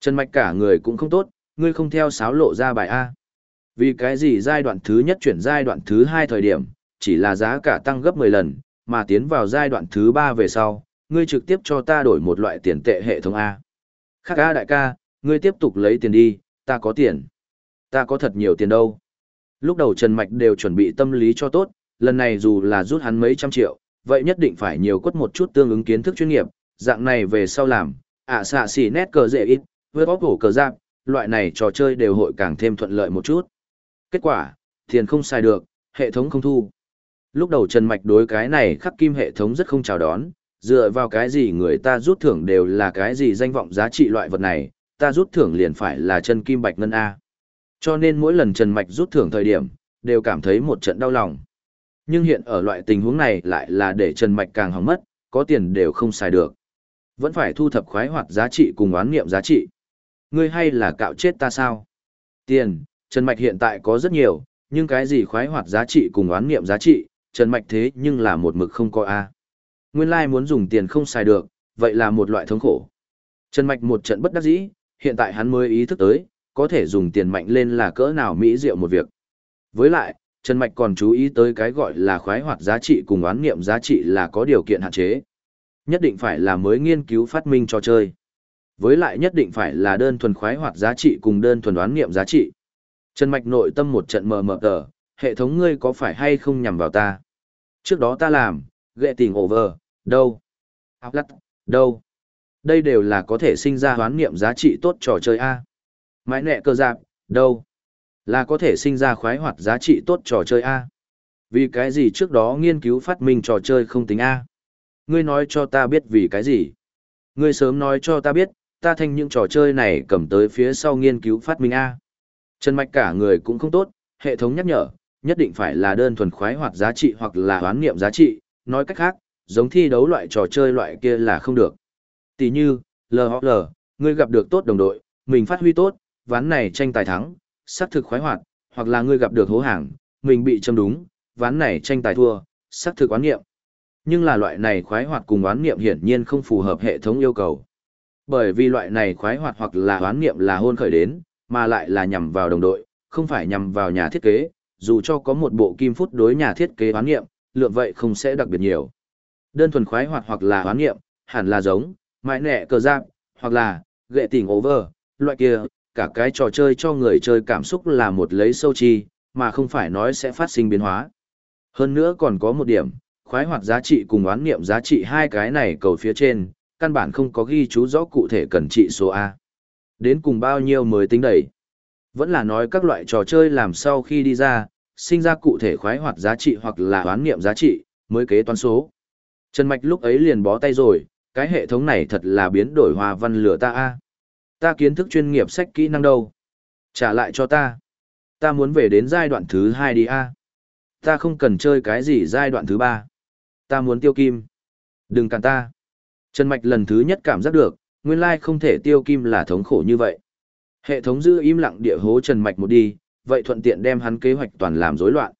Trần Mạch cả người cũng không tốt, ngươi không theo sáo lộ ra bài A. Vì cái gì giai đoạn thứ nhất chuyển giai đoạn thứ hai thời điểm, chỉ là giá cả tăng gấp 10 lần, mà tiến vào giai đoạn thứ ba về sau, ngươi trực tiếp cho ta đổi một loại tiền tệ hệ thống A. Khác A đại ca, ngươi tiếp tục lấy tiền đi, ta có tiền. Ta có thật nhiều tiền đâu. Lúc đầu Trần Mạch đều chuẩn bị tâm lý cho tốt, lần này dù là rút hắn mấy trăm triệu, vậy nhất định phải nhiều quất một chút tương ứng kiến thức chuyên nghiệp, dạng này về sau làm, ạ xạ xỉ nét cờ dễ ít, với bóp cổ cờ giáp, loại này trò chơi đều hội càng thêm thuận lợi một chút. Kết quả, tiền không xài được, hệ thống không thu. Lúc đầu Trần Mạch đối cái này khắc kim hệ thống rất không chào đón, dựa vào cái gì người ta rút thưởng đều là cái gì danh vọng giá trị loại vật này, ta rút thưởng liền phải là chân kim bạch ngân A. Cho nên mỗi lần Trần Mạch rút thưởng thời điểm, đều cảm thấy một trận đau lòng. Nhưng hiện ở loại tình huống này lại là để Trần Mạch càng hỏng mất, có tiền đều không xài được. Vẫn phải thu thập khoái hoạt giá trị cùng oán nghiệm giá trị. Ngươi hay là cạo chết ta sao? Tiền, Trần Mạch hiện tại có rất nhiều, nhưng cái gì khoái hoạt giá trị cùng oán nghiệm giá trị, Trần Mạch thế nhưng là một mực không có A. Nguyên lai muốn dùng tiền không xài được, vậy là một loại thống khổ. Trần Mạch một trận bất đắc dĩ, hiện tại hắn mới ý thức tới, có thể dùng tiền mạnh lên là cỡ nào mỹ diệu một việc. Với lại, Trần Mạch còn chú ý tới cái gọi là khoái hoạt giá trị cùng oán nghiệm giá trị là có điều kiện hạn chế. Nhất định phải là mới nghiên cứu phát minh cho chơi. Với lại nhất định phải là đơn thuần khoái hoạt giá trị cùng đơn thuần đoán nghiệm giá trị. Trần Mạch nội tâm một trận mờ mờ tờ, hệ thống ngươi có phải hay không nhằm vào ta? Trước đó ta làm, ghệ tình over, đâu? Học lắc, đâu? Đây đều là có thể sinh ra hoán niệm giá trị tốt trò chơi A. Mãi nẹ cơ giạc, đâu? Là có thể sinh ra khoái hoạt giá trị tốt trò chơi A. Vì cái gì trước đó nghiên cứu phát minh trò chơi không tính A? Ngươi nói cho ta biết vì cái gì? Ngươi sớm nói cho ta biết, ta thành những trò chơi này cầm tới phía sau nghiên cứu phát minh A. Trần Mạch cả người cũng không tốt, hệ thống nhắc nhở, nhất định phải là đơn thuần khoái hoạt giá trị hoặc là hoán niệm giá trị, nói cách khác, giống thi đấu loại trò chơi loại kia là không được. Tỷ như, LHL, ngươi gặp được tốt đồng đội, mình phát huy tốt, ván này tranh tài thắng, xác thực khoái hoạt, hoặc là ngươi gặp được hố hàng, mình bị châm đúng, ván này tranh tài thua, xác thực oán nghiệm. Nhưng là loại này khoái hoạt cùng oán nghiệm hiển nhiên không phù hợp hệ thống yêu cầu. Bởi vì loại này khoái hoạt hoặc là hoán nghiệm là hôn khởi đến, mà lại là nhằm vào đồng đội, không phải nhằm vào nhà thiết kế, dù cho có một bộ kim phút đối nhà thiết kế hoán nghiệm, lượng vậy không sẽ đặc biệt nhiều. Đơn thuần khoái hoạt hoặc là hoán nghiệm, hẳn là giống, mãi nẹ cờ giáp, hoặc là, gệ tỉnh over, loại kia, cả cái trò chơi cho người chơi cảm xúc là một lấy sâu chi, mà không phải nói sẽ phát sinh biến hóa. Hơn nữa còn có một điểm, khoái hoạt giá trị cùng oán nghiệm giá trị hai cái này cầu phía trên, căn bản không có ghi chú rõ cụ thể cần trị số A. Đến cùng bao nhiêu mới tính đầy. Vẫn là nói các loại trò chơi làm sau khi đi ra, sinh ra cụ thể khoái hoạt giá trị hoặc là hoán nghiệm giá trị, mới kế toán số. Trần Mạch lúc ấy liền bó tay rồi, cái hệ thống này thật là biến đổi hòa văn lửa ta a Ta kiến thức chuyên nghiệp sách kỹ năng đâu? Trả lại cho ta. Ta muốn về đến giai đoạn thứ hai đi a Ta không cần chơi cái gì giai đoạn thứ ba. Ta muốn tiêu kim. Đừng cản ta. Trần Mạch lần thứ nhất cảm giác được, nguyên lai không thể tiêu kim là thống khổ như vậy. Hệ thống giữ im lặng địa hố Trần Mạch một đi, vậy thuận tiện đem hắn kế hoạch toàn làm rối loạn.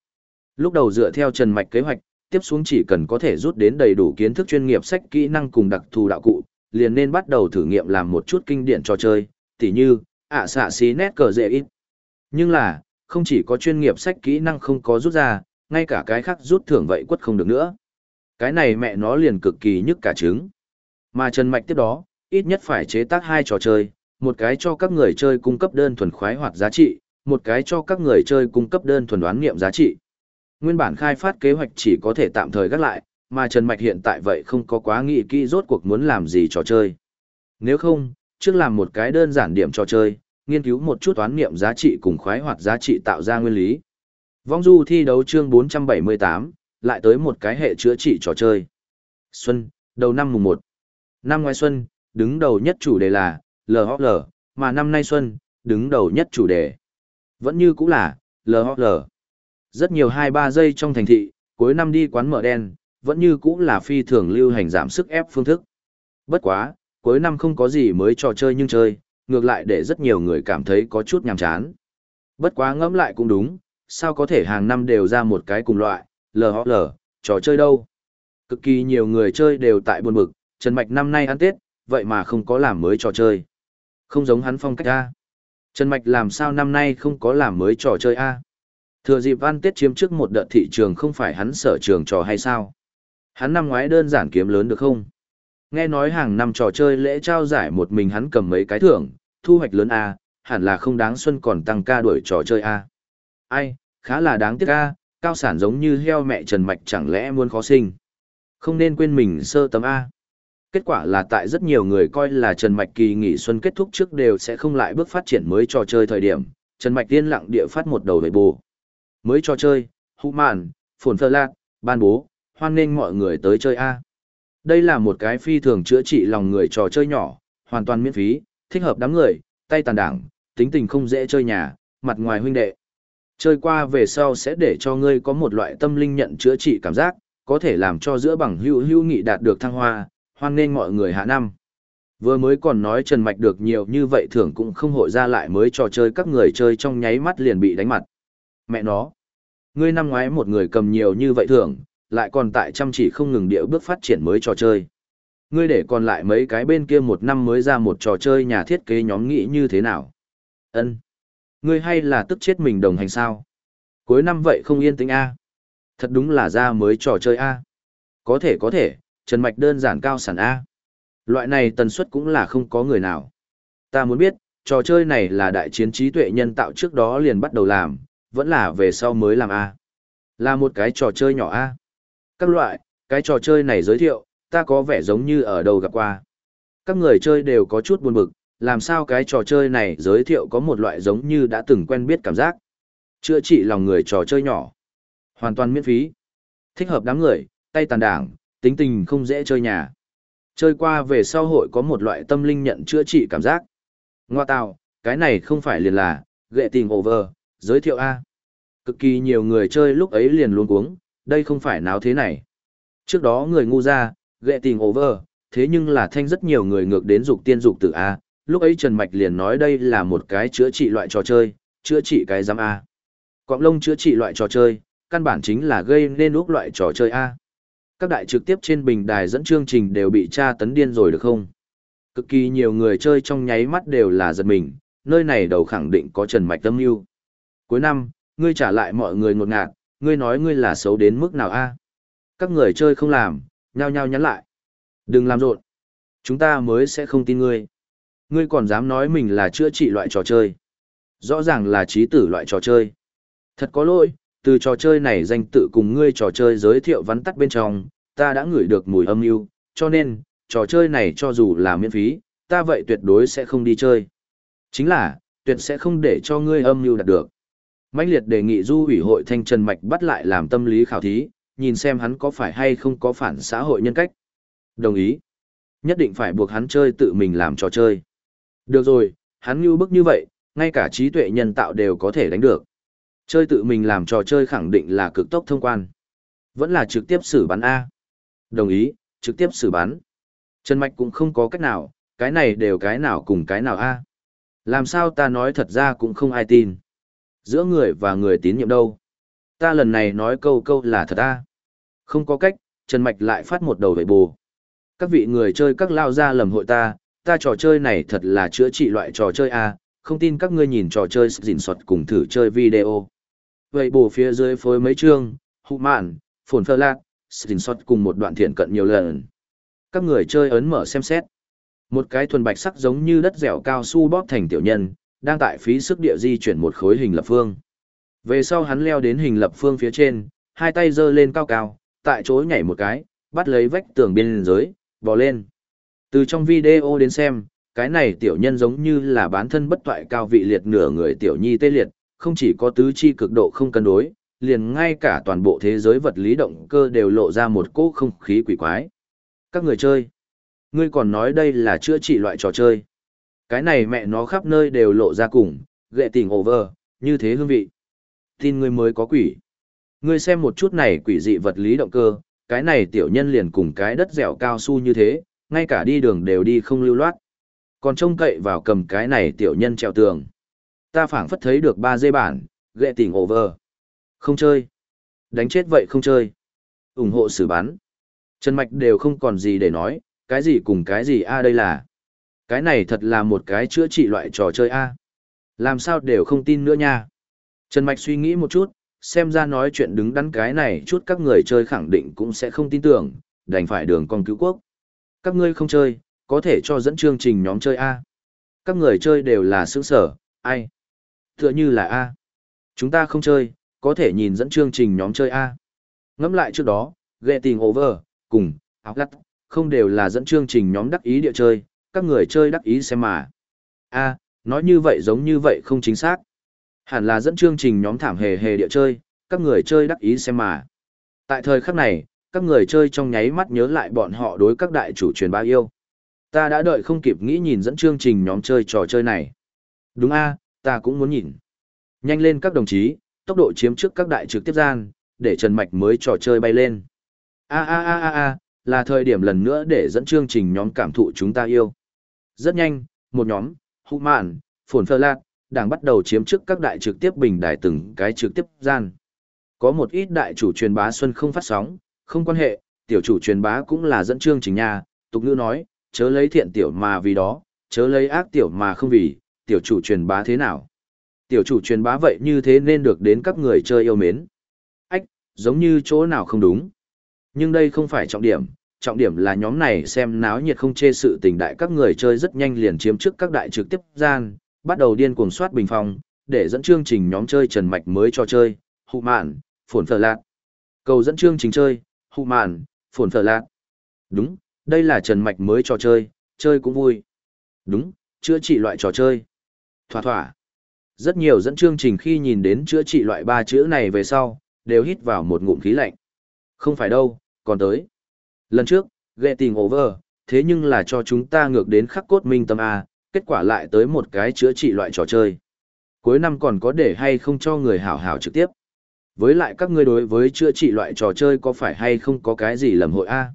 Lúc đầu dựa theo Trần Mạch kế hoạch, tiếp xuống chỉ cần có thể rút đến đầy đủ kiến thức chuyên nghiệp sách kỹ năng cùng đặc thù đạo cụ, liền nên bắt đầu thử nghiệm làm một chút kinh điển trò chơi, tỉ như, ạ xạ xí nét cờ dễ ít. Nhưng là, không chỉ có chuyên nghiệp sách kỹ năng không có rút ra, ngay cả cái khác rút thưởng vậy quất không được nữa. Cái này mẹ nó liền cực kỳ nhức cả trứng. Mà Trần Mạch tiếp đó, ít nhất phải chế tác hai trò chơi, một cái cho các người chơi cung cấp đơn thuần khoái hoạt giá trị, một cái cho các người chơi cung cấp đơn thuần đoán nghiệm giá trị. Nguyên bản khai phát kế hoạch chỉ có thể tạm thời gác lại, mà Trần Mạch hiện tại vậy không có quá nghĩ kỹ rốt cuộc muốn làm gì trò chơi. Nếu không, trước làm một cái đơn giản điểm trò chơi, nghiên cứu một chút toán nghiệm giá trị cùng khoái hoạt giá trị tạo ra nguyên lý. Vong du thi đấu chương 478, lại tới một cái hệ chữa trị trò chơi. Xuân, đầu năm mùng 1. Năm ngoài xuân, đứng đầu nhất chủ đề là LHL, mà năm nay xuân, đứng đầu nhất chủ đề. Vẫn như cũng là LHL. Rất nhiều 2-3 giây trong thành thị, cuối năm đi quán mở đen, vẫn như cũng là phi thường lưu hành giảm sức ép phương thức. Bất quá, cuối năm không có gì mới trò chơi nhưng chơi, ngược lại để rất nhiều người cảm thấy có chút nhàm chán. Bất quá ngẫm lại cũng đúng, sao có thể hàng năm đều ra một cái cùng loại, LHL, trò chơi đâu. Cực kỳ nhiều người chơi đều tại buồn bực, Trần Mạch năm nay ăn Tết, vậy mà không có làm mới trò chơi. Không giống hắn phong cách A. Trần Mạch làm sao năm nay không có làm mới trò chơi A. Thừa dịp ăn Tết chiếm trước một đợt thị trường không phải hắn sở trường trò hay sao? Hắn năm ngoái đơn giản kiếm lớn được không? Nghe nói hàng năm trò chơi lễ trao giải một mình hắn cầm mấy cái thưởng, thu hoạch lớn A, hẳn là không đáng xuân còn tăng ca đuổi trò chơi A. Ai, khá là đáng tiếc A, cao sản giống như heo mẹ Trần Mạch chẳng lẽ muốn khó sinh. Không nên quên mình sơ tấm A. Kết quả là tại rất nhiều người coi là Trần Mạch kỳ nghỉ xuân kết thúc trước đều sẽ không lại bước phát triển mới trò chơi thời điểm, Trần Mạch tiên lặng địa phát một đầu về bù. Mới trò chơi, hụ màn, phồn phơ lạc, ban bố, hoan nghênh mọi người tới chơi A. Đây là một cái phi thường chữa trị lòng người trò chơi nhỏ, hoàn toàn miễn phí, thích hợp đám người, tay tàn đảng, tính tình không dễ chơi nhà, mặt ngoài huynh đệ. Chơi qua về sau sẽ để cho ngươi có một loại tâm linh nhận chữa trị cảm giác, có thể làm cho giữa bằng hữu hữu nghị đạt được thăng hoa, hoan nghênh mọi người hạ năm. Vừa mới còn nói Trần Mạch được nhiều như vậy thưởng cũng không hội ra lại mới trò chơi các người chơi trong nháy mắt liền bị đánh mặt. Mẹ nó, ngươi năm ngoái một người cầm nhiều như vậy thưởng, lại còn tại chăm chỉ không ngừng điệu bước phát triển mới trò chơi. Ngươi để còn lại mấy cái bên kia một năm mới ra một trò chơi nhà thiết kế nhóm nghĩ như thế nào? ân Ngươi hay là tức chết mình đồng hành sao? Cuối năm vậy không yên tĩnh A. Thật đúng là ra mới trò chơi A. Có thể có thể, Trần Mạch đơn giản cao sản A. Loại này tần suất cũng là không có người nào. Ta muốn biết, trò chơi này là đại chiến trí tuệ nhân tạo trước đó liền bắt đầu làm, vẫn là về sau mới làm A. Là một cái trò chơi nhỏ A. Các loại, cái trò chơi này giới thiệu, ta có vẻ giống như ở đầu gặp qua. Các người chơi đều có chút buồn bực, làm sao cái trò chơi này giới thiệu có một loại giống như đã từng quen biết cảm giác. Chữa trị lòng người trò chơi nhỏ. Hoàn toàn miễn phí. Thích hợp đám người, tay tàn đảng, tính tình không dễ chơi nhà. Chơi qua về sau hội có một loại tâm linh nhận chữa trị cảm giác. Ngoa tạo, cái này không phải liền là, ghệ tình over, giới thiệu A. Cực kỳ nhiều người chơi lúc ấy liền luôn cuống, đây không phải nào thế này. Trước đó người ngu ra, ghệ tình over, thế nhưng là thanh rất nhiều người ngược đến dục tiên dục tử A, lúc ấy Trần Mạch liền nói đây là một cái chữa trị loại trò chơi, chữa trị cái giam A. Quạng lông chữa trị loại trò chơi, căn bản chính là gây nên úc loại trò chơi A. Các đại trực tiếp trên bình đài dẫn chương trình đều bị tra tấn điên rồi được không? Cực kỳ nhiều người chơi trong nháy mắt đều là giật mình, nơi này đầu khẳng định có Trần Mạch tâm yêu. Cuối năm, ngươi trả lại mọi người ngột ngạt, ngươi nói ngươi là xấu đến mức nào a? Các người chơi không làm, nhao nhao nhắn lại. Đừng làm rộn. Chúng ta mới sẽ không tin ngươi. Ngươi còn dám nói mình là chữa trị loại trò chơi. Rõ ràng là trí tử loại trò chơi. Thật có lỗi, từ trò chơi này danh tự cùng ngươi trò chơi giới thiệu vắn tắt bên trong, ta đã ngửi được mùi âm mưu, cho nên, trò chơi này cho dù là miễn phí, ta vậy tuyệt đối sẽ không đi chơi. Chính là, tuyệt sẽ không để cho ngươi âm mưu đạt được. Mạnh liệt đề nghị du ủy hội thanh trần mạch bắt lại làm tâm lý khảo thí nhìn xem hắn có phải hay không có phản xã hội nhân cách. Đồng ý. Nhất định phải buộc hắn chơi tự mình làm trò chơi. Được rồi hắn như bức như vậy ngay cả trí tuệ nhân tạo đều có thể đánh được chơi tự mình làm trò chơi khẳng định là cực tốc thông quan vẫn là trực tiếp xử bắn a đồng ý trực tiếp xử bắn trần mạch cũng không có cách nào cái này đều cái nào cùng cái nào a làm sao ta nói thật ra cũng không ai tin giữa người và người tín nhiệm đâu. Ta lần này nói câu câu là thật a Không có cách, Trần Mạch lại phát một đầu vệ bù. Các vị người chơi các lao ra lầm hội ta, ta trò chơi này thật là chữa trị loại trò chơi A, không tin các ngươi nhìn trò chơi dình soạt cùng thử chơi video. Vậy bù phía dưới phối mấy chương, hụ mạn, phồn phơ lạc, xin soạt cùng một đoạn thiện cận nhiều lần. Các người chơi ấn mở xem xét. Một cái thuần bạch sắc giống như đất dẻo cao su bóp thành tiểu nhân, đang tại phí sức địa di chuyển một khối hình lập phương. Về sau hắn leo đến hình lập phương phía trên, hai tay giơ lên cao cao, tại chỗ nhảy một cái, bắt lấy vách tường bên dưới bò lên. Từ trong video đến xem, cái này tiểu nhân giống như là bán thân bất toại cao vị liệt nửa người tiểu nhi tê liệt, không chỉ có tứ chi cực độ không cân đối, liền ngay cả toàn bộ thế giới vật lý động cơ đều lộ ra một cỗ không khí quỷ quái. Các người chơi, ngươi còn nói đây là chữa trị loại trò chơi. Cái này mẹ nó khắp nơi đều lộ ra cùng, ghệ tình over, như thế hương vị. Tin ngươi mới có quỷ. Ngươi xem một chút này quỷ dị vật lý động cơ, cái này tiểu nhân liền cùng cái đất dẻo cao su như thế, ngay cả đi đường đều đi không lưu loát. Còn trông cậy vào cầm cái này tiểu nhân treo tường. Ta phảng phất thấy được ba dây bản, ghệ tình over. Không chơi. Đánh chết vậy không chơi. ủng hộ xử bắn. Trần Mạch đều không còn gì để nói, cái gì cùng cái gì a đây là. Cái này thật là một cái chữa trị loại trò chơi A. Làm sao đều không tin nữa nha. Trần Mạch suy nghĩ một chút, xem ra nói chuyện đứng đắn cái này chút các người chơi khẳng định cũng sẽ không tin tưởng, đành phải đường con cứu quốc. Các ngươi không chơi, có thể cho dẫn chương trình nhóm chơi A. Các người chơi đều là sướng sở, ai? Tựa như là A. Chúng ta không chơi, có thể nhìn dẫn chương trình nhóm chơi A. Ngẫm lại trước đó, Getting Over, cùng, áo lắt, không đều là dẫn chương trình nhóm đắc ý địa chơi, các người chơi đắc ý xem mà. A, nói như vậy giống như vậy không chính xác. Hẳn là dẫn chương trình nhóm thảm hề hề địa chơi, các người chơi đắc ý xem mà. Tại thời khắc này, các người chơi trong nháy mắt nhớ lại bọn họ đối các đại chủ truyền bá yêu. Ta đã đợi không kịp nghĩ nhìn dẫn chương trình nhóm chơi trò chơi này. Đúng a, ta cũng muốn nhìn. Nhanh lên các đồng chí, tốc độ chiếm trước các đại trực tiếp gian, để Trần Mạch mới trò chơi bay lên. A a a a a, là thời điểm lần nữa để dẫn chương trình nhóm cảm thụ chúng ta yêu. Rất nhanh, một nhóm, hụ mạn, phồn phơ lạc, đang bắt đầu chiếm trước các đại trực tiếp bình đài từng cái trực tiếp gian. Có một ít đại chủ truyền bá xuân không phát sóng, không quan hệ, tiểu chủ truyền bá cũng là dẫn chương trình nhà, tục ngữ nói, chớ lấy thiện tiểu mà vì đó, chớ lấy ác tiểu mà không vì, tiểu chủ truyền bá thế nào. Tiểu chủ truyền bá vậy như thế nên được đến các người chơi yêu mến. Ách, giống như chỗ nào không đúng. Nhưng đây không phải trọng điểm, trọng điểm là nhóm này xem náo nhiệt không chê sự tình đại các người chơi rất nhanh liền chiếm trước các đại trực tiếp gian, bắt đầu điên cuồng soát bình phòng để dẫn chương trình nhóm chơi Trần Mạch mới cho chơi, hụ mạn, phồn phở lạc. Cầu dẫn chương trình chơi, hụ mạn, phồn phở lạc. Đúng, đây là Trần Mạch mới cho chơi, chơi cũng vui. Đúng, chữa trị loại trò chơi. Thỏa thỏa. Rất nhiều dẫn chương trình khi nhìn đến chữa trị loại ba chữ này về sau, đều hít vào một ngụm khí lạnh. Không phải đâu, còn tới. Lần trước, ghệ tình over, thế nhưng là cho chúng ta ngược đến khắc cốt minh tâm A, kết quả lại tới một cái chữa trị loại trò chơi. Cuối năm còn có để hay không cho người hảo hảo trực tiếp. Với lại các ngươi đối với chữa trị loại trò chơi có phải hay không có cái gì lầm hội A.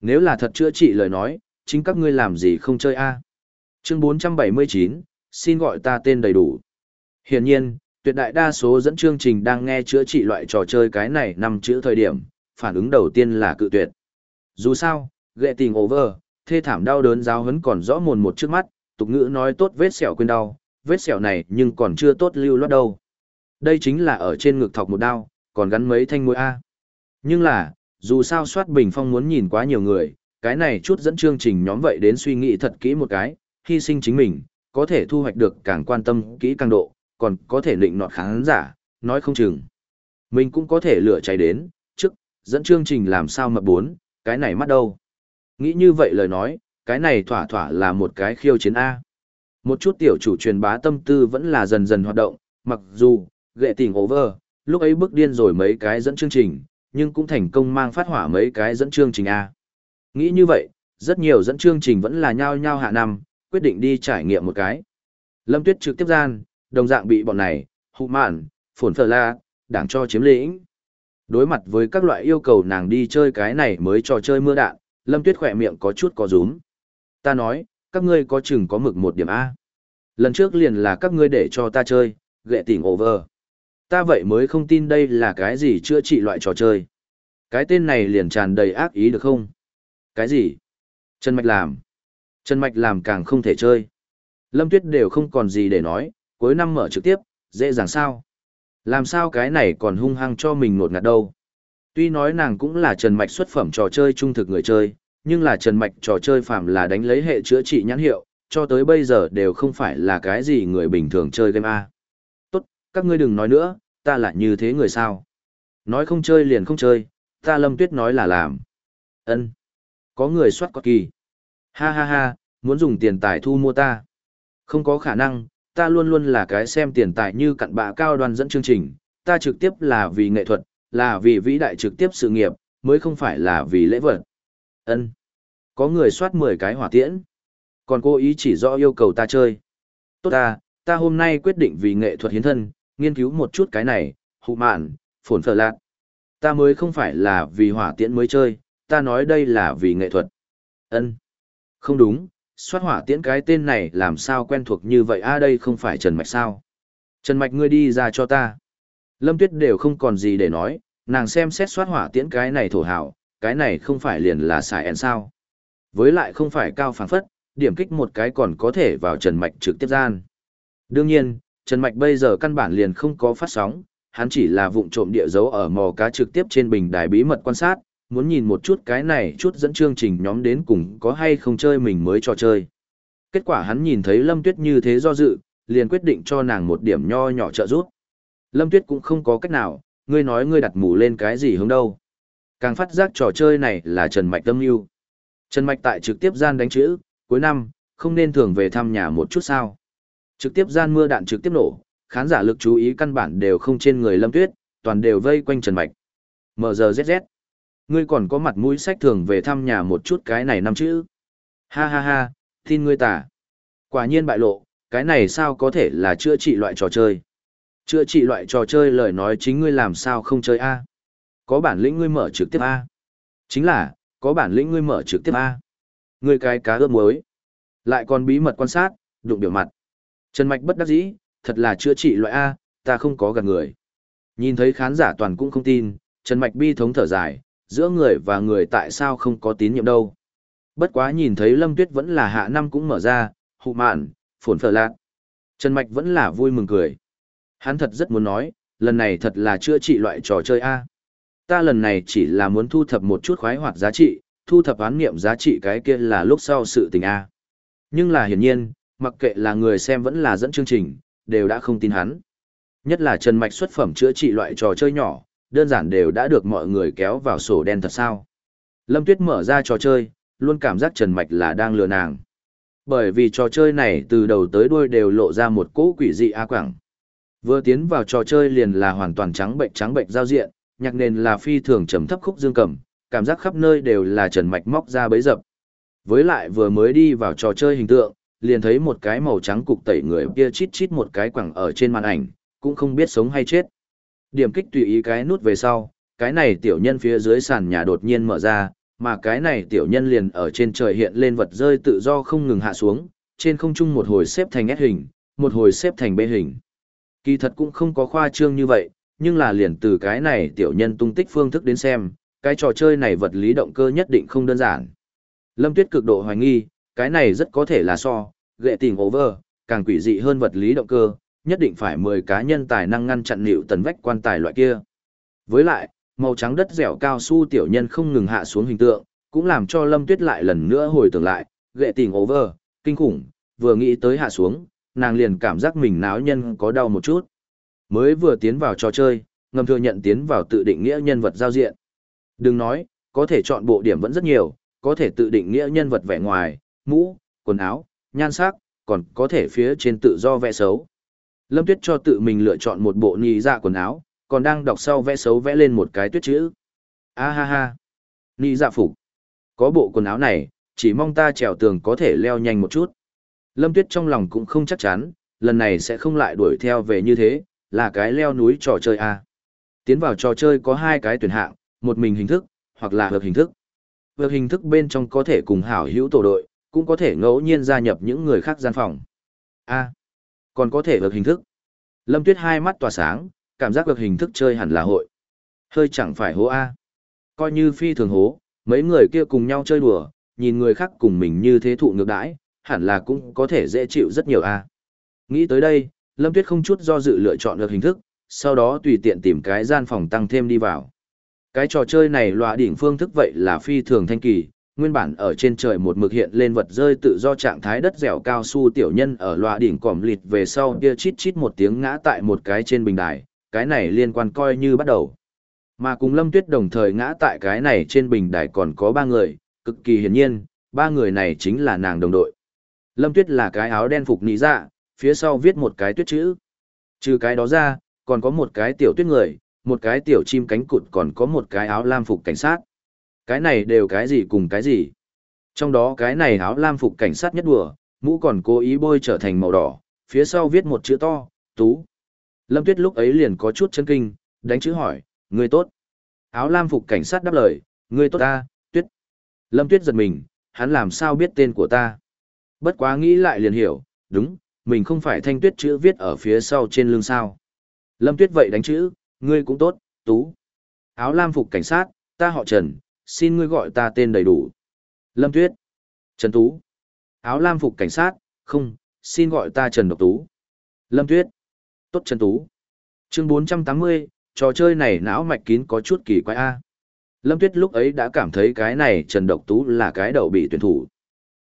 Nếu là thật chữa trị lời nói, chính các ngươi làm gì không chơi A. Chương 479, xin gọi ta tên đầy đủ. Hiển nhiên, tuyệt đại đa số dẫn chương trình đang nghe chữa trị loại trò chơi cái này nằm chữ thời điểm, phản ứng đầu tiên là cự tuyệt. Dù sao, ghệ tình over, thê thảm đau đớn giáo hấn còn rõ mồn một trước mắt, tục ngữ nói tốt vết sẹo quên đau, vết sẹo này nhưng còn chưa tốt lưu loát đâu. Đây chính là ở trên ngực thọc một đau, còn gắn mấy thanh mũi A. Nhưng là, dù sao soát bình phong muốn nhìn quá nhiều người, cái này chút dẫn chương trình nhóm vậy đến suy nghĩ thật kỹ một cái, hy sinh chính mình, có thể thu hoạch được càng quan tâm kỹ càng độ, còn có thể định nọt khán giả, nói không chừng. Mình cũng có thể lửa cháy đến, trước, dẫn chương trình làm sao mà bốn, cái này mắt đâu. Nghĩ như vậy lời nói, cái này thỏa thỏa là một cái khiêu chiến A. Một chút tiểu chủ truyền bá tâm tư vẫn là dần dần hoạt động, mặc dù, ghệ tình over, lúc ấy bước điên rồi mấy cái dẫn chương trình, nhưng cũng thành công mang phát hỏa mấy cái dẫn chương trình A. Nghĩ như vậy, rất nhiều dẫn chương trình vẫn là nhao nhao hạ năm, quyết định đi trải nghiệm một cái. Lâm Tuyết trực tiếp gian, đồng dạng bị bọn này, hụ mạn, phồn phở la, đảng cho chiếm lĩnh. Đối mặt với các loại yêu cầu nàng đi chơi cái này mới trò chơi mưa đạn, Lâm Tuyết khỏe miệng có chút có rúm. Ta nói, các ngươi có chừng có mực một điểm A. Lần trước liền là các ngươi để cho ta chơi, ghệ tỉnh over. Ta vậy mới không tin đây là cái gì chữa trị loại trò chơi. Cái tên này liền tràn đầy ác ý được không? Cái gì? Trần Mạch làm. Trần Mạch làm càng không thể chơi. Lâm Tuyết đều không còn gì để nói, cuối năm mở trực tiếp, dễ dàng sao? Làm sao cái này còn hung hăng cho mình ngột ngạt đâu? Tuy nói nàng cũng là Trần Mạch xuất phẩm trò chơi trung thực người chơi, nhưng là Trần Mạch trò chơi phạm là đánh lấy hệ chữa trị nhãn hiệu, cho tới bây giờ đều không phải là cái gì người bình thường chơi game A. Tốt, các ngươi đừng nói nữa, ta là như thế người sao? Nói không chơi liền không chơi, ta Lâm Tuyết nói là làm. ân Có người soát có kỳ. Ha ha ha, muốn dùng tiền tài thu mua ta. Không có khả năng, ta luôn luôn là cái xem tiền tài như cặn bạ cao đoàn dẫn chương trình, ta trực tiếp là vì nghệ thuật, là vì vĩ đại trực tiếp sự nghiệp, mới không phải là vì lễ vật. Ân, Có người soát 10 cái hỏa tiễn. Còn cô ý chỉ rõ yêu cầu ta chơi. Tốt ta, ta hôm nay quyết định vì nghệ thuật hiến thân, nghiên cứu một chút cái này, hụ mạn, phồn phở lạc. Ta mới không phải là vì hỏa tiễn mới chơi, ta nói đây là vì nghệ thuật. Ân, không đúng, soát hỏa tiễn cái tên này làm sao quen thuộc như vậy a à đây không phải Trần Mạch sao? Trần Mạch ngươi đi ra cho ta. Lâm Tuyết đều không còn gì để nói, nàng xem xét soát hỏa tiễn cái này thổ hảo, cái này không phải liền là xài ẻn sao. Với lại không phải cao phản phất, điểm kích một cái còn có thể vào Trần Mạch trực tiếp gian. Đương nhiên, Trần Mạch bây giờ căn bản liền không có phát sóng, hắn chỉ là vụng trộm địa dấu ở mò cá trực tiếp trên bình đài bí mật quan sát, muốn nhìn một chút cái này chút dẫn chương trình nhóm đến cùng có hay không chơi mình mới trò chơi. Kết quả hắn nhìn thấy Lâm Tuyết như thế do dự, liền quyết định cho nàng một điểm nho nhỏ trợ giúp. Lâm Tuyết cũng không có cách nào, ngươi nói ngươi đặt mù lên cái gì hướng đâu. Càng phát giác trò chơi này là Trần Mạch tâm yêu. Trần Mạch tại trực tiếp gian đánh chữ, cuối năm, không nên thường về thăm nhà một chút sao. Trực tiếp gian mưa đạn trực tiếp nổ, khán giả lực chú ý căn bản đều không trên người Lâm Tuyết, toàn đều vây quanh Trần Mạch. MGZZ. Ngươi còn có mặt mũi sách thường về thăm nhà một chút cái này năm chữ. Ha ha ha, tin ngươi tả. Quả nhiên bại lộ, cái này sao có thể là chữa trị loại trò chơi. Chữa trị loại trò chơi lời nói chính ngươi làm sao không chơi A. Có bản lĩnh ngươi mở trực tiếp A. Chính là, có bản lĩnh ngươi mở trực tiếp A. Ngươi cái cá ướp muối. Lại còn bí mật quan sát, đụng biểu mặt. Trần Mạch bất đắc dĩ, thật là chữa trị loại A, ta không có gạt người. Nhìn thấy khán giả toàn cũng không tin, Trần Mạch bi thống thở dài, giữa người và người tại sao không có tín nhiệm đâu. Bất quá nhìn thấy Lâm Tuyết vẫn là hạ năm cũng mở ra, hụ mạn, phồn phở lạc. Trần Mạch vẫn là vui mừng cười. Hắn thật rất muốn nói, lần này thật là chữa trị loại trò chơi A. Ta lần này chỉ là muốn thu thập một chút khoái hoạt giá trị, thu thập án nghiệm giá trị cái kia là lúc sau sự tình A. Nhưng là hiển nhiên, mặc kệ là người xem vẫn là dẫn chương trình, đều đã không tin hắn. Nhất là Trần Mạch xuất phẩm chữa trị loại trò chơi nhỏ, đơn giản đều đã được mọi người kéo vào sổ đen thật sao. Lâm Tuyết mở ra trò chơi, luôn cảm giác Trần Mạch là đang lừa nàng. Bởi vì trò chơi này từ đầu tới đuôi đều lộ ra một cỗ quỷ dị a quảng. Vừa tiến vào trò chơi liền là hoàn toàn trắng bệnh trắng bệnh giao diện, nhạc nền là phi thường trầm thấp khúc dương cầm, cảm giác khắp nơi đều là Trần Mạch móc ra bấy dập. Với lại vừa mới đi vào trò chơi hình tượng, liền thấy một cái màu trắng cục tẩy người kia chít chít một cái quẳng ở trên màn ảnh, cũng không biết sống hay chết. Điểm kích tùy ý cái nút về sau, cái này tiểu nhân phía dưới sàn nhà đột nhiên mở ra, mà cái này tiểu nhân liền ở trên trời hiện lên vật rơi tự do không ngừng hạ xuống, trên không trung một hồi xếp thành S hình, một hồi xếp thành B hình. Kỳ thật cũng không có khoa trương như vậy, nhưng là liền từ cái này tiểu nhân tung tích phương thức đến xem, cái trò chơi này vật lý động cơ nhất định không đơn giản. Lâm Tuyết cực độ hoài nghi, cái này rất có thể là so, ghệ tình over, càng quỷ dị hơn vật lý động cơ, nhất định phải 10 cá nhân tài năng ngăn chặn liệu tần vách quan tài loại kia. Với lại, màu trắng đất dẻo cao su tiểu nhân không ngừng hạ xuống hình tượng, cũng làm cho Lâm Tuyết lại lần nữa hồi tưởng lại, ghệ tình over, kinh khủng, vừa nghĩ tới hạ xuống, nàng liền cảm giác mình náo nhân có đau một chút. Mới vừa tiến vào trò chơi, ngầm thừa nhận tiến vào tự định nghĩa nhân vật giao diện. Đừng nói, có thể chọn bộ điểm vẫn rất nhiều, có thể tự định nghĩa nhân vật vẻ ngoài, mũ, quần áo, nhan sắc, còn có thể phía trên tự do vẽ xấu. Lâm Tuyết cho tự mình lựa chọn một bộ nhị dạ quần áo, còn đang đọc sau vẽ xấu vẽ lên một cái tuyết chữ. A ha ha. Nhị dạ phục. Có bộ quần áo này, chỉ mong ta trèo tường có thể leo nhanh một chút. Lâm Tuyết trong lòng cũng không chắc chắn, lần này sẽ không lại đuổi theo về như thế, là cái leo núi trò chơi A. Tiến vào trò chơi có hai cái tuyển hạng, một mình hình thức, hoặc là hợp hình thức. Hợp hình thức bên trong có thể cùng hảo hữu tổ đội, cũng có thể ngẫu nhiên gia nhập những người khác gian phòng. A. Còn có thể hợp hình thức. Lâm Tuyết hai mắt tỏa sáng, cảm giác được hình thức chơi hẳn là hội. Hơi chẳng phải hố A. Coi như phi thường hố, mấy người kia cùng nhau chơi đùa, nhìn người khác cùng mình như thế thụ ngược đãi, hẳn là cũng có thể dễ chịu rất nhiều A. Nghĩ tới đây, Lâm Tuyết không chút do dự lựa chọn được hình thức, sau đó tùy tiện tìm cái gian phòng tăng thêm đi vào. Cái trò chơi này loại đỉnh phương thức vậy là phi thường thanh kỳ, nguyên bản ở trên trời một mực hiện lên vật rơi tự do trạng thái đất dẻo cao su tiểu nhân ở loa đỉnh còm lịt về sau kia chít chít một tiếng ngã tại một cái trên bình đài, cái này liên quan coi như bắt đầu. Mà cùng Lâm Tuyết đồng thời ngã tại cái này trên bình đài còn có ba người, cực kỳ hiển nhiên, ba người này chính là nàng đồng đội. Lâm Tuyết là cái áo đen phục nị dạ, phía sau viết một cái tuyết chữ. Trừ cái đó ra, còn có một cái tiểu tuyết người, một cái tiểu chim cánh cụt còn có một cái áo lam phục cảnh sát. Cái này đều cái gì cùng cái gì. Trong đó cái này áo lam phục cảnh sát nhất đùa, mũ còn cố ý bôi trở thành màu đỏ, phía sau viết một chữ to, tú. Lâm Tuyết lúc ấy liền có chút chân kinh, đánh chữ hỏi, người tốt. Áo lam phục cảnh sát đáp lời, người tốt ta, Tuyết. Lâm Tuyết giật mình, hắn làm sao biết tên của ta. Bất quá nghĩ lại liền hiểu, đúng, mình không phải thanh tuyết chữ viết ở phía sau trên lưng sao. Lâm Tuyết vậy đánh chữ, ngươi cũng tốt, tú. Áo lam phục cảnh sát, ta họ Trần, xin ngươi gọi ta tên đầy đủ. Lâm Tuyết. Trần Tú. Áo lam phục cảnh sát, không, xin gọi ta Trần Độc Tú. Lâm Tuyết. Tốt Trần Tú. Chương 480, trò chơi này não mạch kín có chút kỳ quái a. Lâm Tuyết lúc ấy đã cảm thấy cái này Trần Độc Tú là cái đầu bị tuyển thủ.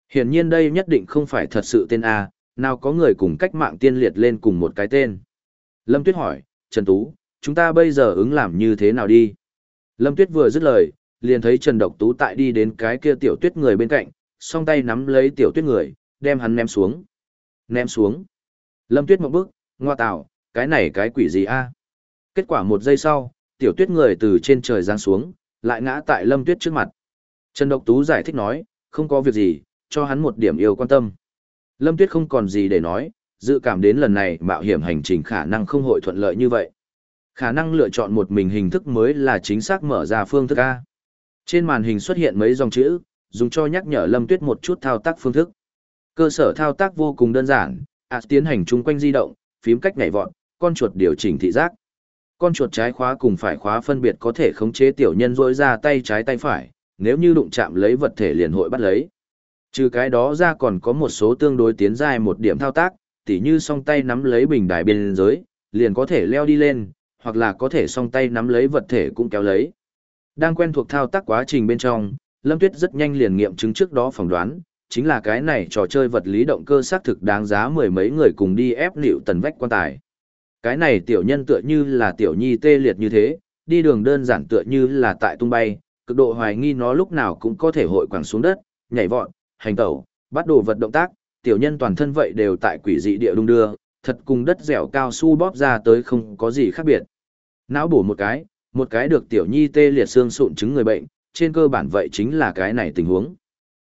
Hiển nhiên đây nhất định không phải thật sự tên A, nào có người cùng cách mạng tiên liệt lên cùng một cái tên. Lâm Tuyết hỏi, Trần Tú, chúng ta bây giờ ứng làm như thế nào đi? Lâm Tuyết vừa dứt lời, liền thấy Trần Độc Tú tại đi đến cái kia tiểu tuyết người bên cạnh, song tay nắm lấy tiểu tuyết người, đem hắn ném xuống. Ném xuống. Lâm Tuyết một bước, ngoa tạo, cái này cái quỷ gì a? Kết quả một giây sau, tiểu tuyết người từ trên trời giáng xuống, lại ngã tại Lâm Tuyết trước mặt. Trần Độc Tú giải thích nói, không có việc gì, cho hắn một điểm yêu quan tâm. Lâm Tuyết không còn gì để nói, dự cảm đến lần này mạo hiểm hành trình khả năng không hội thuận lợi như vậy. Khả năng lựa chọn một mình hình thức mới là chính xác mở ra phương thức A. Trên màn hình xuất hiện mấy dòng chữ, dùng cho nhắc nhở Lâm Tuyết một chút thao tác phương thức. Cơ sở thao tác vô cùng đơn giản, A tiến hành chung quanh di động, phím cách nhảy vọt, con chuột điều chỉnh thị giác. Con chuột trái khóa cùng phải khóa phân biệt có thể khống chế tiểu nhân rỗi ra tay trái tay phải, nếu như đụng chạm lấy vật thể liền hội bắt lấy. Trừ cái đó ra còn có một số tương đối tiến dài một điểm thao tác, tỉ như song tay nắm lấy bình đài biên giới, liền có thể leo đi lên, hoặc là có thể song tay nắm lấy vật thể cũng kéo lấy. Đang quen thuộc thao tác quá trình bên trong, Lâm Tuyết rất nhanh liền nghiệm chứng trước đó phỏng đoán, chính là cái này trò chơi vật lý động cơ xác thực đáng giá mười mấy người cùng đi ép liệu tần vách quan tài. Cái này tiểu nhân tựa như là tiểu nhi tê liệt như thế, đi đường đơn giản tựa như là tại tung bay, cực độ hoài nghi nó lúc nào cũng có thể hội quẳng xuống đất, nhảy vọt, hành tẩu, bắt đồ vật động tác, tiểu nhân toàn thân vậy đều tại quỷ dị địa đung đưa, thật cùng đất dẻo cao su bóp ra tới không có gì khác biệt. Não bổ một cái, một cái được tiểu nhi tê liệt xương sụn chứng người bệnh, trên cơ bản vậy chính là cái này tình huống.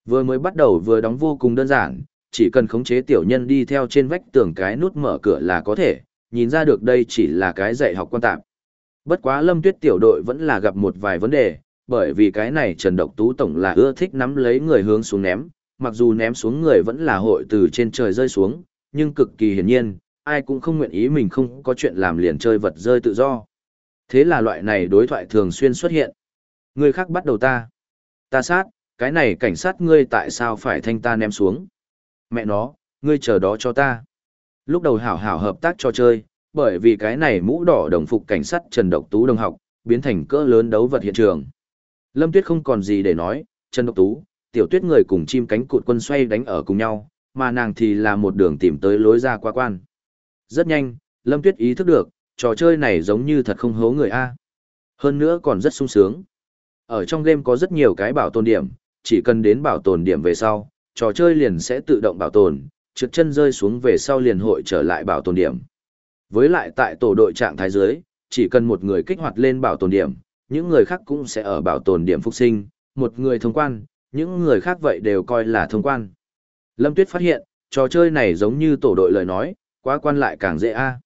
Vừa mới bắt đầu vừa đóng vô cùng đơn giản, chỉ cần khống chế tiểu nhân đi theo trên vách tường cái nút mở cửa là có thể, nhìn ra được đây chỉ là cái dạy học quan tạp. Bất quá lâm tuyết tiểu đội vẫn là gặp một vài vấn đề, bởi vì cái này Trần Độc Tú Tổng là ưa thích nắm lấy người hướng xuống ném, mặc dù ném xuống người vẫn là hội từ trên trời rơi xuống, nhưng cực kỳ hiển nhiên, ai cũng không nguyện ý mình không có chuyện làm liền chơi vật rơi tự do. Thế là loại này đối thoại thường xuyên xuất hiện. Người khác bắt đầu ta. Ta sát, cái này cảnh sát ngươi tại sao phải thanh ta ném xuống? Mẹ nó, ngươi chờ đó cho ta. Lúc đầu hảo hảo hợp tác cho chơi, bởi vì cái này mũ đỏ đồng phục cảnh sát Trần Độc Tú đồng học, biến thành cỡ lớn đấu vật hiện trường. Lâm Tuyết không còn gì để nói, Trần Độc Tú, tiểu tuyết người cùng chim cánh cụt quân xoay đánh ở cùng nhau, mà nàng thì là một đường tìm tới lối ra qua quan. Rất nhanh, Lâm Tuyết ý thức được, trò chơi này giống như thật không hố người A. Hơn nữa còn rất sung sướng. Ở trong game có rất nhiều cái bảo tồn điểm, chỉ cần đến bảo tồn điểm về sau, trò chơi liền sẽ tự động bảo tồn, trượt chân rơi xuống về sau liền hội trở lại bảo tồn điểm. Với lại tại tổ đội trạng thái dưới, chỉ cần một người kích hoạt lên bảo tồn điểm, những người khác cũng sẽ ở bảo tồn điểm phục sinh, một người thông quan, những người khác vậy đều coi là thông quan. Lâm Tuyết phát hiện, trò chơi này giống như tổ đội lời nói, quá quan lại càng dễ a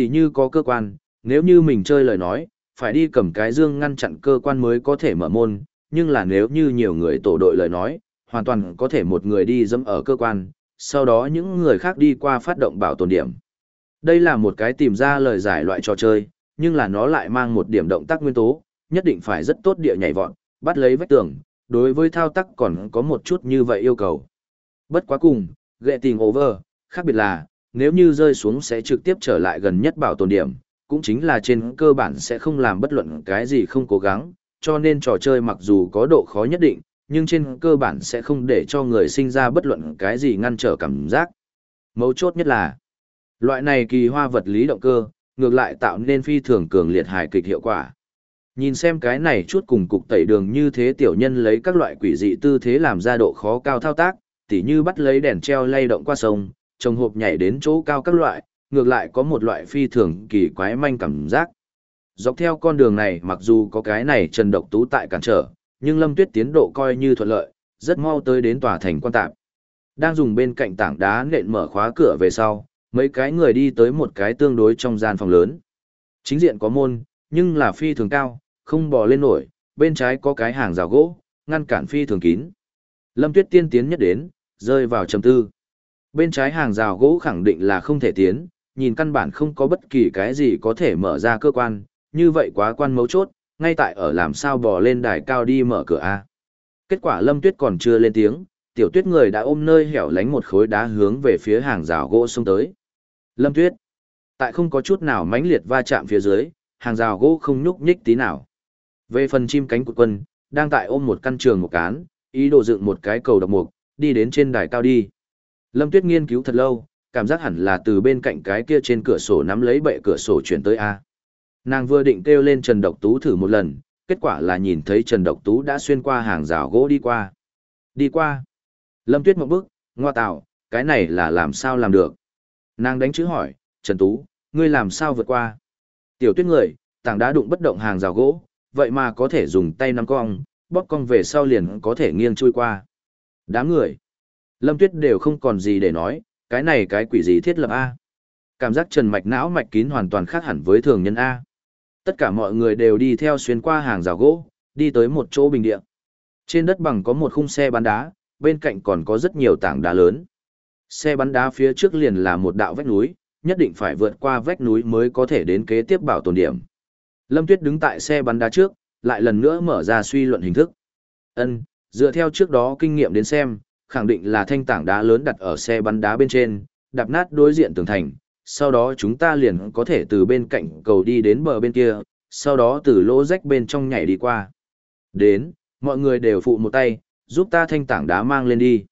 tỉ như có cơ quan, nếu như mình chơi lời nói, phải đi cầm cái dương ngăn chặn cơ quan mới có thể mở môn, nhưng là nếu như nhiều người tổ đội lời nói, hoàn toàn có thể một người đi dẫm ở cơ quan, sau đó những người khác đi qua phát động bảo tồn điểm. Đây là một cái tìm ra lời giải loại trò chơi, nhưng là nó lại mang một điểm động tác nguyên tố, nhất định phải rất tốt địa nhảy vọt, bắt lấy vách tường, đối với thao tác còn có một chút như vậy yêu cầu. Bất quá cùng, ghệ tình over, khác biệt là, nếu như rơi xuống sẽ trực tiếp trở lại gần nhất bảo tồn điểm, cũng chính là trên cơ bản sẽ không làm bất luận cái gì không cố gắng, cho nên trò chơi mặc dù có độ khó nhất định, nhưng trên cơ bản sẽ không để cho người sinh ra bất luận cái gì ngăn trở cảm giác. Mấu chốt nhất là, loại này kỳ hoa vật lý động cơ, ngược lại tạo nên phi thường cường liệt hài kịch hiệu quả. Nhìn xem cái này chút cùng cục tẩy đường như thế tiểu nhân lấy các loại quỷ dị tư thế làm ra độ khó cao thao tác, tỉ như bắt lấy đèn treo lay động qua sông, trồng hộp nhảy đến chỗ cao các loại, ngược lại có một loại phi thường kỳ quái manh cảm giác. Dọc theo con đường này mặc dù có cái này Trần Độc Tú tại cản trở, nhưng Lâm Tuyết tiến độ coi như thuận lợi, rất mau tới đến tòa thành quan tạp. Đang dùng bên cạnh tảng đá nện mở khóa cửa về sau, mấy cái người đi tới một cái tương đối trong gian phòng lớn. Chính diện có môn, nhưng là phi thường cao, không bò lên nổi, bên trái có cái hàng rào gỗ, ngăn cản phi thường kín. Lâm Tuyết tiên tiến nhất đến, rơi vào trầm tư. Bên trái hàng rào gỗ khẳng định là không thể tiến, nhìn căn bản không có bất kỳ cái gì có thể mở ra cơ quan, như vậy quá quan mấu chốt, ngay tại ở làm sao bò lên đài cao đi mở cửa A. Kết quả Lâm Tuyết còn chưa lên tiếng, tiểu tuyết người đã ôm nơi hẻo lánh một khối đá hướng về phía hàng rào gỗ xông tới. Lâm tuyết. Tại không có chút nào mãnh liệt va chạm phía dưới, hàng rào gỗ không nhúc nhích tí nào. Về phần chim cánh của quân, đang tại ôm một căn trường một cán, ý đồ dựng một cái cầu độc mục, đi đến trên đài cao đi. Lâm Tuyết nghiên cứu thật lâu, cảm giác hẳn là từ bên cạnh cái kia trên cửa sổ nắm lấy bệ cửa sổ chuyển tới A. Nàng vừa định kêu lên Trần Độc Tú thử một lần, kết quả là nhìn thấy Trần Độc Tú đã xuyên qua hàng rào gỗ đi qua. Đi qua. Lâm Tuyết một bước, ngoa tạo, cái này là làm sao làm được. Nàng đánh chữ hỏi, Trần Tú, ngươi làm sao vượt qua? Tiểu tuyết người, tảng đá đụng bất động hàng rào gỗ, vậy mà có thể dùng tay nắm cong, bóp cong về sau liền có thể nghiêng chui qua. Đám người. Lâm Tuyết đều không còn gì để nói, cái này cái quỷ gì thiết lập A. Cảm giác trần mạch não mạch kín hoàn toàn khác hẳn với thường nhân A. Tất cả mọi người đều đi theo xuyên qua hàng rào gỗ, đi tới một chỗ bình địa. Trên đất bằng có một khung xe bắn đá, bên cạnh còn có rất nhiều tảng đá lớn. Xe bắn đá phía trước liền là một đạo vách núi, nhất định phải vượt qua vách núi mới có thể đến kế tiếp bảo tồn điểm. Lâm Tuyết đứng tại xe bắn đá trước, lại lần nữa mở ra suy luận hình thức. Ân, dựa theo trước đó kinh nghiệm đến xem, khẳng định là thanh tảng đá lớn đặt ở xe bắn đá bên trên, đạp nát đối diện tường thành, sau đó chúng ta liền có thể từ bên cạnh cầu đi đến bờ bên kia, sau đó từ lỗ rách bên trong nhảy đi qua. Đến, mọi người đều phụ một tay, giúp ta thanh tảng đá mang lên đi.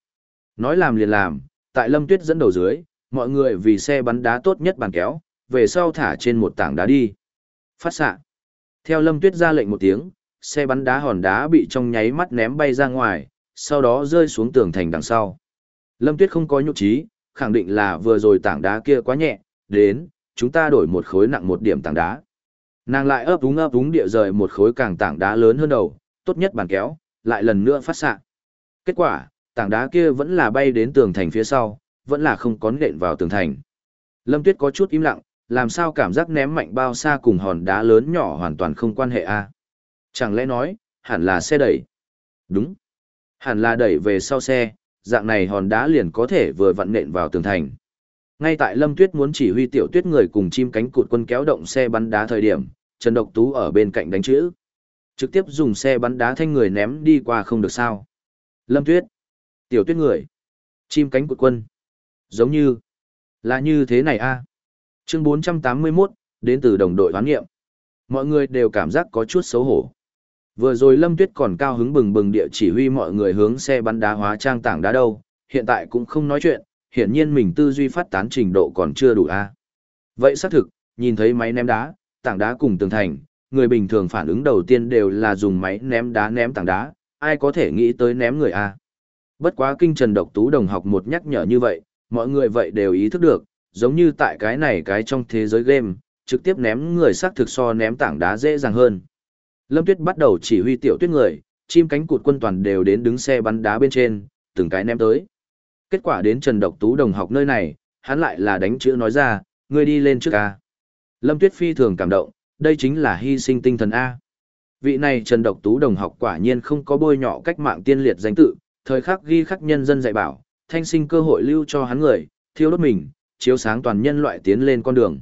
Nói làm liền làm, tại Lâm Tuyết dẫn đầu dưới, mọi người vì xe bắn đá tốt nhất bàn kéo, về sau thả trên một tảng đá đi. Phát xạ. Theo Lâm Tuyết ra lệnh một tiếng, xe bắn đá hòn đá bị trong nháy mắt ném bay ra ngoài, sau đó rơi xuống tường thành đằng sau. Lâm Tuyết không có nhục trí, khẳng định là vừa rồi tảng đá kia quá nhẹ, đến, chúng ta đổi một khối nặng một điểm tảng đá. Nàng lại ấp úng ấp úng địa rời một khối càng tảng đá lớn hơn đầu, tốt nhất bàn kéo, lại lần nữa phát xạ. Kết quả, tảng đá kia vẫn là bay đến tường thành phía sau, vẫn là không có nện vào tường thành. Lâm Tuyết có chút im lặng, làm sao cảm giác ném mạnh bao xa cùng hòn đá lớn nhỏ hoàn toàn không quan hệ a? Chẳng lẽ nói, hẳn là xe đẩy? Đúng. Hẳn là đẩy về sau xe, dạng này hòn đá liền có thể vừa vặn nện vào tường thành. Ngay tại Lâm Tuyết muốn chỉ huy tiểu tuyết người cùng chim cánh cụt quân kéo động xe bắn đá thời điểm, Trần Độc Tú ở bên cạnh đánh chữ. Trực tiếp dùng xe bắn đá thanh người ném đi qua không được sao. Lâm Tuyết. Tiểu tuyết người. Chim cánh cụt quân. Giống như. Là như thế này a Chương 481, đến từ đồng đội hoán nghiệm. Mọi người đều cảm giác có chút xấu hổ. Vừa rồi Lâm Tuyết còn cao hứng bừng bừng địa chỉ huy mọi người hướng xe bắn đá hóa trang tảng đá đâu, hiện tại cũng không nói chuyện, hiển nhiên mình tư duy phát tán trình độ còn chưa đủ a. Vậy xác thực, nhìn thấy máy ném đá, tảng đá cùng tường thành, người bình thường phản ứng đầu tiên đều là dùng máy ném đá ném tảng đá, ai có thể nghĩ tới ném người a. Bất quá kinh Trần Độc Tú đồng học một nhắc nhở như vậy, mọi người vậy đều ý thức được, giống như tại cái này cái trong thế giới game, trực tiếp ném người xác thực so ném tảng đá dễ dàng hơn. Lâm Tuyết bắt đầu chỉ huy tiểu tuyết người, chim cánh cụt quân toàn đều đến đứng xe bắn đá bên trên, từng cái ném tới. Kết quả đến Trần Độc Tú đồng học nơi này, hắn lại là đánh chữ nói ra, ngươi đi lên trước A. Lâm Tuyết phi thường cảm động, đây chính là hy sinh tinh thần A. Vị này Trần Độc Tú đồng học quả nhiên không có bôi nhọ cách mạng tiên liệt danh tự, thời khắc ghi khắc nhân dân dạy bảo, thanh sinh cơ hội lưu cho hắn người, thiêu đốt mình, chiếu sáng toàn nhân loại tiến lên con đường.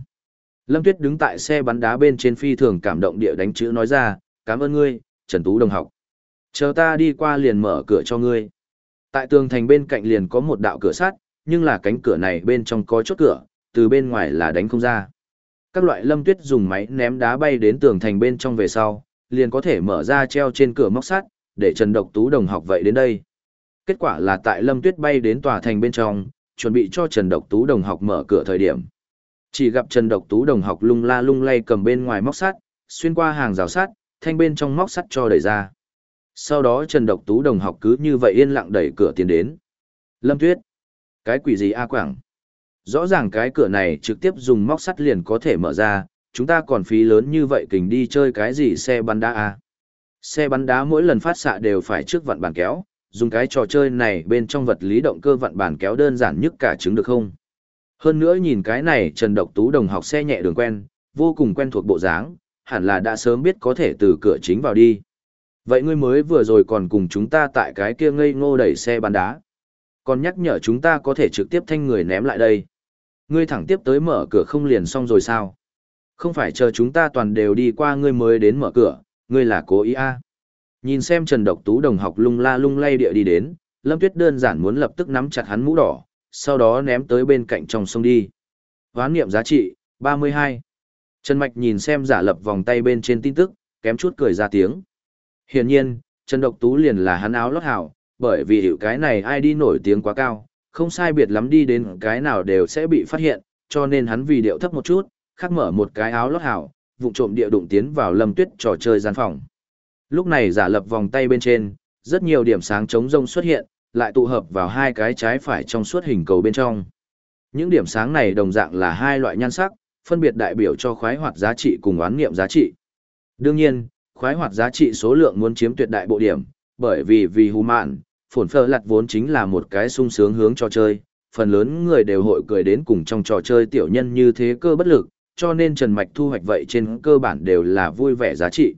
Lâm Tuyết đứng tại xe bắn đá bên trên phi thường cảm động địa đánh chữ nói ra, cảm ơn ngươi, Trần Tú đồng học. Chờ ta đi qua liền mở cửa cho ngươi. Tại tường thành bên cạnh liền có một đạo cửa sắt, nhưng là cánh cửa này bên trong có chốt cửa, từ bên ngoài là đánh không ra. Các loại lâm tuyết dùng máy ném đá bay đến tường thành bên trong về sau, liền có thể mở ra treo trên cửa móc sắt, để Trần Độc Tú đồng học vậy đến đây. Kết quả là tại lâm tuyết bay đến tòa thành bên trong, chuẩn bị cho Trần Độc Tú đồng học mở cửa thời điểm. Chỉ gặp Trần Độc Tú đồng học lung la lung lay cầm bên ngoài móc sắt, xuyên qua hàng rào sắt, thanh bên trong móc sắt cho đẩy ra. Sau đó Trần Độc Tú đồng học cứ như vậy yên lặng đẩy cửa tiến đến. Lâm Tuyết, cái quỷ gì a quảng? Rõ ràng cái cửa này trực tiếp dùng móc sắt liền có thể mở ra, chúng ta còn phí lớn như vậy kình đi chơi cái gì xe bắn đá a? Xe bắn đá mỗi lần phát xạ đều phải trước vặn bàn kéo, dùng cái trò chơi này bên trong vật lý động cơ vặn bàn kéo đơn giản nhất cả chứng được không? Hơn nữa nhìn cái này Trần Độc Tú đồng học xe nhẹ đường quen, vô cùng quen thuộc bộ dáng, hẳn là đã sớm biết có thể từ cửa chính vào đi. Vậy ngươi mới vừa rồi còn cùng chúng ta tại cái kia ngây ngô đẩy xe bán đá. Còn nhắc nhở chúng ta có thể trực tiếp thanh người ném lại đây. Ngươi thẳng tiếp tới mở cửa không liền xong rồi sao? Không phải chờ chúng ta toàn đều đi qua ngươi mới đến mở cửa, ngươi là cố ý à. Nhìn xem Trần Độc Tú đồng học lung la lung lay địa đi đến, Lâm Tuyết đơn giản muốn lập tức nắm chặt hắn mũ đỏ, sau đó ném tới bên cạnh trong sông đi. Ván niệm giá trị, 32. Trần Mạch nhìn xem giả lập vòng tay bên trên tin tức, kém chút cười ra tiếng. Hiển nhiên, Trần Độc Tú liền là hắn áo lót hảo, bởi vì hiệu cái này ai đi nổi tiếng quá cao, không sai biệt lắm đi đến cái nào đều sẽ bị phát hiện, cho nên hắn vì điệu thấp một chút, khắc mở một cái áo lót hảo, vụng trộm địa đụng tiến vào lâm tuyết trò chơi gian phòng. Lúc này giả lập vòng tay bên trên, rất nhiều điểm sáng chống rông xuất hiện, lại tụ hợp vào hai cái trái phải trong suốt hình cầu bên trong. Những điểm sáng này đồng dạng là hai loại nhan sắc, phân biệt đại biểu cho khoái hoạt giá trị cùng oán nghiệm giá trị. Đương nhiên, khoái hoạt giá trị số lượng muốn chiếm tuyệt đại bộ điểm, bởi vì vì hù mạn, phổn phơ lặt vốn chính là một cái sung sướng hướng cho chơi, phần lớn người đều hội cười đến cùng trong trò chơi tiểu nhân như thế cơ bất lực, cho nên Trần Mạch thu hoạch vậy trên cơ bản đều là vui vẻ giá trị.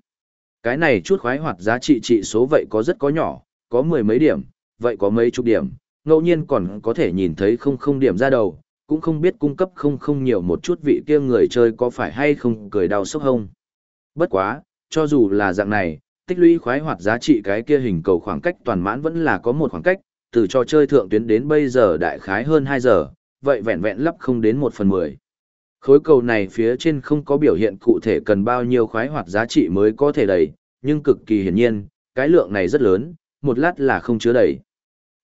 Cái này chút khoái hoạt giá trị trị số vậy có rất có nhỏ, có mười mấy điểm, vậy có mấy chục điểm, ngẫu nhiên còn có thể nhìn thấy không không điểm ra đầu, cũng không biết cung cấp không không nhiều một chút vị kia người chơi có phải hay không cười đau sốc hông. Bất quá, cho dù là dạng này, tích lũy khoái hoạt giá trị cái kia hình cầu khoảng cách toàn mãn vẫn là có một khoảng cách, từ trò chơi thượng tuyến đến bây giờ đại khái hơn 2 giờ, vậy vẹn vẹn lắp không đến 1 phần 10. Khối cầu này phía trên không có biểu hiện cụ thể cần bao nhiêu khoái hoạt giá trị mới có thể đầy, nhưng cực kỳ hiển nhiên, cái lượng này rất lớn, một lát là không chứa đầy.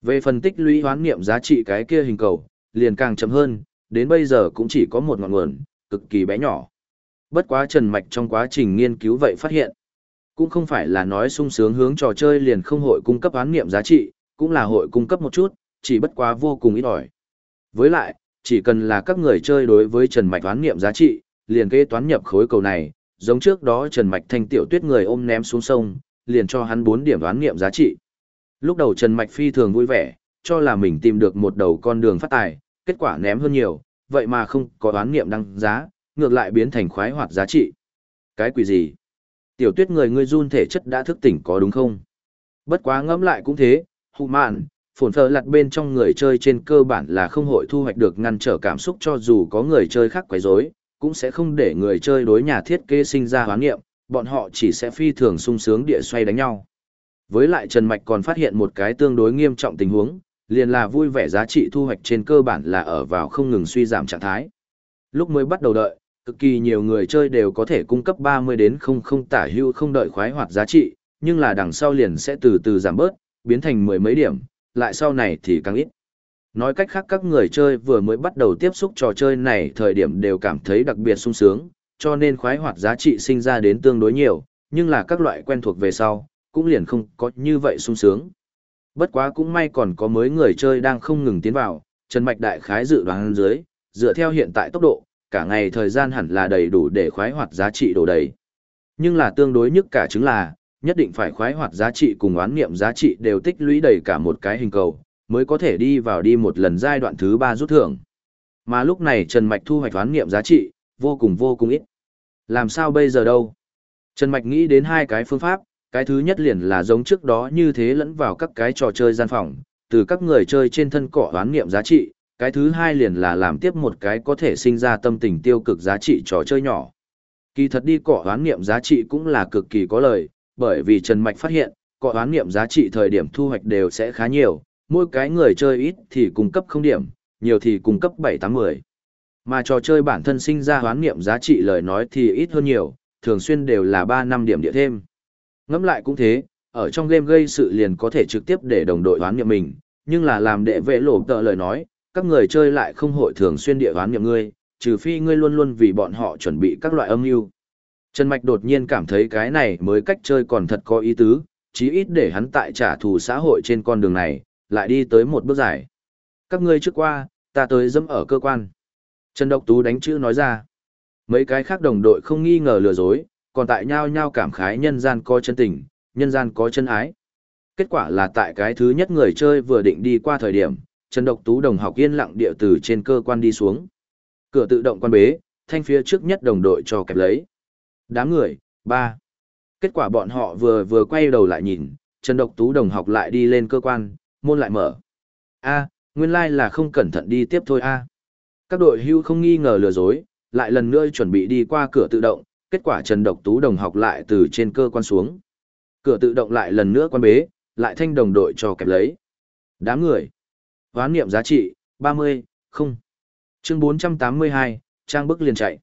Về phân tích lũy hoán niệm giá trị cái kia hình cầu, liền càng chậm hơn, đến bây giờ cũng chỉ có một ngọn nguồn, cực kỳ bé nhỏ. Bất quá Trần Mạch trong quá trình nghiên cứu vậy phát hiện, cũng không phải là nói sung sướng hướng trò chơi liền không hội cung cấp án nghiệm giá trị, cũng là hội cung cấp một chút, chỉ bất quá vô cùng ít ỏi. Với lại, chỉ cần là các người chơi đối với Trần Mạch toán nghiệm giá trị, liền kế toán nhập khối cầu này, giống trước đó Trần Mạch thanh tiểu tuyết người ôm ném xuống sông, liền cho hắn 4 điểm toán nghiệm giá trị. Lúc đầu Trần Mạch phi thường vui vẻ, cho là mình tìm được một đầu con đường phát tài, kết quả ném hơn nhiều, vậy mà không có đoán nghiệm đăng giá, ngược lại biến thành khoái hoạt giá trị. Cái quỷ gì? Tiểu tuyết người ngươi run thể chất đã thức tỉnh có đúng không? Bất quá ngẫm lại cũng thế, hù mạn, phồn phở lặt bên trong người chơi trên cơ bản là không hội thu hoạch được ngăn trở cảm xúc cho dù có người chơi khác quấy rối cũng sẽ không để người chơi đối nhà thiết kế sinh ra hoán nghiệm, bọn họ chỉ sẽ phi thường sung sướng địa xoay đánh nhau. Với lại Trần Mạch còn phát hiện một cái tương đối nghiêm trọng tình huống, liền là vui vẻ giá trị thu hoạch trên cơ bản là ở vào không ngừng suy giảm trạng thái. Lúc mới bắt đầu đợi, cực kỳ nhiều người chơi đều có thể cung cấp 30 đến 00 tả hưu không đợi khoái hoạt giá trị, nhưng là đằng sau liền sẽ từ từ giảm bớt, biến thành mười mấy điểm, lại sau này thì càng ít. Nói cách khác các người chơi vừa mới bắt đầu tiếp xúc trò chơi này thời điểm đều cảm thấy đặc biệt sung sướng, cho nên khoái hoạt giá trị sinh ra đến tương đối nhiều, nhưng là các loại quen thuộc về sau, cũng liền không có như vậy sung sướng. Bất quá cũng may còn có mới người chơi đang không ngừng tiến vào, Trần Mạch Đại Khái dự đoán dưới, dựa theo hiện tại tốc độ, cả ngày thời gian hẳn là đầy đủ để khoái hoạt giá trị đổ đầy. Nhưng là tương đối nhất cả chứng là, nhất định phải khoái hoạt giá trị cùng oán nghiệm giá trị đều tích lũy đầy cả một cái hình cầu, mới có thể đi vào đi một lần giai đoạn thứ ba rút thưởng. Mà lúc này Trần Mạch thu hoạch oán nghiệm giá trị, vô cùng vô cùng ít. Làm sao bây giờ đâu? Trần Mạch nghĩ đến hai cái phương pháp, cái thứ nhất liền là giống trước đó như thế lẫn vào các cái trò chơi gian phòng, từ các người chơi trên thân cỏ oán nghiệm giá trị, cái thứ hai liền là làm tiếp một cái có thể sinh ra tâm tình tiêu cực giá trị trò chơi nhỏ. Kỳ thật đi cỏ oán nghiệm giá trị cũng là cực kỳ có lời, bởi vì Trần Mạch phát hiện, cỏ oán nghiệm giá trị thời điểm thu hoạch đều sẽ khá nhiều, mỗi cái người chơi ít thì cung cấp không điểm, nhiều thì cung cấp 7-8-10. Mà trò chơi bản thân sinh ra hoán nghiệm giá trị lời nói thì ít hơn nhiều, thường xuyên đều là 3 năm điểm địa thêm. Ngẫm lại cũng thế, ở trong game gây sự liền có thể trực tiếp để đồng đội đoán nghiệm mình, nhưng là làm đệ vệ lộ tợ lời nói, các người chơi lại không hội thường xuyên địa đoán nghiệm ngươi, trừ phi ngươi luôn luôn vì bọn họ chuẩn bị các loại âm mưu Trần Mạch đột nhiên cảm thấy cái này mới cách chơi còn thật có ý tứ, chí ít để hắn tại trả thù xã hội trên con đường này, lại đi tới một bước giải. Các ngươi trước qua, ta tới dẫm ở cơ quan. Trần Độc Tú đánh chữ nói ra. Mấy cái khác đồng đội không nghi ngờ lừa dối, còn tại nhau nhau cảm khái nhân gian có chân tình, nhân gian có chân ái. Kết quả là tại cái thứ nhất người chơi vừa định đi qua thời điểm, Trần Độc Tú đồng học yên lặng địa từ trên cơ quan đi xuống. Cửa tự động quan bế, thanh phía trước nhất đồng đội cho kẹp lấy. Đám người, ba. Kết quả bọn họ vừa vừa quay đầu lại nhìn, Trần Độc Tú đồng học lại đi lên cơ quan, môn lại mở. A, nguyên lai like là không cẩn thận đi tiếp thôi a. Các đội hưu không nghi ngờ lừa dối, lại lần nữa chuẩn bị đi qua cửa tự động, kết quả Trần Độc Tú đồng học lại từ trên cơ quan xuống. Cửa tự động lại lần nữa quan bế, lại thanh đồng đội cho kẹp lấy. Đám người. Hoán niệm giá trị, 30, không. Chương 482, trang bức liền chạy.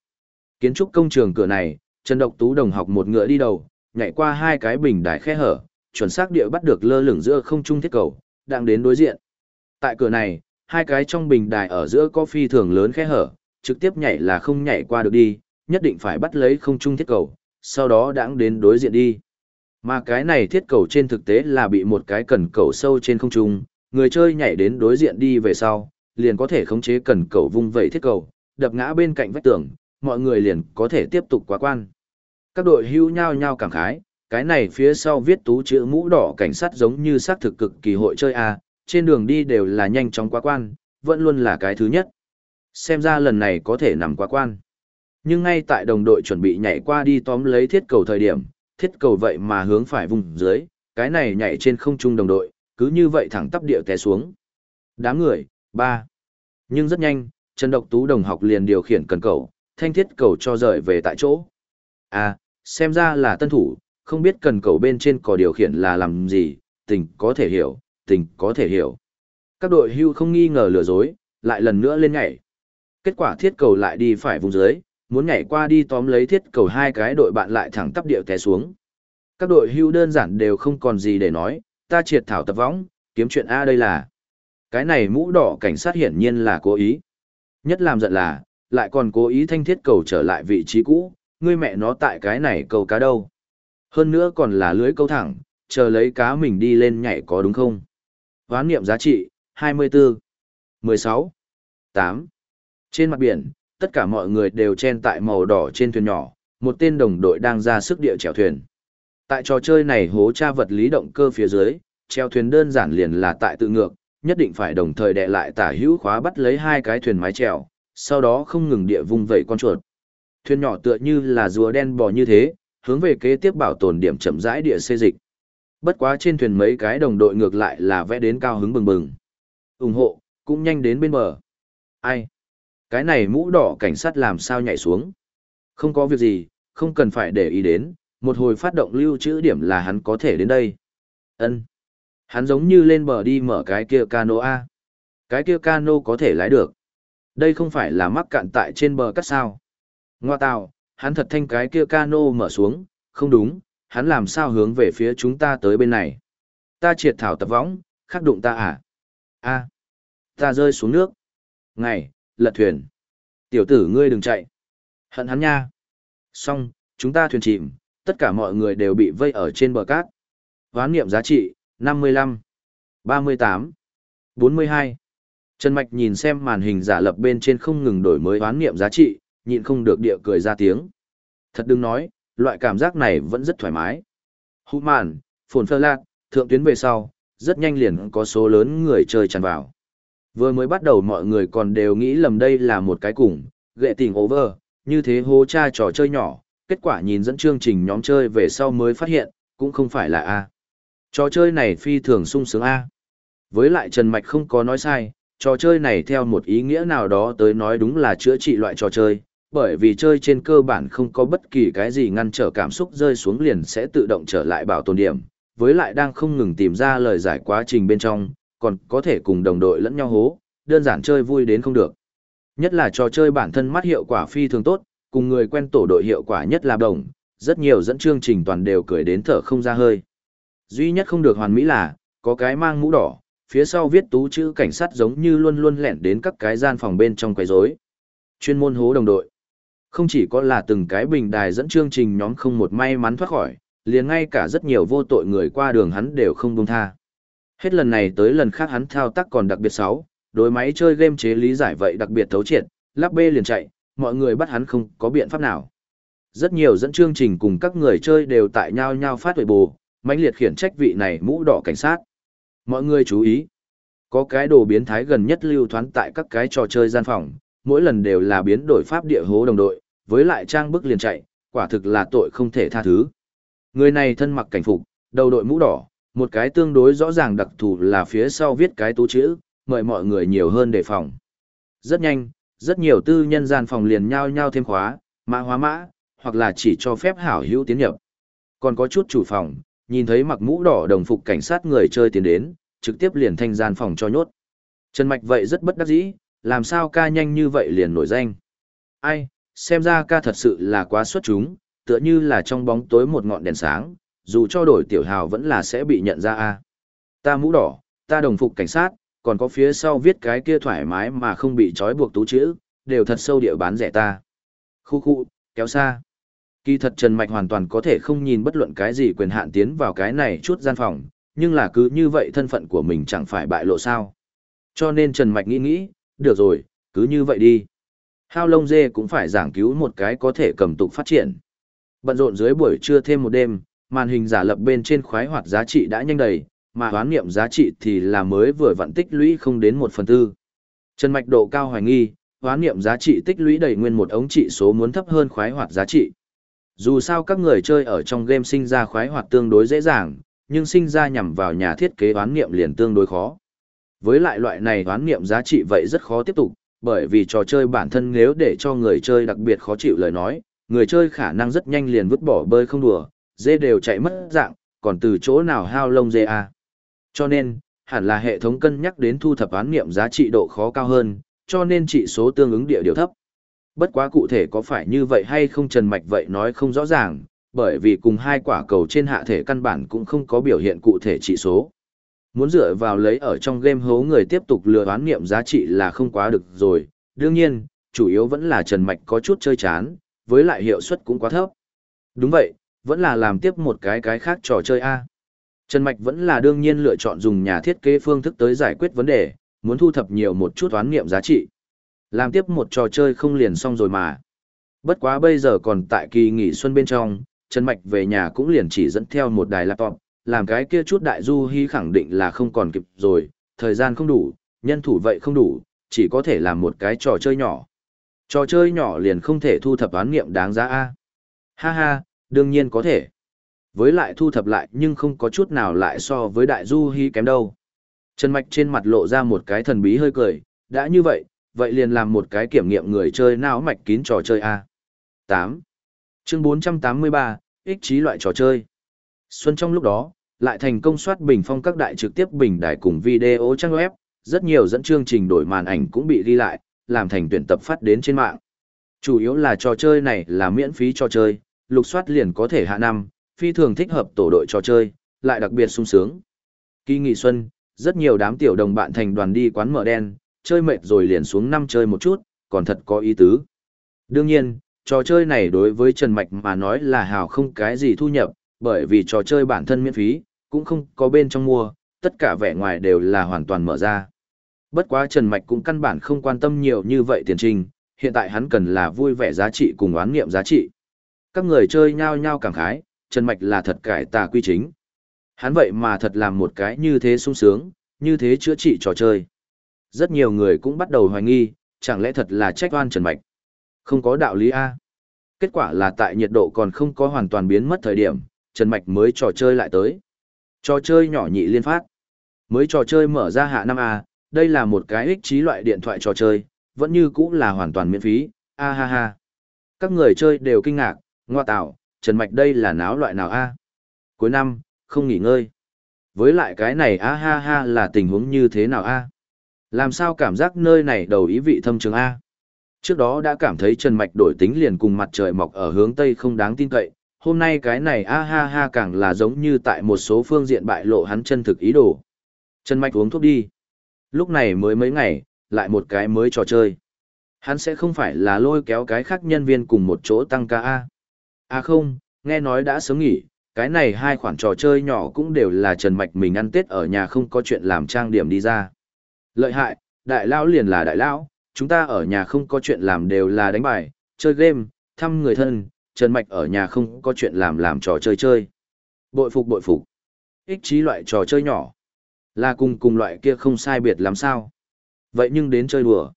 Kiến trúc công trường cửa này, Trần Độc Tú đồng học một ngựa đi đầu, nhảy qua hai cái bình đài khe hở, chuẩn xác địa bắt được lơ lửng giữa không trung thiết cầu, đang đến đối diện. Tại cửa này, hai cái trong bình đài ở giữa có phi thường lớn khe hở, trực tiếp nhảy là không nhảy qua được đi, nhất định phải bắt lấy không trung thiết cầu, sau đó đãng đến đối diện đi. Mà cái này thiết cầu trên thực tế là bị một cái cần cầu sâu trên không trung, người chơi nhảy đến đối diện đi về sau, liền có thể khống chế cần cầu vung vẩy thiết cầu, đập ngã bên cạnh vách tường, mọi người liền có thể tiếp tục quá quan. Các đội hưu nhau nhau cảm khái, cái này phía sau viết tú chữ mũ đỏ cảnh sát giống như xác thực cực kỳ hội chơi A, trên đường đi đều là nhanh chóng quá quan, vẫn luôn là cái thứ nhất. Xem ra lần này có thể nằm quá quan. Nhưng ngay tại đồng đội chuẩn bị nhảy qua đi tóm lấy thiết cầu thời điểm, thiết cầu vậy mà hướng phải vùng dưới, cái này nhảy trên không trung đồng đội, cứ như vậy thẳng tắp địa té xuống. Đám người, ba. Nhưng rất nhanh, Trần Độc Tú đồng học liền điều khiển cần cầu, thanh thiết cầu cho rời về tại chỗ. À, xem ra là tân thủ, không biết cần cầu bên trên có điều khiển là làm gì, tình có thể hiểu, tình có thể hiểu. Các đội hưu không nghi ngờ lừa dối, lại lần nữa lên nhảy. Kết quả thiết cầu lại đi phải vùng dưới, muốn nhảy qua đi tóm lấy thiết cầu hai cái đội bạn lại thẳng tắp điệu té xuống. Các đội hưu đơn giản đều không còn gì để nói, ta triệt thảo tập võng, kiếm chuyện A đây là. Cái này mũ đỏ cảnh sát hiển nhiên là cố ý. Nhất làm giận là, lại còn cố ý thanh thiết cầu trở lại vị trí cũ, ngươi mẹ nó tại cái này câu cá đâu. Hơn nữa còn là lưới câu thẳng, chờ lấy cá mình đi lên nhảy có đúng không? ván niệm giá trị, 24, 16, 8. Trên mặt biển, tất cả mọi người đều chen tại màu đỏ trên thuyền nhỏ, một tên đồng đội đang ra sức địa chèo thuyền. Tại trò chơi này hố tra vật lý động cơ phía dưới, treo thuyền đơn giản liền là tại tự ngược, nhất định phải đồng thời đè lại tả hữu khóa bắt lấy hai cái thuyền mái trèo, sau đó không ngừng địa vung vẩy con chuột. Thuyền nhỏ tựa như là rùa đen bò như thế, hướng về kế tiếp bảo tồn điểm chậm rãi địa xây dịch. Bất quá trên thuyền mấy cái đồng đội ngược lại là vẽ đến cao hứng bừng bừng. ủng hộ, cũng nhanh đến bên bờ. Ai? Cái này mũ đỏ cảnh sát làm sao nhảy xuống? Không có việc gì, không cần phải để ý đến, một hồi phát động lưu trữ điểm là hắn có thể đến đây. Ân, Hắn giống như lên bờ đi mở cái kia cano A. Cái kia cano có thể lái được. Đây không phải là mắc cạn tại trên bờ cắt sao. Ngoa tào, hắn thật thanh cái kia cano mở xuống, không đúng, hắn làm sao hướng về phía chúng ta tới bên này. Ta triệt thảo tập võng, khắc đụng ta à? a ta rơi xuống nước. Ngày, lật thuyền. Tiểu tử ngươi đừng chạy. Hận hắn nha. Xong, chúng ta thuyền chìm, tất cả mọi người đều bị vây ở trên bờ cát. Ván niệm giá trị, 55, 38, 42. Trần Mạch nhìn xem màn hình giả lập bên trên không ngừng đổi mới ván niệm giá trị, nhịn không được địa cười ra tiếng. Thật đừng nói, loại cảm giác này vẫn rất thoải mái. hụt màn, phồn phơ lạc, thượng tuyến về sau, rất nhanh liền có số lớn người chơi tràn vào. Vừa mới bắt đầu mọi người còn đều nghĩ lầm đây là một cái cùng, ghệ tình over, như thế hô cha trò chơi nhỏ, kết quả nhìn dẫn chương trình nhóm chơi về sau mới phát hiện, cũng không phải là A. Trò chơi này phi thường sung sướng A. Với lại Trần Mạch không có nói sai, trò chơi này theo một ý nghĩa nào đó tới nói đúng là chữa trị loại trò chơi, bởi vì chơi trên cơ bản không có bất kỳ cái gì ngăn trở cảm xúc rơi xuống liền sẽ tự động trở lại bảo tồn điểm, với lại đang không ngừng tìm ra lời giải quá trình bên trong, còn có thể cùng đồng đội lẫn nhau hố, đơn giản chơi vui đến không được. Nhất là trò chơi bản thân mắt hiệu quả phi thường tốt, cùng người quen tổ đội hiệu quả nhất là đồng, rất nhiều dẫn chương trình toàn đều cười đến thở không ra hơi. Duy nhất không được hoàn mỹ là, có cái mang mũ đỏ, phía sau viết tú chữ cảnh sát giống như luôn luôn lẻn đến các cái gian phòng bên trong quấy rối. Chuyên môn hố đồng đội. Không chỉ có là từng cái bình đài dẫn chương trình nhóm không một may mắn thoát khỏi, liền ngay cả rất nhiều vô tội người qua đường hắn đều không buông tha. Hết lần này tới lần khác hắn thao tác còn đặc biệt xấu, đối máy chơi game chế lý giải vậy đặc biệt thấu triệt, lắp bê liền chạy, mọi người bắt hắn không có biện pháp nào. Rất nhiều dẫn chương trình cùng các người chơi đều tại nhau nhau phát huệ bù, mãnh liệt khiển trách vị này mũ đỏ cảnh sát. Mọi người chú ý, có cái đồ biến thái gần nhất lưu thoán tại các cái trò chơi gian phòng, mỗi lần đều là biến đổi pháp địa hố đồng đội, với lại trang bức liền chạy, quả thực là tội không thể tha thứ. Người này thân mặc cảnh phục, đầu đội mũ đỏ, một cái tương đối rõ ràng đặc thù là phía sau viết cái tú chữ, mời mọi người nhiều hơn đề phòng. Rất nhanh, rất nhiều tư nhân gian phòng liền nhau nhau thêm khóa, mã hóa mã, hoặc là chỉ cho phép hảo hữu tiến nhập. Còn có chút chủ phòng, nhìn thấy mặc mũ đỏ đồng phục cảnh sát người chơi tiến đến, trực tiếp liền thanh gian phòng cho nhốt. Trần Mạch vậy rất bất đắc dĩ, làm sao ca nhanh như vậy liền nổi danh. Ai, xem ra ca thật sự là quá xuất chúng, tựa như là trong bóng tối một ngọn đèn sáng, dù cho đổi tiểu hào vẫn là sẽ bị nhận ra a. Ta mũ đỏ, ta đồng phục cảnh sát, còn có phía sau viết cái kia thoải mái mà không bị trói buộc tú chữ, đều thật sâu địa bán rẻ ta. Khu khu, kéo xa. Kỳ thật Trần Mạch hoàn toàn có thể không nhìn bất luận cái gì quyền hạn tiến vào cái này chút gian phòng, nhưng là cứ như vậy thân phận của mình chẳng phải bại lộ sao. Cho nên Trần Mạch nghĩ nghĩ, được rồi, cứ như vậy đi. Hao lông dê cũng phải giảng cứu một cái có thể cầm tục phát triển. Bận rộn dưới buổi trưa thêm một đêm, màn hình giả lập bên trên khoái hoạt giá trị đã nhanh đầy, mà hoán niệm giá trị thì là mới vừa vặn tích lũy không đến một phần tư. Trần Mạch độ cao hoài nghi, hoán niệm giá trị tích lũy đầy nguyên một ống trị số muốn thấp hơn khoái hoạt giá trị. Dù sao các người chơi ở trong game sinh ra khoái hoạt tương đối dễ dàng, nhưng sinh ra nhằm vào nhà thiết kế hoán niệm liền tương đối khó. Với lại loại này hoán niệm giá trị vậy rất khó tiếp tục, bởi vì trò chơi bản thân nếu để cho người chơi đặc biệt khó chịu lời nói, người chơi khả năng rất nhanh liền vứt bỏ bơi không đùa, dê đều chạy mất dạng, còn từ chỗ nào hao lông dê à. Cho nên, hẳn là hệ thống cân nhắc đến thu thập án nghiệm giá trị độ khó cao hơn, cho nên trị số tương ứng địa điều thấp. Bất quá cụ thể có phải như vậy hay không Trần Mạch vậy nói không rõ ràng, bởi vì cùng hai quả cầu trên hạ thể căn bản cũng không có biểu hiện cụ thể trị số. Muốn dựa vào lấy ở trong game hố người tiếp tục lừa đoán nghiệm giá trị là không quá được rồi, đương nhiên, chủ yếu vẫn là Trần Mạch có chút chơi chán, với lại hiệu suất cũng quá thấp. Đúng vậy, vẫn là làm tiếp một cái cái khác trò chơi A. Trần Mạch vẫn là đương nhiên lựa chọn dùng nhà thiết kế phương thức tới giải quyết vấn đề, muốn thu thập nhiều một chút toán nghiệm giá trị. Làm tiếp một trò chơi không liền xong rồi mà. Bất quá bây giờ còn tại kỳ nghỉ xuân bên trong, Trần Mạch về nhà cũng liền chỉ dẫn theo một đài laptop, làm cái kia chút đại du hy khẳng định là không còn kịp rồi, thời gian không đủ, nhân thủ vậy không đủ, chỉ có thể làm một cái trò chơi nhỏ. Trò chơi nhỏ liền không thể thu thập toán nghiệm đáng giá A. Ha ha, đương nhiên có thể. Với lại thu thập lại nhưng không có chút nào lại so với đại du hí kém đâu. Trần Mạch trên mặt lộ ra một cái thần bí hơi cười, đã như vậy, vậy liền làm một cái kiểm nghiệm người chơi não mạch kín trò chơi A. 8. Chương 483, ích trí loại trò chơi. Xuân trong lúc đó, lại thành công soát bình phong các đại trực tiếp bình đài cùng video trang web, rất nhiều dẫn chương trình đổi màn ảnh cũng bị ghi lại, làm thành tuyển tập phát đến trên mạng. Chủ yếu là trò chơi này là miễn phí trò chơi, lục soát liền có thể hạ năm, phi thường thích hợp tổ đội trò chơi, lại đặc biệt sung sướng. Kỳ nghỉ xuân, rất nhiều đám tiểu đồng bạn thành đoàn đi quán mở đen, chơi mệt rồi liền xuống năm chơi một chút, còn thật có ý tứ. Đương nhiên, trò chơi này đối với Trần Mạch mà nói là hào không cái gì thu nhập, bởi vì trò chơi bản thân miễn phí, cũng không có bên trong mua, tất cả vẻ ngoài đều là hoàn toàn mở ra. Bất quá Trần Mạch cũng căn bản không quan tâm nhiều như vậy tiền trình, hiện tại hắn cần là vui vẻ giá trị cùng oán nghiệm giá trị. Các người chơi nhao nhao cảm khái, Trần Mạch là thật cải tà quy chính. Hắn vậy mà thật làm một cái như thế sung sướng, như thế chữa trị trò chơi. Rất nhiều người cũng bắt đầu hoài nghi, chẳng lẽ thật là trách oan Trần Mạch. Không có đạo lý A. Kết quả là tại nhiệt độ còn không có hoàn toàn biến mất thời điểm, Trần Mạch mới trò chơi lại tới. Trò chơi nhỏ nhị liên phát. Mới trò chơi mở ra hạ 5A, đây là một cái ích trí loại điện thoại trò chơi, vẫn như cũ là hoàn toàn miễn phí, a ha ha. Các người chơi đều kinh ngạc, ngoa tạo, Trần Mạch đây là náo loại nào a Cuối năm, không nghỉ ngơi. Với lại cái này a ha ha là tình huống như thế nào a Làm sao cảm giác nơi này đầu ý vị thâm trường a Trước đó đã cảm thấy Trần Mạch đổi tính liền cùng mặt trời mọc ở hướng Tây không đáng tin cậy, hôm nay cái này a ha ha càng là giống như tại một số phương diện bại lộ hắn chân thực ý đồ. Trần Mạch uống thuốc đi. Lúc này mới mấy ngày, lại một cái mới trò chơi. Hắn sẽ không phải là lôi kéo cái khác nhân viên cùng một chỗ tăng ca A. À không, nghe nói đã sớm nghỉ, cái này hai khoản trò chơi nhỏ cũng đều là Trần Mạch mình ăn Tết ở nhà không có chuyện làm trang điểm đi ra. Lợi hại, đại lão liền là đại lão, chúng ta ở nhà không có chuyện làm đều là đánh bài, chơi game, thăm người thân, Trần Mạch ở nhà không có chuyện làm làm trò chơi chơi. Bội phục bội phục. Ích trí loại trò chơi nhỏ. Là cùng cùng loại kia không sai biệt làm sao. Vậy nhưng đến chơi đùa.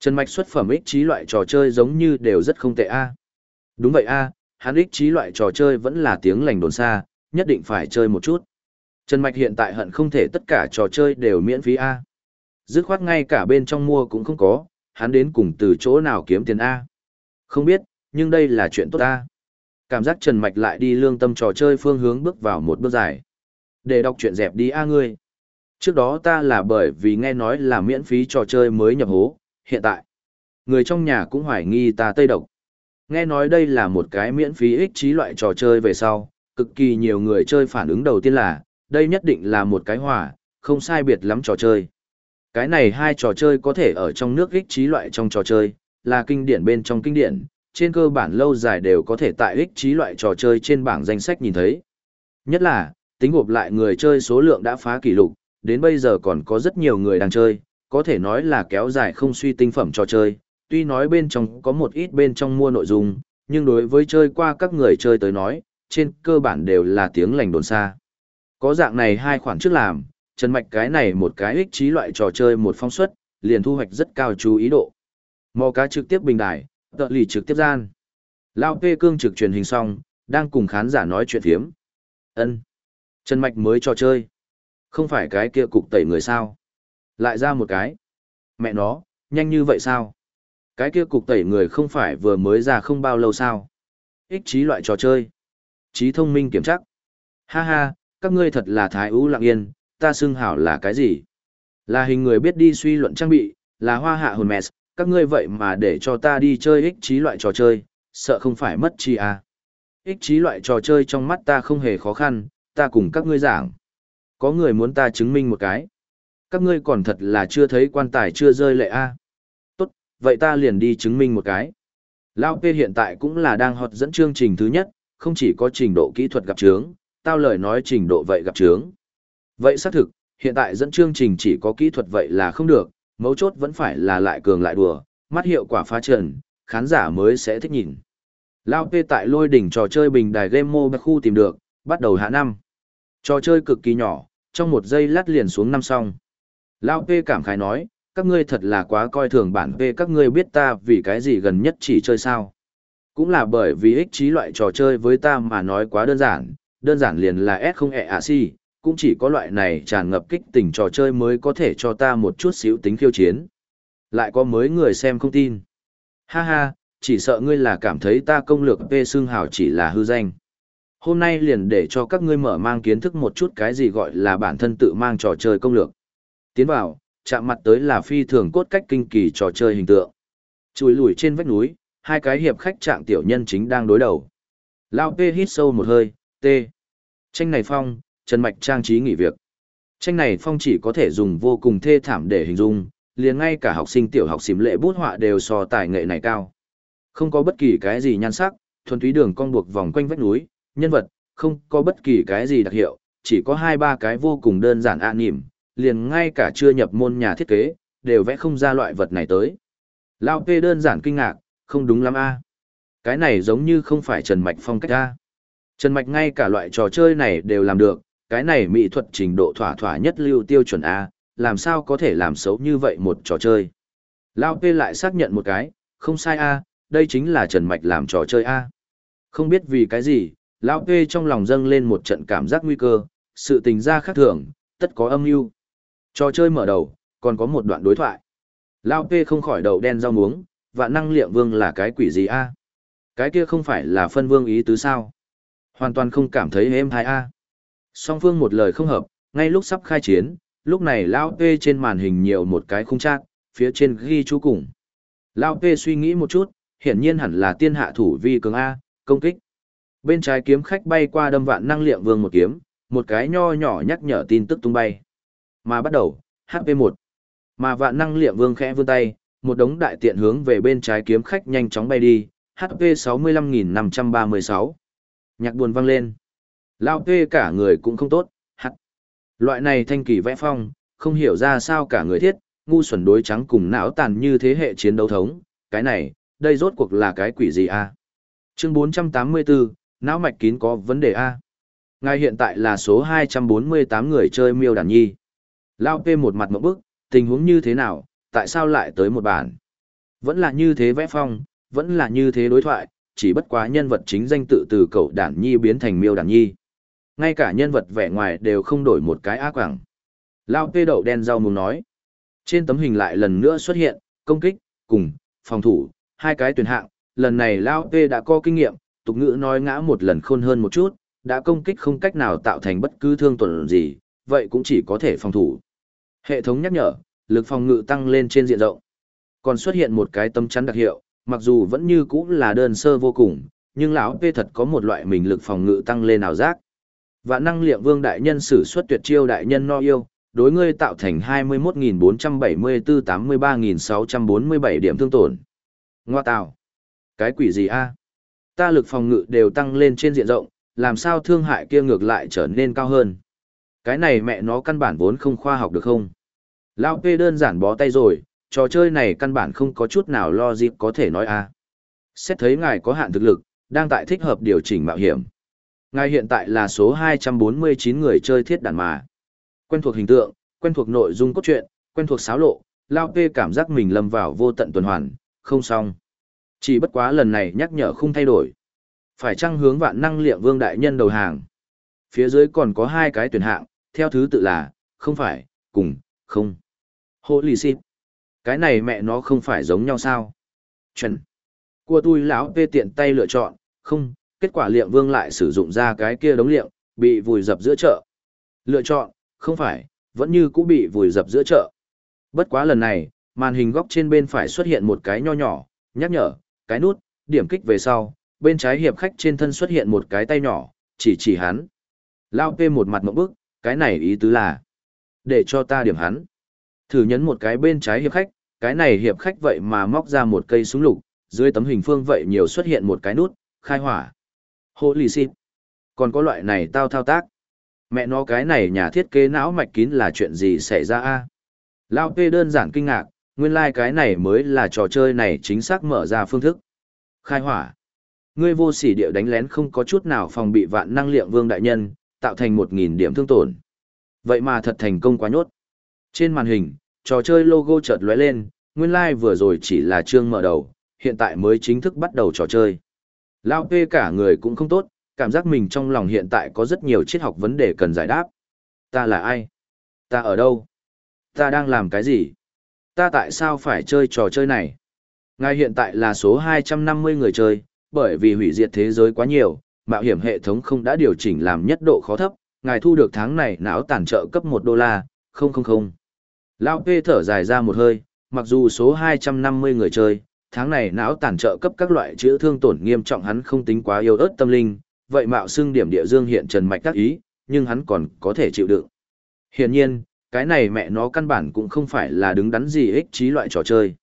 Trần Mạch xuất phẩm ích trí loại trò chơi giống như đều rất không tệ a Đúng vậy a hắn ích trí loại trò chơi vẫn là tiếng lành đồn xa, nhất định phải chơi một chút. Trần Mạch hiện tại hận không thể tất cả trò chơi đều miễn phí A. Dứt khoát ngay cả bên trong mua cũng không có, hắn đến cùng từ chỗ nào kiếm tiền A. Không biết, nhưng đây là chuyện tốt A. Cảm giác Trần Mạch lại đi lương tâm trò chơi phương hướng bước vào một bước dài. Để đọc chuyện dẹp đi A ngươi. Trước đó ta là bởi vì nghe nói là miễn phí trò chơi mới nhập hố, hiện tại. Người trong nhà cũng hoài nghi ta tây độc. Nghe nói đây là một cái miễn phí ích trí loại trò chơi về sau, cực kỳ nhiều người chơi phản ứng đầu tiên là, đây nhất định là một cái hỏa, không sai biệt lắm trò chơi. Cái này hai trò chơi có thể ở trong nước ích trí loại trong trò chơi, là kinh điển bên trong kinh điển, trên cơ bản lâu dài đều có thể tại ích trí loại trò chơi trên bảng danh sách nhìn thấy. Nhất là, tính gộp lại người chơi số lượng đã phá kỷ lục, đến bây giờ còn có rất nhiều người đang chơi, có thể nói là kéo dài không suy tinh phẩm trò chơi, tuy nói bên trong có một ít bên trong mua nội dung, nhưng đối với chơi qua các người chơi tới nói, trên cơ bản đều là tiếng lành đồn xa. Có dạng này hai khoản trước làm, Trần Mạch cái này một cái ích trí loại trò chơi một phong suất, liền thu hoạch rất cao chú ý độ. Mò cá trực tiếp bình đài, tợ lì trực tiếp gian. Lao P cương trực truyền hình xong, đang cùng khán giả nói chuyện thiếm. ân Trần Mạch mới trò chơi. Không phải cái kia cục tẩy người sao. Lại ra một cái. Mẹ nó, nhanh như vậy sao? Cái kia cục tẩy người không phải vừa mới ra không bao lâu sao? Ích trí loại trò chơi. Trí thông minh kiểm chắc. Ha ha, các ngươi thật là thái ú lặng yên, ta xưng hảo là cái gì? Là hình người biết đi suy luận trang bị, là hoa hạ hồn mẹ, các ngươi vậy mà để cho ta đi chơi ích trí loại trò chơi, sợ không phải mất chi à. Ích trí loại trò chơi trong mắt ta không hề khó khăn, ta cùng các ngươi giảng. Có người muốn ta chứng minh một cái. Các ngươi còn thật là chưa thấy quan tài chưa rơi lệ a. À. Vậy ta liền đi chứng minh một cái. Lao P hiện tại cũng là đang hot dẫn chương trình thứ nhất, không chỉ có trình độ kỹ thuật gặp trướng, tao lời nói trình độ vậy gặp trướng. Vậy xác thực, hiện tại dẫn chương trình chỉ có kỹ thuật vậy là không được, mấu chốt vẫn phải là lại cường lại đùa, mắt hiệu quả phá trần, khán giả mới sẽ thích nhìn. Lao P tại lôi đỉnh trò chơi bình đài game mobile khu tìm được, bắt đầu hạ năm. Trò chơi cực kỳ nhỏ, trong một giây lát liền xuống năm xong. Lao P cảm khái nói, các ngươi thật là quá coi thường bản về các ngươi biết ta vì cái gì gần nhất chỉ chơi sao. Cũng là bởi vì ích trí loại trò chơi với ta mà nói quá đơn giản, đơn giản liền là S không ẹ ạ si, cũng chỉ có loại này tràn ngập kích tình trò chơi mới có thể cho ta một chút xíu tính khiêu chiến. Lại có mới người xem không tin. Ha ha, chỉ sợ ngươi là cảm thấy ta công lược P xương hào chỉ là hư danh. Hôm nay liền để cho các ngươi mở mang kiến thức một chút cái gì gọi là bản thân tự mang trò chơi công lược. Tiến vào, chạm mặt tới là phi thường cốt cách kinh kỳ trò chơi hình tượng. Chùi lùi trên vách núi, hai cái hiệp khách trạng tiểu nhân chính đang đối đầu. Lao P hít sâu một hơi, T. Tranh này phong, Trần Mạch trang trí nghỉ việc. Tranh này phong chỉ có thể dùng vô cùng thê thảm để hình dung, liền ngay cả học sinh tiểu học xím lệ bút họa đều so tài nghệ này cao. Không có bất kỳ cái gì nhan sắc, thuần túy đường cong buộc vòng quanh vách núi, nhân vật, không có bất kỳ cái gì đặc hiệu, chỉ có hai ba cái vô cùng đơn giản an nỉm, liền ngay cả chưa nhập môn nhà thiết kế, đều vẽ không ra loại vật này tới. Lao P đơn giản kinh ngạc, không đúng lắm a Cái này giống như không phải Trần Mạch phong cách a Trần Mạch ngay cả loại trò chơi này đều làm được, cái này mỹ thuật trình độ thỏa thỏa nhất lưu tiêu chuẩn A, làm sao có thể làm xấu như vậy một trò chơi. Lao P lại xác nhận một cái, không sai A, đây chính là Trần Mạch làm trò chơi A. Không biết vì cái gì, Lao P trong lòng dâng lên một trận cảm giác nguy cơ, sự tình ra khác thường, tất có âm mưu Trò chơi mở đầu, còn có một đoạn đối thoại. Lao P không khỏi đầu đen rau muống, và năng liệm vương là cái quỷ gì A. Cái kia không phải là phân vương ý tứ sao. Hoàn toàn không cảm thấy êm hai A. Song phương một lời không hợp, ngay lúc sắp khai chiến, lúc này Lao P trên màn hình nhiều một cái khung trác, phía trên ghi chú cùng. Lao P suy nghĩ một chút, hiển nhiên hẳn là tiên hạ thủ vi cường A, công kích. Bên trái kiếm khách bay qua đâm vạn năng liệm vương một kiếm, một cái nho nhỏ nhắc nhở tin tức tung bay. Mà bắt đầu, HP1. Mà vạn năng liệm vương khẽ vươn tay, một đống đại tiện hướng về bên trái kiếm khách nhanh chóng bay đi, HP 65.536. Nhạc buồn vang lên. Lao tê cả người cũng không tốt, hắt. Loại này thanh kỳ vẽ phong, không hiểu ra sao cả người thiết, ngu xuẩn đối trắng cùng não tàn như thế hệ chiến đấu thống, cái này, đây rốt cuộc là cái quỷ gì a? Chương 484, não mạch kín có vấn đề a. Ngài hiện tại là số 248 người chơi miêu đàn nhi. Lao P một mặt một bức, tình huống như thế nào, tại sao lại tới một bản? Vẫn là như thế vẽ phong, vẫn là như thế đối thoại, chỉ bất quá nhân vật chính danh tự từ cậu đản nhi biến thành miêu đàn nhi ngay cả nhân vật vẻ ngoài đều không đổi một cái ác quảng. Lao Pê đậu đen rau muốn nói. Trên tấm hình lại lần nữa xuất hiện, công kích, cùng, phòng thủ, hai cái tuyển hạng, lần này Lao Pê đã có kinh nghiệm, tục ngữ nói ngã một lần khôn hơn một chút, đã công kích không cách nào tạo thành bất cứ thương tuần gì, vậy cũng chỉ có thể phòng thủ. Hệ thống nhắc nhở, lực phòng ngự tăng lên trên diện rộng. Còn xuất hiện một cái tấm chắn đặc hiệu, mặc dù vẫn như cũ là đơn sơ vô cùng, nhưng lão P thật có một loại mình lực phòng ngự tăng lên nào giác. Vạn năng liệm vương đại nhân sử xuất tuyệt chiêu đại nhân no yêu, đối ngươi tạo thành 21.474-83.647 điểm thương tổn. Ngoa tạo! Cái quỷ gì a? Ta lực phòng ngự đều tăng lên trên diện rộng, làm sao thương hại kia ngược lại trở nên cao hơn. Cái này mẹ nó căn bản vốn không khoa học được không? Lao P đơn giản bó tay rồi, trò chơi này căn bản không có chút nào lo dịp có thể nói a. Xét thấy ngài có hạn thực lực, đang tại thích hợp điều chỉnh mạo hiểm. Ngài hiện tại là số 249 người chơi thiết đàn mà. Quen thuộc hình tượng, quen thuộc nội dung cốt truyện, quen thuộc xáo lộ, Lao P cảm giác mình lâm vào vô tận tuần hoàn, không xong. Chỉ bất quá lần này nhắc nhở không thay đổi. Phải chăng hướng vạn năng liệm vương đại nhân đầu hàng? Phía dưới còn có hai cái tuyển hạng, theo thứ tự là, không phải, cùng, không. Hộ lì xịt. Cái này mẹ nó không phải giống nhau sao? Chuẩn. Của tôi lão P tiện tay lựa chọn, không, kết quả liệm vương lại sử dụng ra cái kia đống liệm, bị vùi dập giữa chợ. Lựa chọn, không phải, vẫn như cũ bị vùi dập giữa chợ. Bất quá lần này, màn hình góc trên bên phải xuất hiện một cái nho nhỏ, nhắc nhở, cái nút, điểm kích về sau, bên trái hiệp khách trên thân xuất hiện một cái tay nhỏ, chỉ chỉ hắn. Lao P một mặt mộng bức, cái này ý tứ là, để cho ta điểm hắn. Thử nhấn một cái bên trái hiệp khách, cái này hiệp khách vậy mà móc ra một cây súng lục, dưới tấm hình phương vậy nhiều xuất hiện một cái nút, khai hỏa. Hô lì xịt Còn có loại này tao thao tác. Mẹ nó cái này nhà thiết kế não mạch kín là chuyện gì xảy ra a? Lao P đơn giản kinh ngạc, nguyên lai cái này mới là trò chơi này chính xác mở ra phương thức. Khai hỏa. Ngươi vô sỉ điệu đánh lén không có chút nào phòng bị vạn năng liệm vương đại nhân, tạo thành một nghìn điểm thương tổn. Vậy mà thật thành công quá nhốt. Trên màn hình, trò chơi logo chợt lóe lên, nguyên lai like vừa rồi chỉ là chương mở đầu, hiện tại mới chính thức bắt đầu trò chơi. Lao P cả người cũng không tốt, cảm giác mình trong lòng hiện tại có rất nhiều triết học vấn đề cần giải đáp. Ta là ai? Ta ở đâu? Ta đang làm cái gì? Ta tại sao phải chơi trò chơi này? Ngài hiện tại là số 250 người chơi, bởi vì hủy diệt thế giới quá nhiều, mạo hiểm hệ thống không đã điều chỉnh làm nhất độ khó thấp, ngài thu được tháng này não tàn trợ cấp 1 đô la, không không không. Lao P thở dài ra một hơi, mặc dù số 250 người chơi, tháng này não tàn trợ cấp các loại chữa thương tổn nghiêm trọng hắn không tính quá yêu ớt tâm linh, vậy mạo xưng điểm địa dương hiện trần mạch các ý, nhưng hắn còn có thể chịu đựng. Hiển nhiên, cái này mẹ nó căn bản cũng không phải là đứng đắn gì ích trí loại trò chơi.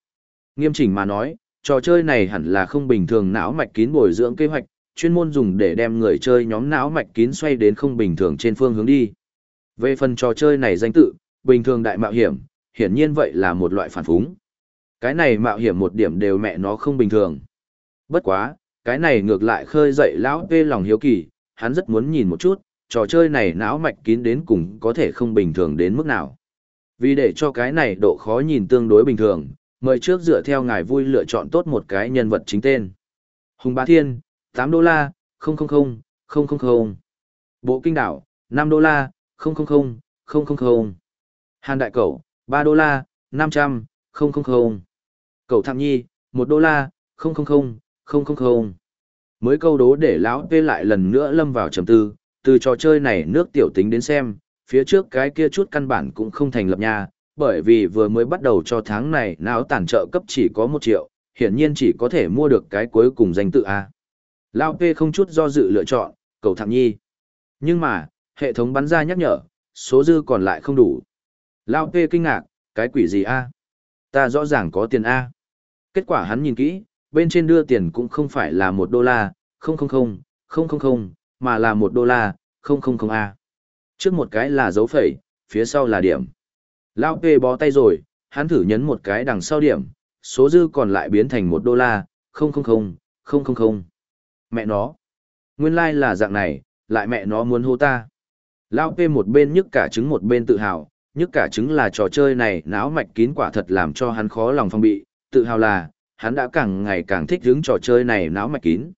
Nghiêm chỉnh mà nói, trò chơi này hẳn là không bình thường não mạch kín bồi dưỡng kế hoạch, chuyên môn dùng để đem người chơi nhóm não mạch kín xoay đến không bình thường trên phương hướng đi. Về phần trò chơi này danh tự, bình thường đại mạo hiểm, hiển nhiên vậy là một loại phản phúng. Cái này mạo hiểm một điểm đều mẹ nó không bình thường. Bất quá, cái này ngược lại khơi dậy lão tê lòng hiếu kỳ, hắn rất muốn nhìn một chút, trò chơi này não mạch kín đến cùng có thể không bình thường đến mức nào. Vì để cho cái này độ khó nhìn tương đối bình thường, mời trước dựa theo ngài vui lựa chọn tốt một cái nhân vật chính tên. Hùng Bá Thiên, 8 đô la, 000, 000. Bộ Kinh Đảo, 5 đô la, 000, 000. Hàn Đại Cẩu, 3 đô la, 500, 000. Cậu Thạm Nhi, 1 đô la, 000, 000. Mới câu đố để lão tê lại lần nữa lâm vào trầm tư, từ trò chơi này nước tiểu tính đến xem, phía trước cái kia chút căn bản cũng không thành lập nha, bởi vì vừa mới bắt đầu cho tháng này não tản trợ cấp chỉ có 1 triệu, hiển nhiên chỉ có thể mua được cái cuối cùng danh tự A. Lao P không chút do dự lựa chọn, cầu thẳng nhi. Nhưng mà, hệ thống bắn ra nhắc nhở, số dư còn lại không đủ. Lao P kinh ngạc, cái quỷ gì A? Ta rõ ràng có tiền A. Kết quả hắn nhìn kỹ, bên trên đưa tiền cũng không phải là một đô la, không không không, không không không, mà là một đô la, không không không A. Trước một cái là dấu phẩy, phía sau là điểm. Lao P bó tay rồi, hắn thử nhấn một cái đằng sau điểm, số dư còn lại biến thành một đô la, không không không, không không không. Mẹ nó. Nguyên lai like là dạng này, lại mẹ nó muốn hô ta. Lao P một bên nhức cả trứng một bên tự hào, nhức cả trứng là trò chơi này não mạch kín quả thật làm cho hắn khó lòng phong bị, tự hào là, hắn đã càng ngày càng thích hứng trò chơi này não mạch kín.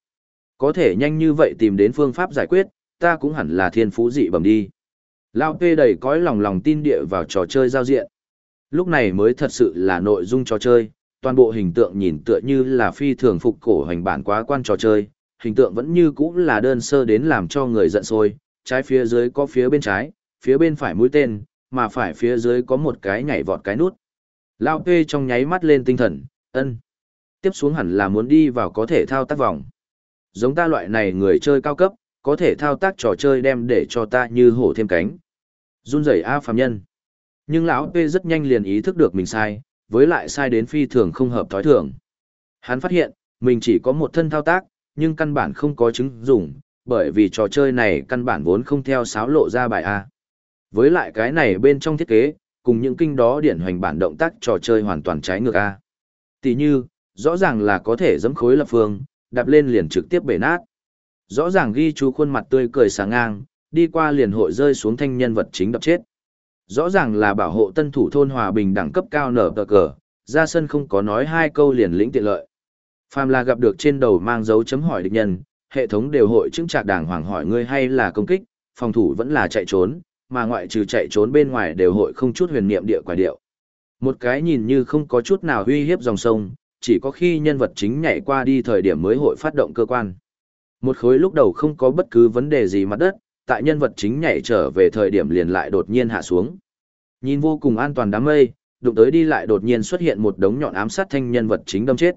Có thể nhanh như vậy tìm đến phương pháp giải quyết, ta cũng hẳn là thiên phú dị bẩm đi. Lao P đầy cõi lòng lòng tin địa vào trò chơi giao diện. Lúc này mới thật sự là nội dung trò chơi, toàn bộ hình tượng nhìn tựa như là phi thường phục cổ hành bản quá quan trò chơi, hình tượng vẫn như cũ là đơn sơ đến làm cho người giận sôi trái phía dưới có phía bên trái, phía bên phải mũi tên, mà phải phía dưới có một cái nhảy vọt cái nút. Lao P trong nháy mắt lên tinh thần, ân. Tiếp xuống hẳn là muốn đi vào có thể thao tác vòng. Giống ta loại này người chơi cao cấp, có thể thao tác trò chơi đem để cho ta như hổ thêm cánh. Run rẩy A phàm nhân. Nhưng lão P rất nhanh liền ý thức được mình sai, với lại sai đến phi thường không hợp thói thường. Hắn phát hiện, mình chỉ có một thân thao tác, nhưng căn bản không có chứng dụng, bởi vì trò chơi này căn bản vốn không theo sáo lộ ra bài A. Với lại cái này bên trong thiết kế, cùng những kinh đó điển hoành bản động tác trò chơi hoàn toàn trái ngược A. Tỷ như, rõ ràng là có thể dẫm khối lập phương, đạp lên liền trực tiếp bể nát. Rõ ràng ghi chú khuôn mặt tươi cười sáng ngang, đi qua liền hội rơi xuống thanh nhân vật chính đập chết. Rõ ràng là bảo hộ tân thủ thôn hòa bình đẳng cấp cao nở tờ cờ, ra sân không có nói hai câu liền lĩnh tiện lợi. Phàm là gặp được trên đầu mang dấu chấm hỏi địch nhân, hệ thống đều hội chứng trạc đàng hoàng hỏi ngươi hay là công kích, phòng thủ vẫn là chạy trốn, mà ngoại trừ chạy trốn bên ngoài đều hội không chút huyền niệm địa quả điệu. Một cái nhìn như không có chút nào uy hiếp dòng sông, chỉ có khi nhân vật chính nhảy qua đi thời điểm mới hội phát động cơ quan. Một khối lúc đầu không có bất cứ vấn đề gì mặt đất, tại nhân vật chính nhảy trở về thời điểm liền lại đột nhiên hạ xuống. Nhìn vô cùng an toàn đám mây, đụng tới đi lại đột nhiên xuất hiện một đống nhọn ám sát thanh nhân vật chính đâm chết.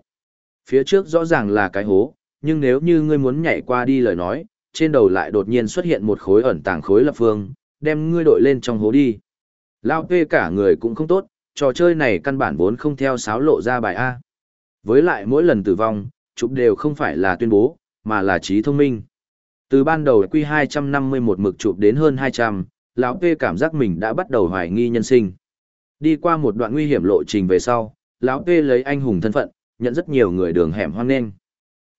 Phía trước rõ ràng là cái hố, nhưng nếu như ngươi muốn nhảy qua đi lời nói, trên đầu lại đột nhiên xuất hiện một khối ẩn tàng khối lập phương, đem ngươi đội lên trong hố đi. Lao tê cả người cũng không tốt, trò chơi này căn bản vốn không theo sáo lộ ra bài A. Với lại mỗi lần tử vong, chụp đều không phải là tuyên bố, mà là trí thông minh. Từ ban đầu quy 251 mực chụp đến hơn 200, lão P cảm giác mình đã bắt đầu hoài nghi nhân sinh. Đi qua một đoạn nguy hiểm lộ trình về sau, lão P lấy anh hùng thân phận, nhận rất nhiều người đường hẻm hoang nên.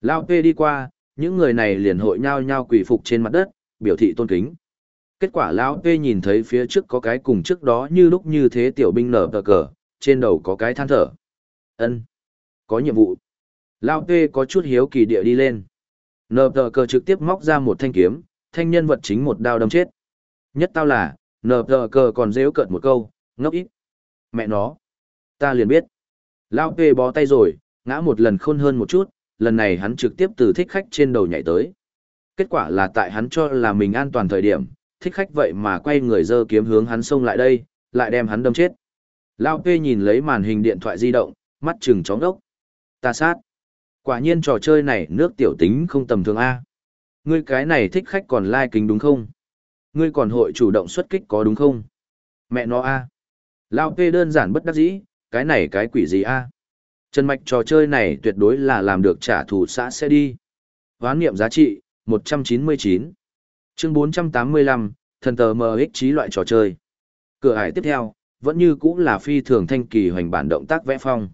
Lão Pê đi qua, những người này liền hội nhau nhau quỳ phục trên mặt đất, biểu thị tôn kính. Kết quả lão Pê nhìn thấy phía trước có cái cùng trước đó như lúc như thế tiểu binh nở tờ cờ, trên đầu có cái than thở. ân Có nhiệm vụ. Lão Pê có chút hiếu kỳ địa đi lên. nở tờ cờ trực tiếp móc ra một thanh kiếm, thanh nhân vật chính một đao đâm chết. Nhất tao là, nở tờ cờ còn rêu cợt một câu, ngốc ít. Mẹ nó. Ta liền biết. Lao Pê bó tay rồi, ngã một lần khôn hơn một chút, lần này hắn trực tiếp từ thích khách trên đầu nhảy tới. Kết quả là tại hắn cho là mình an toàn thời điểm, thích khách vậy mà quay người dơ kiếm hướng hắn xông lại đây, lại đem hắn đâm chết. Lao P nhìn lấy màn hình điện thoại di động, mắt chừng chóng đốc. Ta sát. Quả nhiên trò chơi này nước tiểu tính không tầm thường A. Ngươi cái này thích khách còn lai like kính đúng không? Ngươi còn hội chủ động xuất kích có đúng không? Mẹ nó A. Lao P đơn giản bất đắc dĩ, cái này cái quỷ gì A. Trần mạch trò chơi này tuyệt đối là làm được trả thù xã sẽ đi. Hoán niệm giá trị, 199. Chương 485, thần tờ MX trí loại trò chơi. Cửa hải tiếp theo, vẫn như cũng là phi thường thanh kỳ hoành bản động tác vẽ phong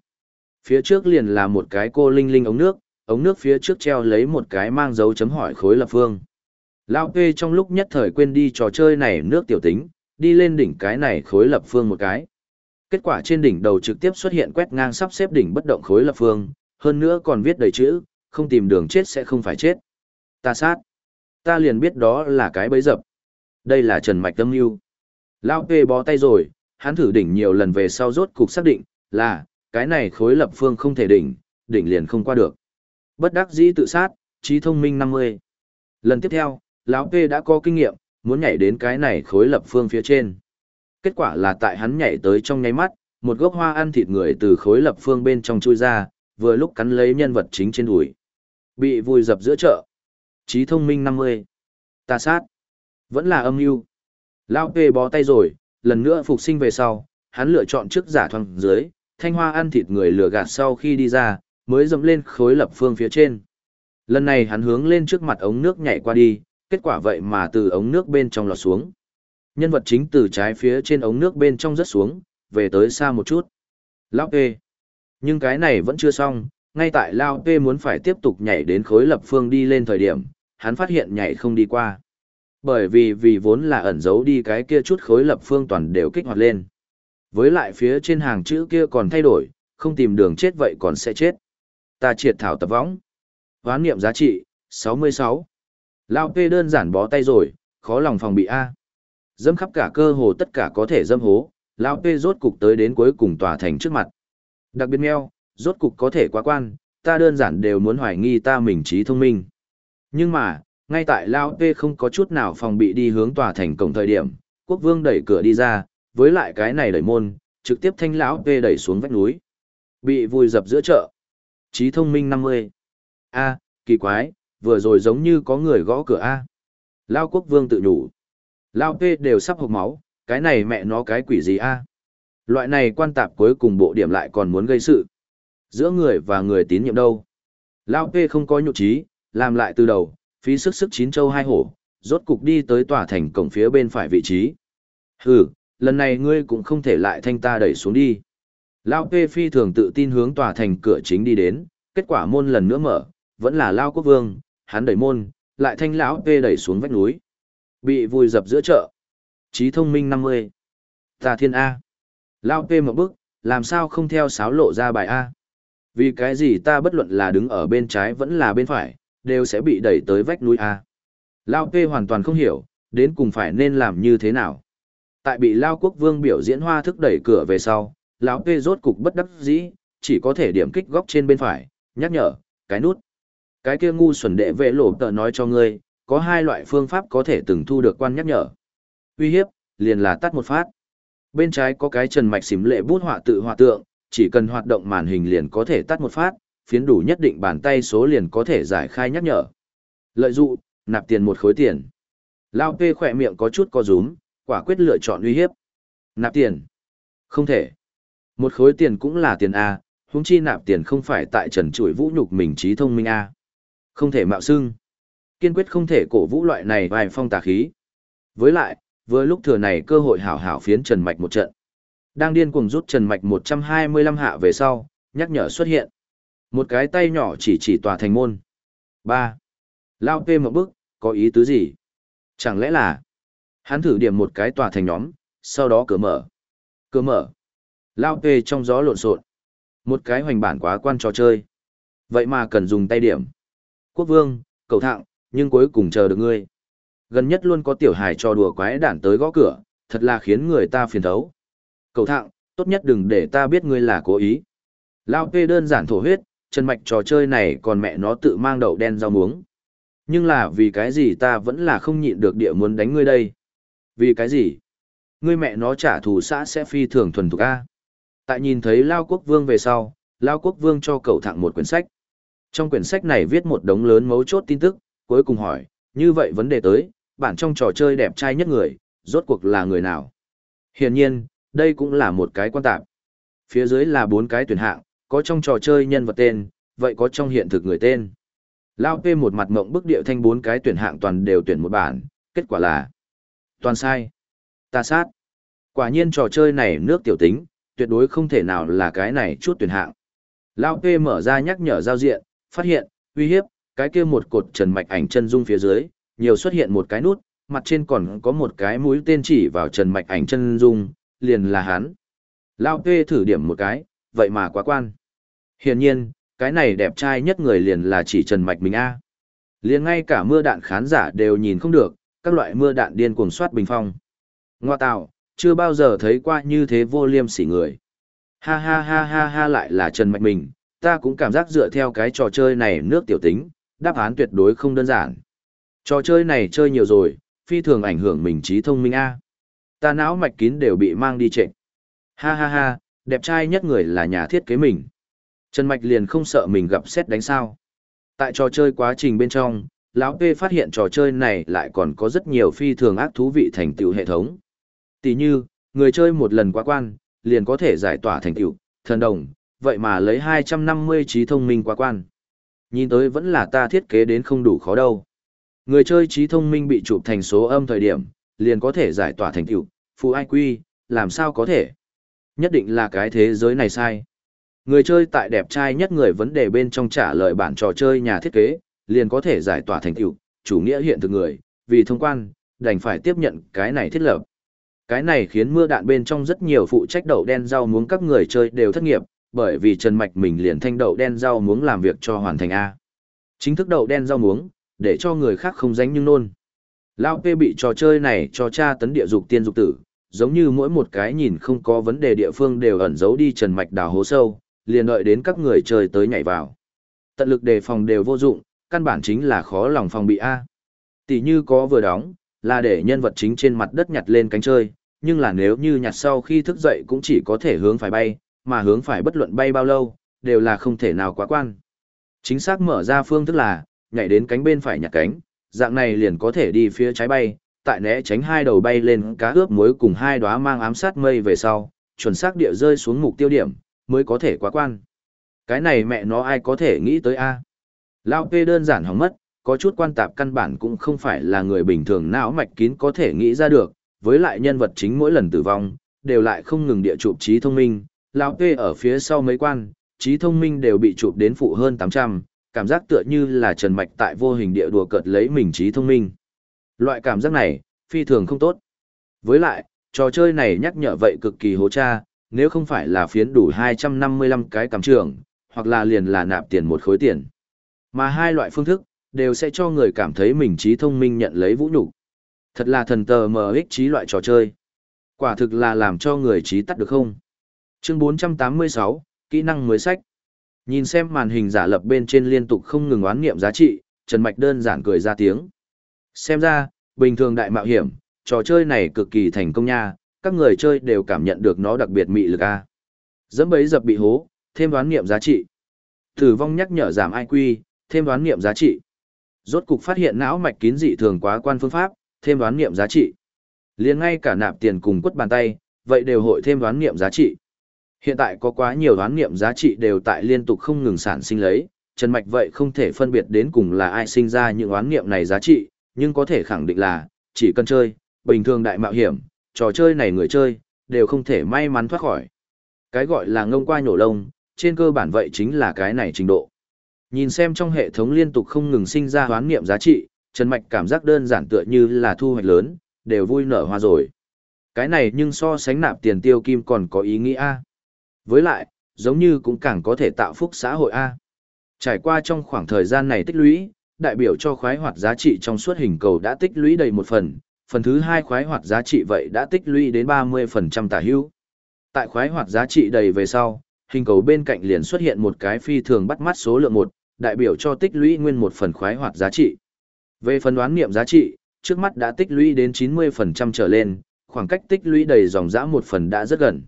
phía trước liền là một cái cô linh linh ống nước, ống nước phía trước treo lấy một cái mang dấu chấm hỏi khối lập phương. Lao kê trong lúc nhất thời quên đi trò chơi này nước tiểu tính, đi lên đỉnh cái này khối lập phương một cái. Kết quả trên đỉnh đầu trực tiếp xuất hiện quét ngang sắp xếp đỉnh bất động khối lập phương, hơn nữa còn viết đầy chữ, không tìm đường chết sẽ không phải chết. Ta sát. Ta liền biết đó là cái bẫy dập. Đây là Trần Mạch Tâm Nhu. Lao P bó tay rồi, hắn thử đỉnh nhiều lần về sau rốt cục xác định, là, cái này khối lập phương không thể đỉnh, đỉnh liền không qua được. Bất đắc dĩ tự sát, trí thông minh 50. Lần tiếp theo, lão P đã có kinh nghiệm, muốn nhảy đến cái này khối lập phương phía trên. Kết quả là tại hắn nhảy tới trong nháy mắt, một gốc hoa ăn thịt người từ khối lập phương bên trong chui ra, vừa lúc cắn lấy nhân vật chính trên đùi. Bị vùi dập giữa chợ. Trí thông minh 50. Ta sát. Vẫn là âm mưu Lão P bó tay rồi, lần nữa phục sinh về sau, hắn lựa chọn trước giả thoang dưới, thanh hoa ăn thịt người lừa gạt sau khi đi ra, mới dẫm lên khối lập phương phía trên. Lần này hắn hướng lên trước mặt ống nước nhảy qua đi, kết quả vậy mà từ ống nước bên trong lọt xuống. Nhân vật chính từ trái phía trên ống nước bên trong rớt xuống, về tới xa một chút. Lao Tê, Nhưng cái này vẫn chưa xong, ngay tại Lao Tê muốn phải tiếp tục nhảy đến khối lập phương đi lên thời điểm, hắn phát hiện nhảy không đi qua. Bởi vì vì vốn là ẩn giấu đi cái kia chút khối lập phương toàn đều kích hoạt lên. Với lại phía trên hàng chữ kia còn thay đổi, không tìm đường chết vậy còn sẽ chết. Ta triệt thảo tập võng. Hoán niệm giá trị, 66. Lao Tê đơn giản bó tay rồi, khó lòng phòng bị A. Dâm khắp cả cơ hồ tất cả có thể dâm hố, Lao P rốt cục tới đến cuối cùng tòa thành trước mặt. Đặc biệt meo, rốt cục có thể quá quan, ta đơn giản đều muốn hoài nghi ta mình trí thông minh. Nhưng mà, ngay tại Lao P không có chút nào phòng bị đi hướng tòa thành cổng thời điểm, quốc vương đẩy cửa đi ra, với lại cái này đẩy môn, trực tiếp thanh lão P đẩy xuống vách núi. Bị vùi dập giữa chợ. Trí thông minh 50. A, kỳ quái, vừa rồi giống như có người gõ cửa A. Lao quốc vương tự nhủ. Lao P đều sắp hộc máu, cái này mẹ nó cái quỷ gì A. Loại này quan tạp cuối cùng bộ điểm lại còn muốn gây sự. Giữa người và người tín nhiệm đâu. Lao P không có nhục trí, làm lại từ đầu, phí sức sức chín châu hai hổ, rốt cục đi tới tòa thành cổng phía bên phải vị trí. Hừ, lần này ngươi cũng không thể lại thanh ta đẩy xuống đi. Lao P phi thường tự tin hướng tòa thành cửa chính đi đến, kết quả môn lần nữa mở, vẫn là Lao Quốc Vương, hắn đẩy môn, lại thanh lão P đẩy xuống vách núi. Bị vùi dập giữa chợ. Trí thông minh 50. Tà thiên A. Lao P một bước, làm sao không theo sáo lộ ra bài A. Vì cái gì ta bất luận là đứng ở bên trái vẫn là bên phải, đều sẽ bị đẩy tới vách núi A. Lao P hoàn toàn không hiểu, đến cùng phải nên làm như thế nào. Tại bị Lao Quốc Vương biểu diễn hoa thức đẩy cửa về sau, lão P rốt cục bất đắc dĩ, chỉ có thể điểm kích góc trên bên phải, nhắc nhở, cái nút. Cái kia ngu xuẩn đệ vệ lộ tờ nói cho ngươi, có hai loại phương pháp có thể từng thu được quan nhắc nhở. Uy hiếp, liền là tắt một phát. Bên trái có cái trần mạch xím lệ bút họa tự họa tượng, chỉ cần hoạt động màn hình liền có thể tắt một phát, phiến đủ nhất định bàn tay số liền có thể giải khai nhắc nhở. Lợi dụ, nạp tiền một khối tiền. Lao P khỏe miệng có chút co rúm, quả quyết lựa chọn uy hiếp. Nạp tiền. Không thể. Một khối tiền cũng là tiền A, huống chi nạp tiền không phải tại trần chuỗi vũ nhục mình trí thông minh A. Không thể mạo xưng. Kiên quyết không thể cổ vũ loại này vài phong tà khí. Với lại, vừa lúc thừa này cơ hội hảo hảo phiến Trần Mạch một trận. Đang điên cuồng rút Trần Mạch 125 hạ về sau, nhắc nhở xuất hiện. Một cái tay nhỏ chỉ chỉ tòa thành môn. 3. Lao P một bước, có ý tứ gì? Chẳng lẽ là hắn thử điểm một cái tòa thành nhóm, sau đó cửa mở. Cửa mở. Lao P trong gió lộn xộn. Một cái hoành bản quá quan trò chơi. Vậy mà cần dùng tay điểm. Quốc vương, cầu thạng, nhưng cuối cùng chờ được ngươi. Gần nhất luôn có tiểu hài trò đùa quái đản tới gõ cửa, thật là khiến người ta phiền thấu. Cầu thạng, tốt nhất đừng để ta biết ngươi là cố ý. Lao Pê đơn giản thổ huyết, chân mạch trò chơi này còn mẹ nó tự mang đậu đen rau muống. Nhưng là vì cái gì ta vẫn là không nhịn được địa muốn đánh ngươi đây? Vì cái gì? Ngươi mẹ nó trả thù xã sẽ phi thường thuần thục A. Tại nhìn thấy Lao Quốc Vương về sau, Lao Quốc Vương cho cậu thẳng một quyển sách. Trong quyển sách này viết một đống lớn mấu chốt tin tức, cuối cùng hỏi, như vậy vấn đề tới, bản trong trò chơi đẹp trai nhất người, rốt cuộc là người nào? Hiển nhiên, đây cũng là một cái quan tạp. Phía dưới là bốn cái tuyển hạng, có trong trò chơi nhân vật tên, vậy có trong hiện thực người tên. Lao P một mặt mộng bức điệu thanh bốn cái tuyển hạng toàn đều tuyển một bản, kết quả là toàn sai. Ta sát. Quả nhiên trò chơi này nước tiểu tính, tuyệt đối không thể nào là cái này chút tuyển hạng. Lao P mở ra nhắc nhở giao diện, phát hiện, uy hiếp, cái kia một cột trần mạch ảnh chân dung phía dưới, nhiều xuất hiện một cái nút, mặt trên còn có một cái mũi tên chỉ vào trần mạch ảnh chân dung, liền là hắn. Lao Tê thử điểm một cái, vậy mà quá quan. Hiển nhiên, cái này đẹp trai nhất người liền là chỉ Trần Mạch mình A. Liền ngay cả mưa đạn khán giả đều nhìn không được, các loại mưa đạn điên cuồng soát bình phong. Ngoa tạo, chưa bao giờ thấy qua như thế vô liêm sỉ người. Ha ha ha ha ha lại là Trần Mạch mình, ta cũng cảm giác dựa theo cái trò chơi này nước tiểu tính, đáp án tuyệt đối không đơn giản. Trò chơi này chơi nhiều rồi, phi thường ảnh hưởng mình trí thông minh A. Ta não mạch kín đều bị mang đi trệ. Ha ha ha, đẹp trai nhất người là nhà thiết kế mình. Trần Mạch liền không sợ mình gặp xét đánh sao. Tại trò chơi quá trình bên trong, lão P phát hiện trò chơi này lại còn có rất nhiều phi thường ác thú vị thành tựu hệ thống. Tỷ như, người chơi một lần quá quan, liền có thể giải tỏa thành tựu, thần đồng, vậy mà lấy 250 trí thông minh quá quan. Nhìn tới vẫn là ta thiết kế đến không đủ khó đâu. Người chơi trí thông minh bị chụp thành số âm thời điểm, liền có thể giải tỏa thành tựu, phụ IQ, làm sao có thể? Nhất định là cái thế giới này sai. Người chơi tại đẹp trai nhất người vấn đề bên trong trả lời bản trò chơi nhà thiết kế, liền có thể giải tỏa thành tựu, chủ nghĩa hiện thực người, vì thông quan, đành phải tiếp nhận cái này thiết lập. Cái này khiến mưa đạn bên trong rất nhiều phụ trách đậu đen rau muống các người chơi đều thất nghiệp, bởi vì Trần Mạch mình liền thanh đậu đen rau muống làm việc cho hoàn thành A. Chính thức đậu đen rau muống, để cho người khác không dánh nhưng nôn. Lao P bị trò chơi này cho cha tấn địa dục tiên dục tử, giống như mỗi một cái nhìn không có vấn đề địa phương đều ẩn giấu đi Trần Mạch đào hố sâu, liền đợi đến các người chơi tới nhảy vào. Tận lực đề phòng đều vô dụng, căn bản chính là khó lòng phòng bị A. Tỷ như có vừa đóng, là để nhân vật chính trên mặt đất nhặt lên cánh chơi, nhưng là nếu như nhặt sau khi thức dậy cũng chỉ có thể hướng phải bay, mà hướng phải bất luận bay bao lâu, đều là không thể nào quá quan. Chính xác mở ra phương thức là, nhảy đến cánh bên phải nhặt cánh, dạng này liền có thể đi phía trái bay, tại né tránh hai đầu bay lên cá ướp muối cùng hai đóa mang ám sát mây về sau, chuẩn xác địa rơi xuống mục tiêu điểm, mới có thể quá quan. Cái này mẹ nó ai có thể nghĩ tới a? Lao P đơn giản hỏng mất, có chút quan tạp căn bản cũng không phải là người bình thường não mạch kín có thể nghĩ ra được, với lại nhân vật chính mỗi lần tử vong, đều lại không ngừng địa chụp trí thông minh, Lão tê ở phía sau mấy quan, trí thông minh đều bị chụp đến phụ hơn 800, cảm giác tựa như là Trần Mạch tại vô hình địa đùa cợt lấy mình trí thông minh. Loại cảm giác này, phi thường không tốt. Với lại, trò chơi này nhắc nhở vậy cực kỳ hố cha, nếu không phải là phiến đủ 255 cái cảm trường, hoặc là liền là nạp tiền một khối tiền. Mà hai loại phương thức, đều sẽ cho người cảm thấy mình trí thông minh nhận lấy vũ nhục Thật là thần tờ mờ ích trí loại trò chơi. Quả thực là làm cho người trí tắt được không? Chương 486, kỹ năng mới sách. Nhìn xem màn hình giả lập bên trên liên tục không ngừng oán nghiệm giá trị, Trần Mạch đơn giản cười ra tiếng. Xem ra, bình thường đại mạo hiểm, trò chơi này cực kỳ thành công nha, các người chơi đều cảm nhận được nó đặc biệt mị lực a. Dẫm bấy dập bị hố, thêm đoán nghiệm giá trị. Tử vong nhắc nhở giảm IQ, thêm đoán nghiệm giá trị. Rốt cục phát hiện não mạch kín dị thường quá quan phương pháp, thêm đoán nghiệm giá trị. Liền ngay cả nạp tiền cùng quất bàn tay, vậy đều hội thêm đoán nghiệm giá trị. Hiện tại có quá nhiều đoán nghiệm giá trị đều tại liên tục không ngừng sản sinh lấy, Trần Mạch vậy không thể phân biệt đến cùng là ai sinh ra những đoán nghiệm này giá trị, nhưng có thể khẳng định là, chỉ cần chơi, bình thường đại mạo hiểm, trò chơi này người chơi, đều không thể may mắn thoát khỏi. Cái gọi là ngông qua nhổ lông, trên cơ bản vậy chính là cái này trình độ. Nhìn xem trong hệ thống liên tục không ngừng sinh ra hoán niệm giá trị, Trần Mạch cảm giác đơn giản tựa như là thu hoạch lớn, đều vui nở hoa rồi. Cái này nhưng so sánh nạp tiền tiêu kim còn có ý nghĩa. Với lại, giống như cũng càng có thể tạo phúc xã hội A. Trải qua trong khoảng thời gian này tích lũy, đại biểu cho khoái hoạt giá trị trong suốt hình cầu đã tích lũy đầy một phần, phần thứ hai khoái hoạt giá trị vậy đã tích lũy đến 30% tả hữu. Tại khoái hoạt giá trị đầy về sau, hình cầu bên cạnh liền xuất hiện một cái phi thường bắt mắt số lượng một, đại biểu cho tích lũy nguyên một phần khoái hoạt giá trị. Về phần đoán nghiệm giá trị, trước mắt đã tích lũy đến 90% trở lên, khoảng cách tích lũy đầy dòng dã một phần đã rất gần.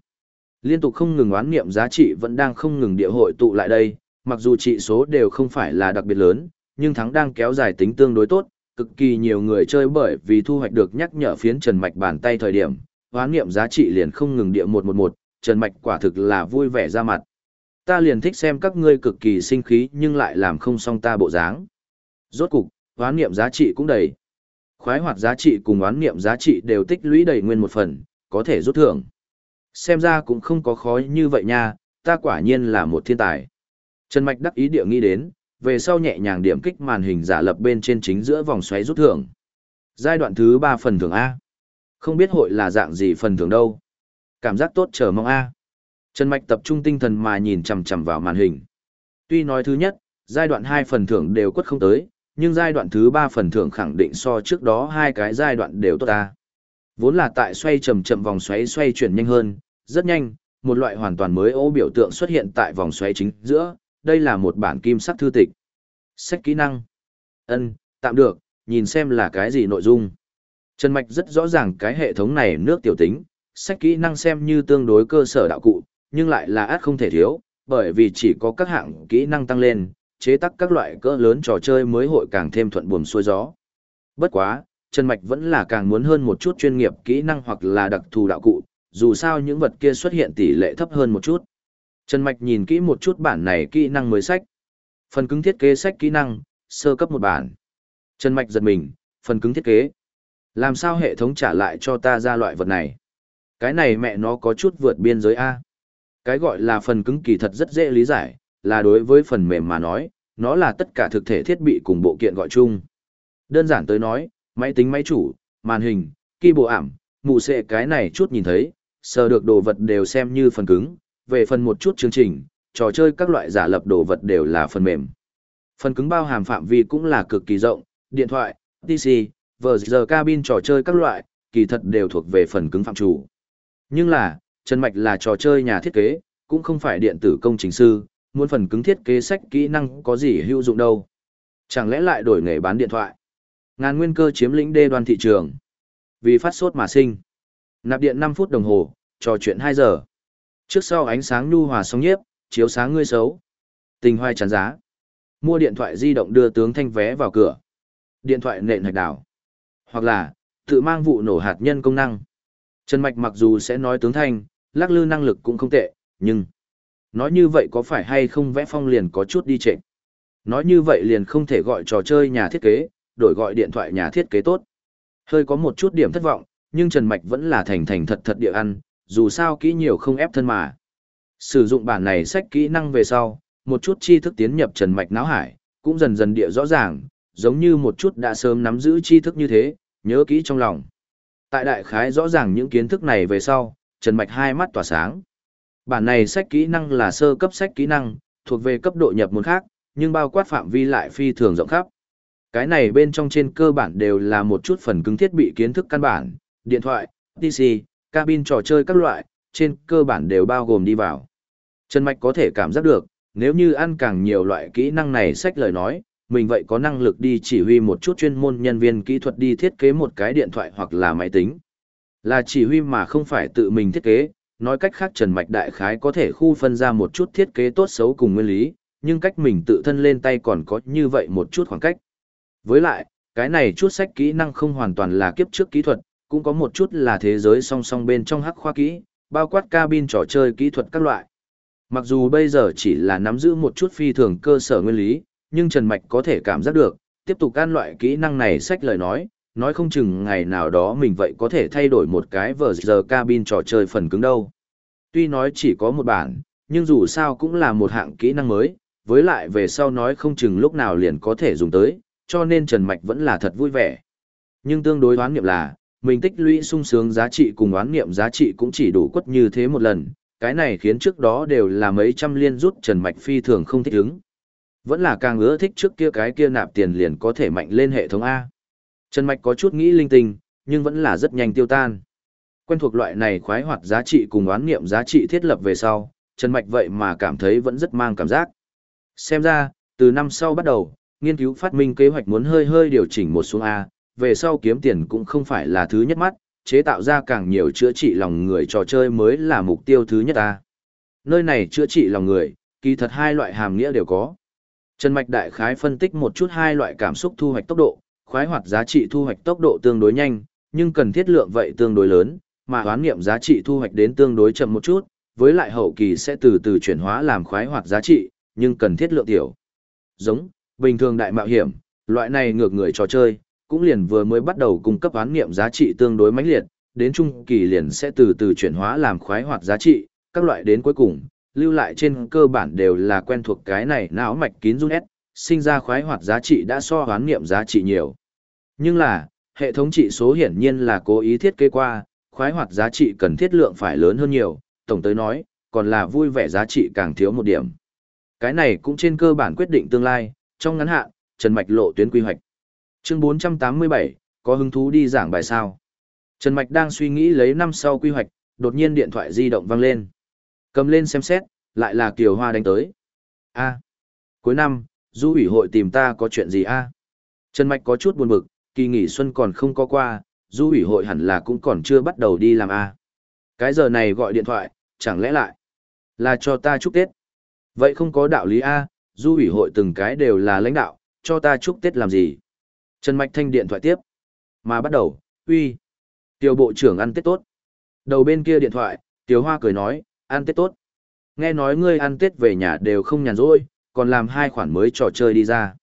Liên tục không ngừng đoán niệm giá trị vẫn đang không ngừng địa hội tụ lại đây, mặc dù trị số đều không phải là đặc biệt lớn, nhưng thắng đang kéo dài tính tương đối tốt, cực kỳ nhiều người chơi bởi vì thu hoạch được nhắc nhở phiến trần mạch bàn tay thời điểm, hoán niệm giá trị liền không ngừng địa 111, trần mạch quả thực là vui vẻ ra mặt. Ta liền thích xem các ngươi cực kỳ sinh khí nhưng lại làm không xong ta bộ dáng. Rốt cục, hoán niệm giá trị cũng đầy. Khoái hoạt giá trị cùng hoán niệm giá trị đều tích lũy đầy nguyên một phần, có thể rút thưởng. Xem ra cũng không có khó như vậy nha, ta quả nhiên là một thiên tài. Trần Mạch đắc ý địa nghĩ đến, về sau nhẹ nhàng điểm kích màn hình giả lập bên trên chính giữa vòng xoáy rút thưởng. Giai đoạn thứ ba phần thưởng A. Không biết hội là dạng gì phần thưởng đâu. Cảm giác tốt chờ mong A. Trần Mạch tập trung tinh thần mà nhìn chằm chằm vào màn hình. Tuy nói thứ nhất, giai đoạn hai phần thưởng đều quất không tới, nhưng giai đoạn thứ ba phần thưởng khẳng định so trước đó hai cái giai đoạn đều tốt A. Vốn là tại xoay chậm chậm vòng xoáy xoay chuyển nhanh hơn, rất nhanh, một loại hoàn toàn mới ô biểu tượng xuất hiện tại vòng xoáy chính giữa, đây là một bản kim sắc thư tịch. Sách kỹ năng. Ân, tạm được, nhìn xem là cái gì nội dung. Trần Mạch rất rõ ràng cái hệ thống này nước tiểu tính, sách kỹ năng xem như tương đối cơ sở đạo cụ, nhưng lại là át không thể thiếu, bởi vì chỉ có các hạng kỹ năng tăng lên, chế tác các loại cỡ lớn trò chơi mới hội càng thêm thuận buồm xuôi gió. Bất quá, Trần Mạch vẫn là càng muốn hơn một chút chuyên nghiệp kỹ năng hoặc là đặc thù đạo cụ, dù sao những vật kia xuất hiện tỷ lệ thấp hơn một chút. Trần Mạch nhìn kỹ một chút bản này kỹ năng mới sách. Phần cứng thiết kế sách kỹ năng, sơ cấp một bản. Trần Mạch giật mình, phần cứng thiết kế. Làm sao hệ thống trả lại cho ta ra loại vật này? Cái này mẹ nó có chút vượt biên giới A. Cái gọi là phần cứng kỳ thật rất dễ lý giải, là đối với phần mềm mà nói, nó là tất cả thực thể thiết bị cùng bộ kiện gọi chung. Đơn giản tới nói, máy tính máy chủ, màn hình, keyboard ảm, mụ xệ cái này chút nhìn thấy, sờ được đồ vật đều xem như phần cứng, về phần một chút chương trình, trò chơi các loại giả lập đồ vật đều là phần mềm. Phần cứng bao hàm phạm vi cũng là cực kỳ rộng, điện thoại, PC, giờ cabin trò chơi các loại, kỳ thật đều thuộc về phần cứng phạm chủ. Nhưng là, Trần Mạch là trò chơi nhà thiết kế, cũng không phải điện tử công trình sư, muốn phần cứng thiết kế sách kỹ năng có gì hữu dụng đâu. Chẳng lẽ lại đổi nghề bán điện thoại? Ngàn nguyên cơ chiếm lĩnh đê đoan thị trường. Vì phát sốt mà sinh. Nạp điện 5 phút đồng hồ, trò chuyện 2 giờ. Trước sau ánh sáng nhu hòa sóng nhiếp, chiếu sáng ngươi xấu. Tình hoài chán giá. Mua điện thoại di động đưa tướng thanh vé vào cửa. Điện thoại nện hạch đảo. Hoặc là, tự mang vụ nổ hạt nhân công năng. Trần Mạch mặc dù sẽ nói tướng thanh, lắc lư năng lực cũng không tệ, nhưng... Nói như vậy có phải hay không vẽ phong liền có chút đi trệ. Nói như vậy liền không thể gọi trò chơi nhà thiết kế, đổi gọi điện thoại nhà thiết kế tốt. Hơi có một chút điểm thất vọng, nhưng Trần Mạch vẫn là thành thành thật thật địa ăn, dù sao kỹ nhiều không ép thân mà. Sử dụng bản này sách kỹ năng về sau, một chút tri thức tiến nhập Trần Mạch não hải, cũng dần dần địa rõ ràng, giống như một chút đã sớm nắm giữ tri thức như thế, nhớ kỹ trong lòng. Tại đại khái rõ ràng những kiến thức này về sau, Trần Mạch hai mắt tỏa sáng. Bản này sách kỹ năng là sơ cấp sách kỹ năng, thuộc về cấp độ nhập môn khác, nhưng bao quát phạm vi lại phi thường rộng khắp. Cái này bên trong trên cơ bản đều là một chút phần cứng thiết bị kiến thức căn bản, điện thoại, PC, cabin trò chơi các loại, trên cơ bản đều bao gồm đi vào. Trần Mạch có thể cảm giác được, nếu như ăn càng nhiều loại kỹ năng này sách lời nói, mình vậy có năng lực đi chỉ huy một chút chuyên môn nhân viên kỹ thuật đi thiết kế một cái điện thoại hoặc là máy tính. Là chỉ huy mà không phải tự mình thiết kế, nói cách khác Trần Mạch đại khái có thể khu phân ra một chút thiết kế tốt xấu cùng nguyên lý, nhưng cách mình tự thân lên tay còn có như vậy một chút khoảng cách. Với lại, cái này chút sách kỹ năng không hoàn toàn là kiếp trước kỹ thuật, cũng có một chút là thế giới song song bên trong hắc khoa kỹ, bao quát cabin trò chơi kỹ thuật các loại. Mặc dù bây giờ chỉ là nắm giữ một chút phi thường cơ sở nguyên lý, nhưng Trần Mạch có thể cảm giác được, tiếp tục can loại kỹ năng này sách lời nói, nói không chừng ngày nào đó mình vậy có thể thay đổi một cái vờ giờ cabin trò chơi phần cứng đâu. Tuy nói chỉ có một bản, nhưng dù sao cũng là một hạng kỹ năng mới, với lại về sau nói không chừng lúc nào liền có thể dùng tới, cho nên Trần Mạch vẫn là thật vui vẻ. Nhưng tương đối đoán nghiệm là, mình tích lũy sung sướng giá trị cùng oán nghiệm giá trị cũng chỉ đủ quất như thế một lần, cái này khiến trước đó đều là mấy trăm liên rút Trần Mạch phi thường không thích ứng. Vẫn là càng ưa thích trước kia cái kia nạp tiền liền có thể mạnh lên hệ thống A. Trần Mạch có chút nghĩ linh tinh, nhưng vẫn là rất nhanh tiêu tan. Quen thuộc loại này khoái hoạt giá trị cùng oán nghiệm giá trị thiết lập về sau, Trần Mạch vậy mà cảm thấy vẫn rất mang cảm giác. Xem ra, từ năm sau bắt đầu, nghiên cứu phát minh kế hoạch muốn hơi hơi điều chỉnh một xuống A, về sau kiếm tiền cũng không phải là thứ nhất mắt, chế tạo ra càng nhiều chữa trị lòng người trò chơi mới là mục tiêu thứ nhất ta. Nơi này chữa trị lòng người, kỳ thật hai loại hàm nghĩa đều có. Trần Mạch Đại Khái phân tích một chút hai loại cảm xúc thu hoạch tốc độ, khoái hoạt giá trị thu hoạch tốc độ tương đối nhanh, nhưng cần thiết lượng vậy tương đối lớn, mà hoán nghiệm giá trị thu hoạch đến tương đối chậm một chút, với lại hậu kỳ sẽ từ từ chuyển hóa làm khoái hoạt giá trị, nhưng cần thiết lượng tiểu. Giống, bình thường đại mạo hiểm, loại này ngược người trò chơi, cũng liền vừa mới bắt đầu cung cấp hoán nghiệm giá trị tương đối mãnh liệt, đến trung kỳ liền sẽ từ từ chuyển hóa làm khoái hoạt giá trị, các loại đến cuối cùng, lưu lại trên cơ bản đều là quen thuộc cái này não mạch kín run ép, sinh ra khoái hoạt giá trị đã so hoán nghiệm giá trị nhiều. Nhưng là, hệ thống trị số hiển nhiên là cố ý thiết kế qua, khoái hoạt giá trị cần thiết lượng phải lớn hơn nhiều, tổng tới nói, còn là vui vẻ giá trị càng thiếu một điểm. Cái này cũng trên cơ bản quyết định tương lai, trong ngắn hạn, Trần Mạch lộ tuyến quy hoạch. Chương 487, có hứng thú đi giảng bài sao? Trần Mạch đang suy nghĩ lấy năm sau quy hoạch, đột nhiên điện thoại di động vang lên. Cầm lên xem xét, lại là Kiều Hoa đánh tới. A, cuối năm, du ủy hội tìm ta có chuyện gì a? Trần Mạch có chút buồn bực, kỳ nghỉ xuân còn không có qua, du ủy hội hẳn là cũng còn chưa bắt đầu đi làm a. Cái giờ này gọi điện thoại, chẳng lẽ lại là cho ta chúc Tết? Vậy không có đạo lý a, du ủy hội từng cái đều là lãnh đạo, cho ta chúc Tết làm gì? Trần Mạch thanh điện thoại tiếp. Mà bắt đầu, uy. Tiểu bộ trưởng ăn Tết tốt. Đầu bên kia điện thoại, Tiểu Hoa cười nói, ăn Tết tốt. Nghe nói ngươi ăn Tết về nhà đều không nhàn rỗi, còn làm hai khoản mới trò chơi đi ra.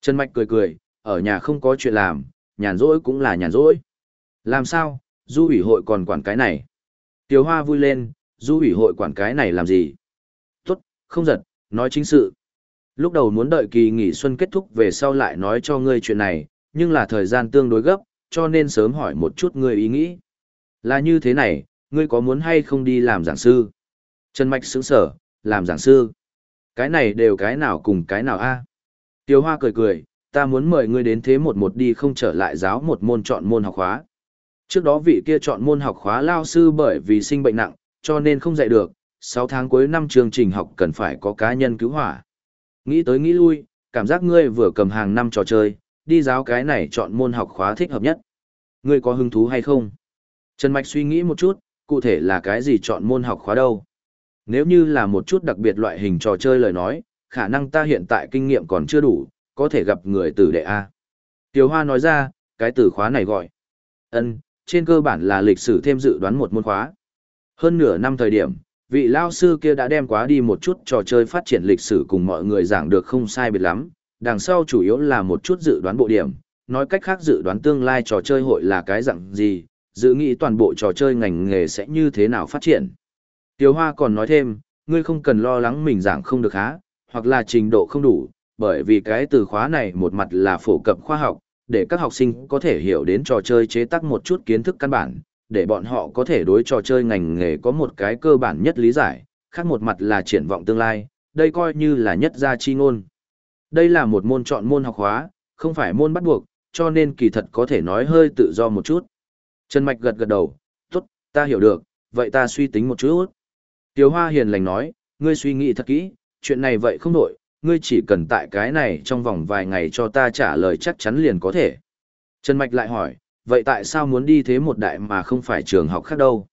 Trần Mạch cười cười, ở nhà không có chuyện làm, nhàn rỗi cũng là nhàn rỗi. Làm sao, du ủy hội còn quản cái này. Tiểu Hoa vui lên, du ủy hội quản cái này làm gì? Tốt, không giật, nói chính sự. Lúc đầu muốn đợi kỳ nghỉ xuân kết thúc về sau lại nói cho ngươi chuyện này, nhưng là thời gian tương đối gấp, cho nên sớm hỏi một chút ngươi ý nghĩ. Là như thế này, ngươi có muốn hay không đi làm giảng sư? Trần Mạch sững sở, làm giảng sư. Cái này đều cái nào cùng cái nào a Tiêu Hoa cười cười, ta muốn mời ngươi đến thế một một đi không trở lại giáo một môn chọn môn học khóa. Trước đó vị kia chọn môn học khóa lao sư bởi vì sinh bệnh nặng, cho nên không dạy được, 6 tháng cuối năm chương trình học cần phải có cá nhân cứu hỏa. Nghĩ tới nghĩ lui, cảm giác ngươi vừa cầm hàng năm trò chơi, đi giáo cái này chọn môn học khóa thích hợp nhất. Ngươi có hứng thú hay không? Trần Mạch suy nghĩ một chút, cụ thể là cái gì chọn môn học khóa đâu. Nếu như là một chút đặc biệt loại hình trò chơi lời nói, khả năng ta hiện tại kinh nghiệm còn chưa đủ, có thể gặp người từ đệ A. Tiểu Hoa nói ra, cái từ khóa này gọi. ân trên cơ bản là lịch sử thêm dự đoán một môn khóa. Hơn nửa năm thời điểm, vị lao sư kia đã đem quá đi một chút trò chơi phát triển lịch sử cùng mọi người giảng được không sai biệt lắm, đằng sau chủ yếu là một chút dự đoán bộ điểm, nói cách khác dự đoán tương lai trò chơi hội là cái dạng gì, dự nghĩ toàn bộ trò chơi ngành nghề sẽ như thế nào phát triển. Tiêu Hoa còn nói thêm, ngươi không cần lo lắng mình giảng không được há, hoặc là trình độ không đủ, bởi vì cái từ khóa này một mặt là phổ cập khoa học, để các học sinh có thể hiểu đến trò chơi chế tác một chút kiến thức căn bản, để bọn họ có thể đối trò chơi ngành nghề có một cái cơ bản nhất lý giải, khác một mặt là triển vọng tương lai, đây coi như là nhất gia chi ngôn. Đây là một môn chọn môn học hóa, không phải môn bắt buộc, cho nên kỳ thật có thể nói hơi tự do một chút. Trần Mạch gật gật đầu, tốt, ta hiểu được, vậy ta suy tính một chút. Tiếu Hoa hiền lành nói, ngươi suy nghĩ thật kỹ, chuyện này vậy không đổi, ngươi chỉ cần tại cái này trong vòng vài ngày cho ta trả lời chắc chắn liền có thể. Trần Mạch lại hỏi, vậy tại sao muốn đi thế một đại mà không phải trường học khác đâu?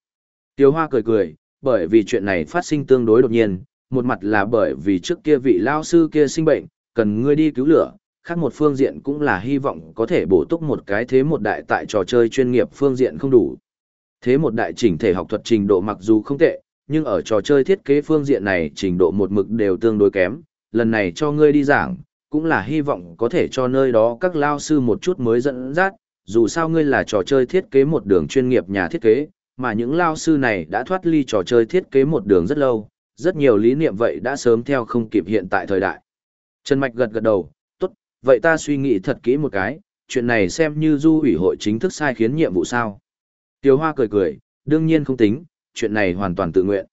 Tiêu Hoa cười cười, bởi vì chuyện này phát sinh tương đối đột nhiên, một mặt là bởi vì trước kia vị lao sư kia sinh bệnh, cần ngươi đi cứu lửa, khác một phương diện cũng là hy vọng có thể bổ túc một cái thế một đại tại trò chơi chuyên nghiệp phương diện không đủ. Thế một đại chỉnh thể học thuật trình độ mặc dù không tệ, nhưng ở trò chơi thiết kế phương diện này trình độ một mực đều tương đối kém, lần này cho ngươi đi giảng, cũng là hy vọng có thể cho nơi đó các lao sư một chút mới dẫn dắt, dù sao ngươi là trò chơi thiết kế một đường chuyên nghiệp nhà thiết kế, mà những lao sư này đã thoát ly trò chơi thiết kế một đường rất lâu, rất nhiều lý niệm vậy đã sớm theo không kịp hiện tại thời đại. Trần Mạch gật gật đầu, tốt, vậy ta suy nghĩ thật kỹ một cái, chuyện này xem như du ủy hội chính thức sai khiến nhiệm vụ sao. Tiểu Hoa cười cười, đương nhiên không tính, chuyện này hoàn toàn tự nguyện.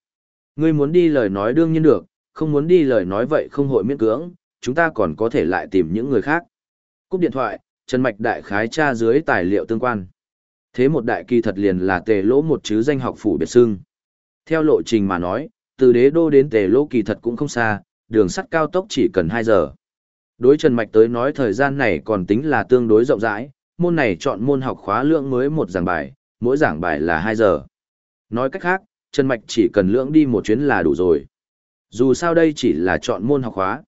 Ngươi muốn đi lời nói đương nhiên được, không muốn đi lời nói vậy không hội miễn cưỡng, chúng ta còn có thể lại tìm những người khác. Cúp điện thoại, Trần Mạch đại khái tra dưới tài liệu tương quan. Thế một đại kỳ thật liền là tề lỗ một chứ danh học phủ biệt xưng. Theo lộ trình mà nói, từ đế đô đến tề lỗ kỳ thật cũng không xa, đường sắt cao tốc chỉ cần 2 giờ. Đối Trần Mạch tới nói thời gian này còn tính là tương đối rộng rãi, môn này chọn môn học khóa lượng mới một giảng bài, mỗi giảng bài là 2 giờ. Nói cách khác, Trần Mạch chỉ cần lượng đi một chuyến là đủ rồi. Dù sao đây chỉ là chọn môn học khóa.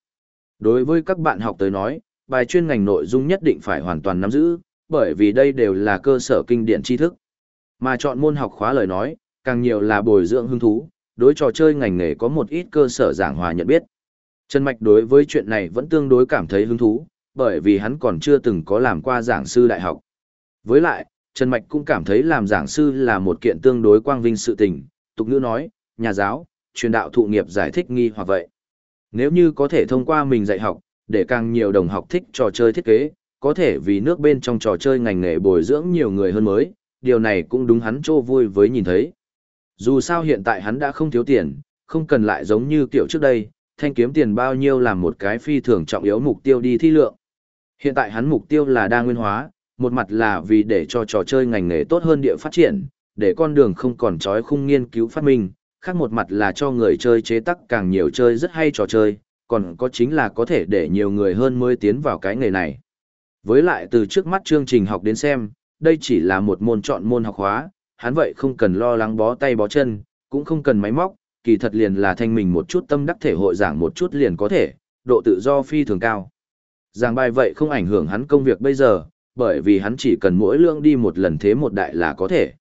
Đối với các bạn học tới nói, bài chuyên ngành nội dung nhất định phải hoàn toàn nắm giữ, bởi vì đây đều là cơ sở kinh điển tri thức. Mà chọn môn học khóa lời nói, càng nhiều là bồi dưỡng hứng thú, đối trò chơi ngành nghề có một ít cơ sở giảng hòa nhận biết. Trần Mạch đối với chuyện này vẫn tương đối cảm thấy hứng thú, bởi vì hắn còn chưa từng có làm qua giảng sư đại học. Với lại, Trần Mạch cũng cảm thấy làm giảng sư là một kiện tương đối quang vinh sự tình, tục ngữ nói, nhà giáo, truyền đạo thụ nghiệp giải thích nghi hoặc vậy. Nếu như có thể thông qua mình dạy học, để càng nhiều đồng học thích trò chơi thiết kế, có thể vì nước bên trong trò chơi ngành nghề bồi dưỡng nhiều người hơn mới, điều này cũng đúng hắn trô vui với nhìn thấy. Dù sao hiện tại hắn đã không thiếu tiền, không cần lại giống như kiểu trước đây, thanh kiếm tiền bao nhiêu làm một cái phi thường trọng yếu mục tiêu đi thi lượng. Hiện tại hắn mục tiêu là đa nguyên hóa, một mặt là vì để cho trò chơi ngành nghề tốt hơn địa phát triển, để con đường không còn trói khung nghiên cứu phát minh, khác một mặt là cho người chơi chế tác càng nhiều chơi rất hay trò chơi, còn có chính là có thể để nhiều người hơn mới tiến vào cái nghề này. Với lại từ trước mắt chương trình học đến xem, đây chỉ là một môn chọn môn học hóa, hắn vậy không cần lo lắng bó tay bó chân, cũng không cần máy móc, kỳ thật liền là thanh mình một chút tâm đắc thể hội giảng một chút liền có thể, độ tự do phi thường cao. Giảng bài vậy không ảnh hưởng hắn công việc bây giờ, bởi vì hắn chỉ cần mỗi lượng đi một lần thế một đại là có thể.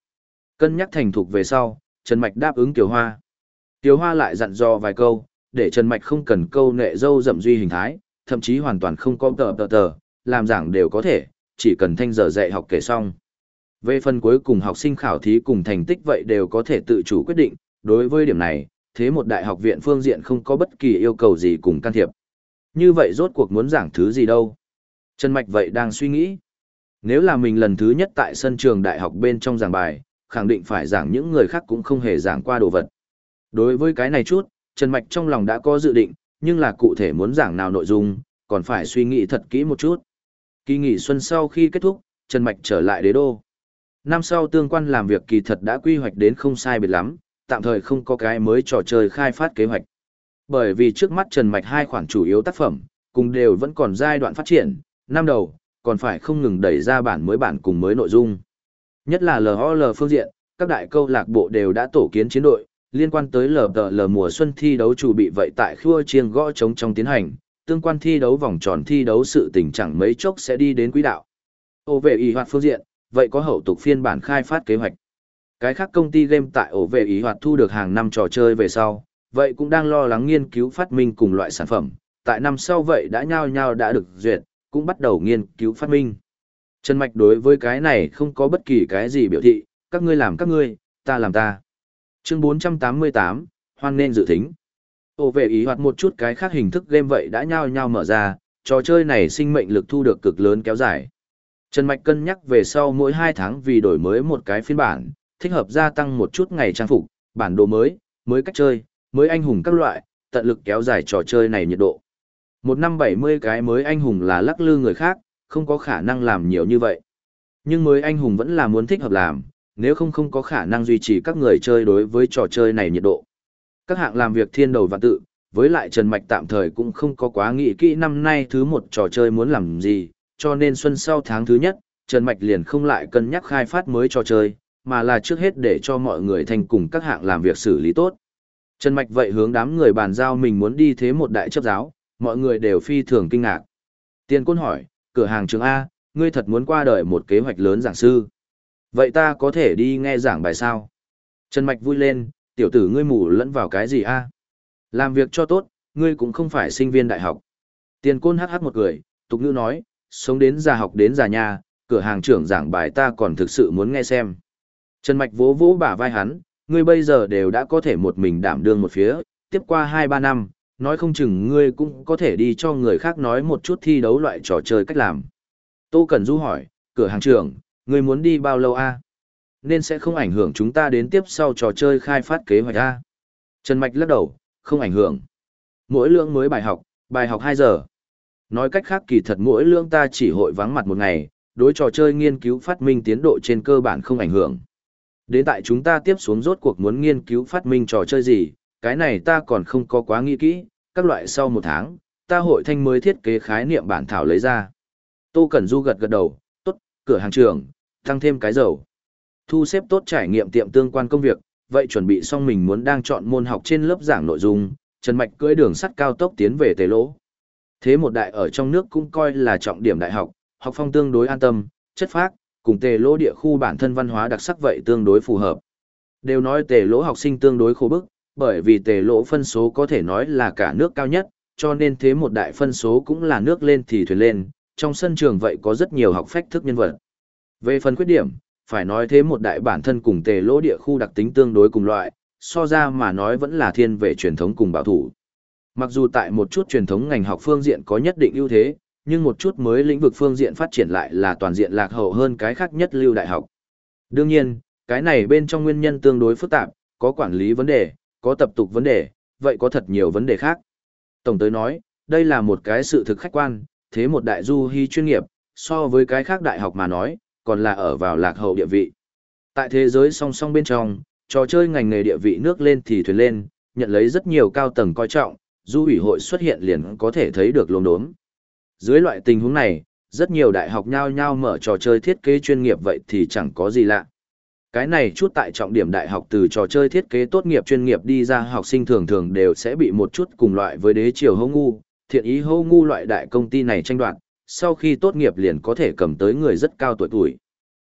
Cân nhắc thành thục về sau, Trần Mạch đáp ứng Kiều Hoa. Kiều Hoa lại dặn dò vài câu, để Trần Mạch không cần câu nệ dâu dậm duy hình thái, thậm chí hoàn toàn không có tờ tờ tờ, làm giảng đều có thể, chỉ cần thanh giờ dạy học kể xong. Về phần cuối cùng học sinh khảo thí cùng thành tích vậy đều có thể tự chủ quyết định, đối với điểm này, thế một đại học viện phương diện không có bất kỳ yêu cầu gì cùng can thiệp. Như vậy rốt cuộc muốn giảng thứ gì đâu? Trần Mạch vậy đang suy nghĩ. Nếu là mình lần thứ nhất tại sân trường đại học bên trong giảng bài, khẳng định phải giảng những người khác cũng không hề giảng qua đồ vật. Đối với cái này chút, Trần Mạch trong lòng đã có dự định, nhưng là cụ thể muốn giảng nào nội dung, còn phải suy nghĩ thật kỹ một chút. Kỳ nghỉ xuân sau khi kết thúc, Trần Mạch trở lại đế đô. Năm sau tương quan làm việc kỳ thật đã quy hoạch đến không sai biệt lắm, tạm thời không có cái mới trò chơi khai phát kế hoạch. Bởi vì trước mắt Trần Mạch hai khoản chủ yếu tác phẩm, cùng đều vẫn còn giai đoạn phát triển, năm đầu, còn phải không ngừng đẩy ra bản mới bản cùng mới nội dung. Nhất là LOL phương diện, các đại câu lạc bộ đều đã tổ kiến chiến đội, liên quan tới lờ tờ lờ mùa xuân thi đấu chủ bị vậy tại khua chiêng gõ trống trong tiến hành, tương quan thi đấu vòng tròn thi đấu sự tình chẳng mấy chốc sẽ đi đến quỹ đạo. Ổ về ý hoạt phương diện, vậy có hậu tục phiên bản khai phát kế hoạch. Cái khác công ty game tại ổ về ý hoạt thu được hàng năm trò chơi về sau, vậy cũng đang lo lắng nghiên cứu phát minh cùng loại sản phẩm, tại năm sau vậy đã nhao nhao đã được duyệt, cũng bắt đầu nghiên cứu phát minh. Trần Mạch đối với cái này không có bất kỳ cái gì biểu thị, các ngươi làm các ngươi, ta làm ta. Chương 488, hoan nên dự thính. Ô về ý hoạt một chút cái khác hình thức game vậy đã nhao nhao mở ra, trò chơi này sinh mệnh lực thu được cực lớn kéo dài. Trần Mạch cân nhắc về sau mỗi 2 tháng vì đổi mới một cái phiên bản, thích hợp gia tăng một chút ngày trang phục, bản đồ mới, mới cách chơi, mới anh hùng các loại, tận lực kéo dài trò chơi này nhiệt độ. Một năm 70 cái mới anh hùng là lắc lư người khác, không có khả năng làm nhiều như vậy. Nhưng mới anh hùng vẫn là muốn thích hợp làm, nếu không không có khả năng duy trì các người chơi đối với trò chơi này nhiệt độ. Các hạng làm việc thiên đầu và tự, với lại Trần Mạch tạm thời cũng không có quá nghĩ kỹ năm nay thứ một trò chơi muốn làm gì, cho nên xuân sau tháng thứ nhất, Trần Mạch liền không lại cân nhắc khai phát mới trò chơi, mà là trước hết để cho mọi người thành cùng các hạng làm việc xử lý tốt. Trần Mạch vậy hướng đám người bàn giao mình muốn đi thế một đại chấp giáo, mọi người đều phi thường kinh ngạc. Tiên Côn hỏi, cửa hàng trường A, ngươi thật muốn qua đời một kế hoạch lớn giảng sư. Vậy ta có thể đi nghe giảng bài sao? Trần Mạch vui lên, tiểu tử ngươi mù lẫn vào cái gì A? Làm việc cho tốt, ngươi cũng không phải sinh viên đại học. Tiền Côn hắc hắc một cười, tục ngữ nói, sống đến già học đến già nhà, cửa hàng trưởng giảng bài ta còn thực sự muốn nghe xem. Trần Mạch vỗ vỗ bả vai hắn, ngươi bây giờ đều đã có thể một mình đảm đương một phía, tiếp qua 2-3 năm, nói không chừng ngươi cũng có thể đi cho người khác nói một chút thi đấu loại trò chơi cách làm. Tô Cẩn Du hỏi, cửa hàng trưởng, ngươi muốn đi bao lâu a? Nên sẽ không ảnh hưởng chúng ta đến tiếp sau trò chơi khai phát kế hoạch a. Trần Mạch lắc đầu, không ảnh hưởng. Mỗi lượng mới bài học, bài học 2 giờ. Nói cách khác kỳ thật mỗi lượng ta chỉ hội vắng mặt một ngày, đối trò chơi nghiên cứu phát minh tiến độ trên cơ bản không ảnh hưởng. Đến tại chúng ta tiếp xuống rốt cuộc muốn nghiên cứu phát minh trò chơi gì, cái này ta còn không có quá nghĩ kỹ, các loại sau một tháng, ta hội thanh mới thiết kế khái niệm bản thảo lấy ra. Tô Cẩn Du gật gật đầu, tốt, cửa hàng trường tăng thêm cái dầu. Thu xếp tốt trải nghiệm tiệm tương quan công việc, vậy chuẩn bị xong mình muốn đang chọn môn học trên lớp giảng nội dung, Trần Mạch cưỡi đường sắt cao tốc tiến về Tề Lỗ. Thế một đại ở trong nước cũng coi là trọng điểm đại học, học phong tương đối an tâm, chất phác, cùng Tề Lỗ địa khu bản thân văn hóa đặc sắc vậy tương đối phù hợp. Đều nói Tề Lỗ học sinh tương đối khổ bức, bởi vì Tề Lỗ phân số có thể nói là cả nước cao nhất, cho nên thế một đại phân số cũng là nước lên thì thuyền lên, trong sân trường vậy có rất nhiều học phách thức nhân vật. Về phần khuyết điểm, phải nói thế một đại bản thân cùng tề lỗ địa khu đặc tính tương đối cùng loại, so ra mà nói vẫn là thiên về truyền thống cùng bảo thủ. Mặc dù tại một chút truyền thống ngành học phương diện có nhất định ưu thế, nhưng một chút mới lĩnh vực phương diện phát triển lại là toàn diện lạc hậu hơn cái khác nhất lưu đại học. Đương nhiên, cái này bên trong nguyên nhân tương đối phức tạp, có quản lý vấn đề, có tập tục vấn đề, vậy có thật nhiều vấn đề khác. Tổng tới nói, đây là một cái sự thực khách quan, thế một đại du hy chuyên nghiệp, so với cái khác đại học mà nói, còn là ở vào lạc hậu địa vị. Tại thế giới song song bên trong, trò chơi ngành nghề địa vị nước lên thì thuyền lên, nhận lấy rất nhiều cao tầng coi trọng, du ủy hội xuất hiện liền có thể thấy được lồn đốm. Dưới loại tình huống này, rất nhiều đại học nhau nhau mở trò chơi thiết kế chuyên nghiệp vậy thì chẳng có gì lạ. Cái này chút tại trọng điểm đại học từ trò chơi thiết kế tốt nghiệp chuyên nghiệp đi ra học sinh thường thường đều sẽ bị một chút cùng loại với đế triều hô ngu, thiện ý hô ngu loại đại công ty này tranh đoạt, sau khi tốt nghiệp liền có thể cầm tới người rất cao tuổi tuổi.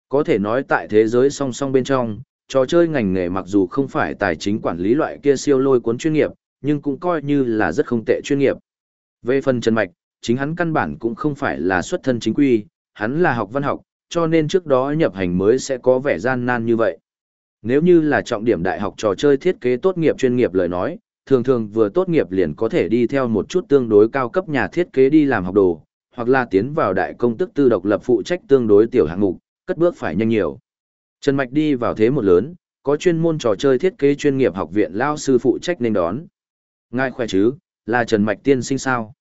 Có thể nói tại thế giới song song bên trong, trò chơi ngành nghề mặc dù không phải tài chính quản lý loại kia siêu lôi cuốn chuyên nghiệp, nhưng cũng coi như là rất không tệ chuyên nghiệp. Về phần Trần Mạch, chính hắn căn bản cũng không phải là xuất thân chính quy, hắn là học văn học, cho nên trước đó nhập hành mới sẽ có vẻ gian nan như vậy. Nếu như là trọng điểm đại học trò chơi thiết kế tốt nghiệp chuyên nghiệp lời nói, thường thường vừa tốt nghiệp liền có thể đi theo một chút tương đối cao cấp nhà thiết kế đi làm học đồ, hoặc là tiến vào đại công tức tư độc lập phụ trách tương đối tiểu hạng mục, cất bước phải nhanh nhiều. Trần Mạch đi vào thế một lớn, có chuyên môn trò chơi thiết kế chuyên nghiệp học viện lao sư phụ trách nên đón. Ngài khỏe chứ, là Trần Mạch tiên sinh sao?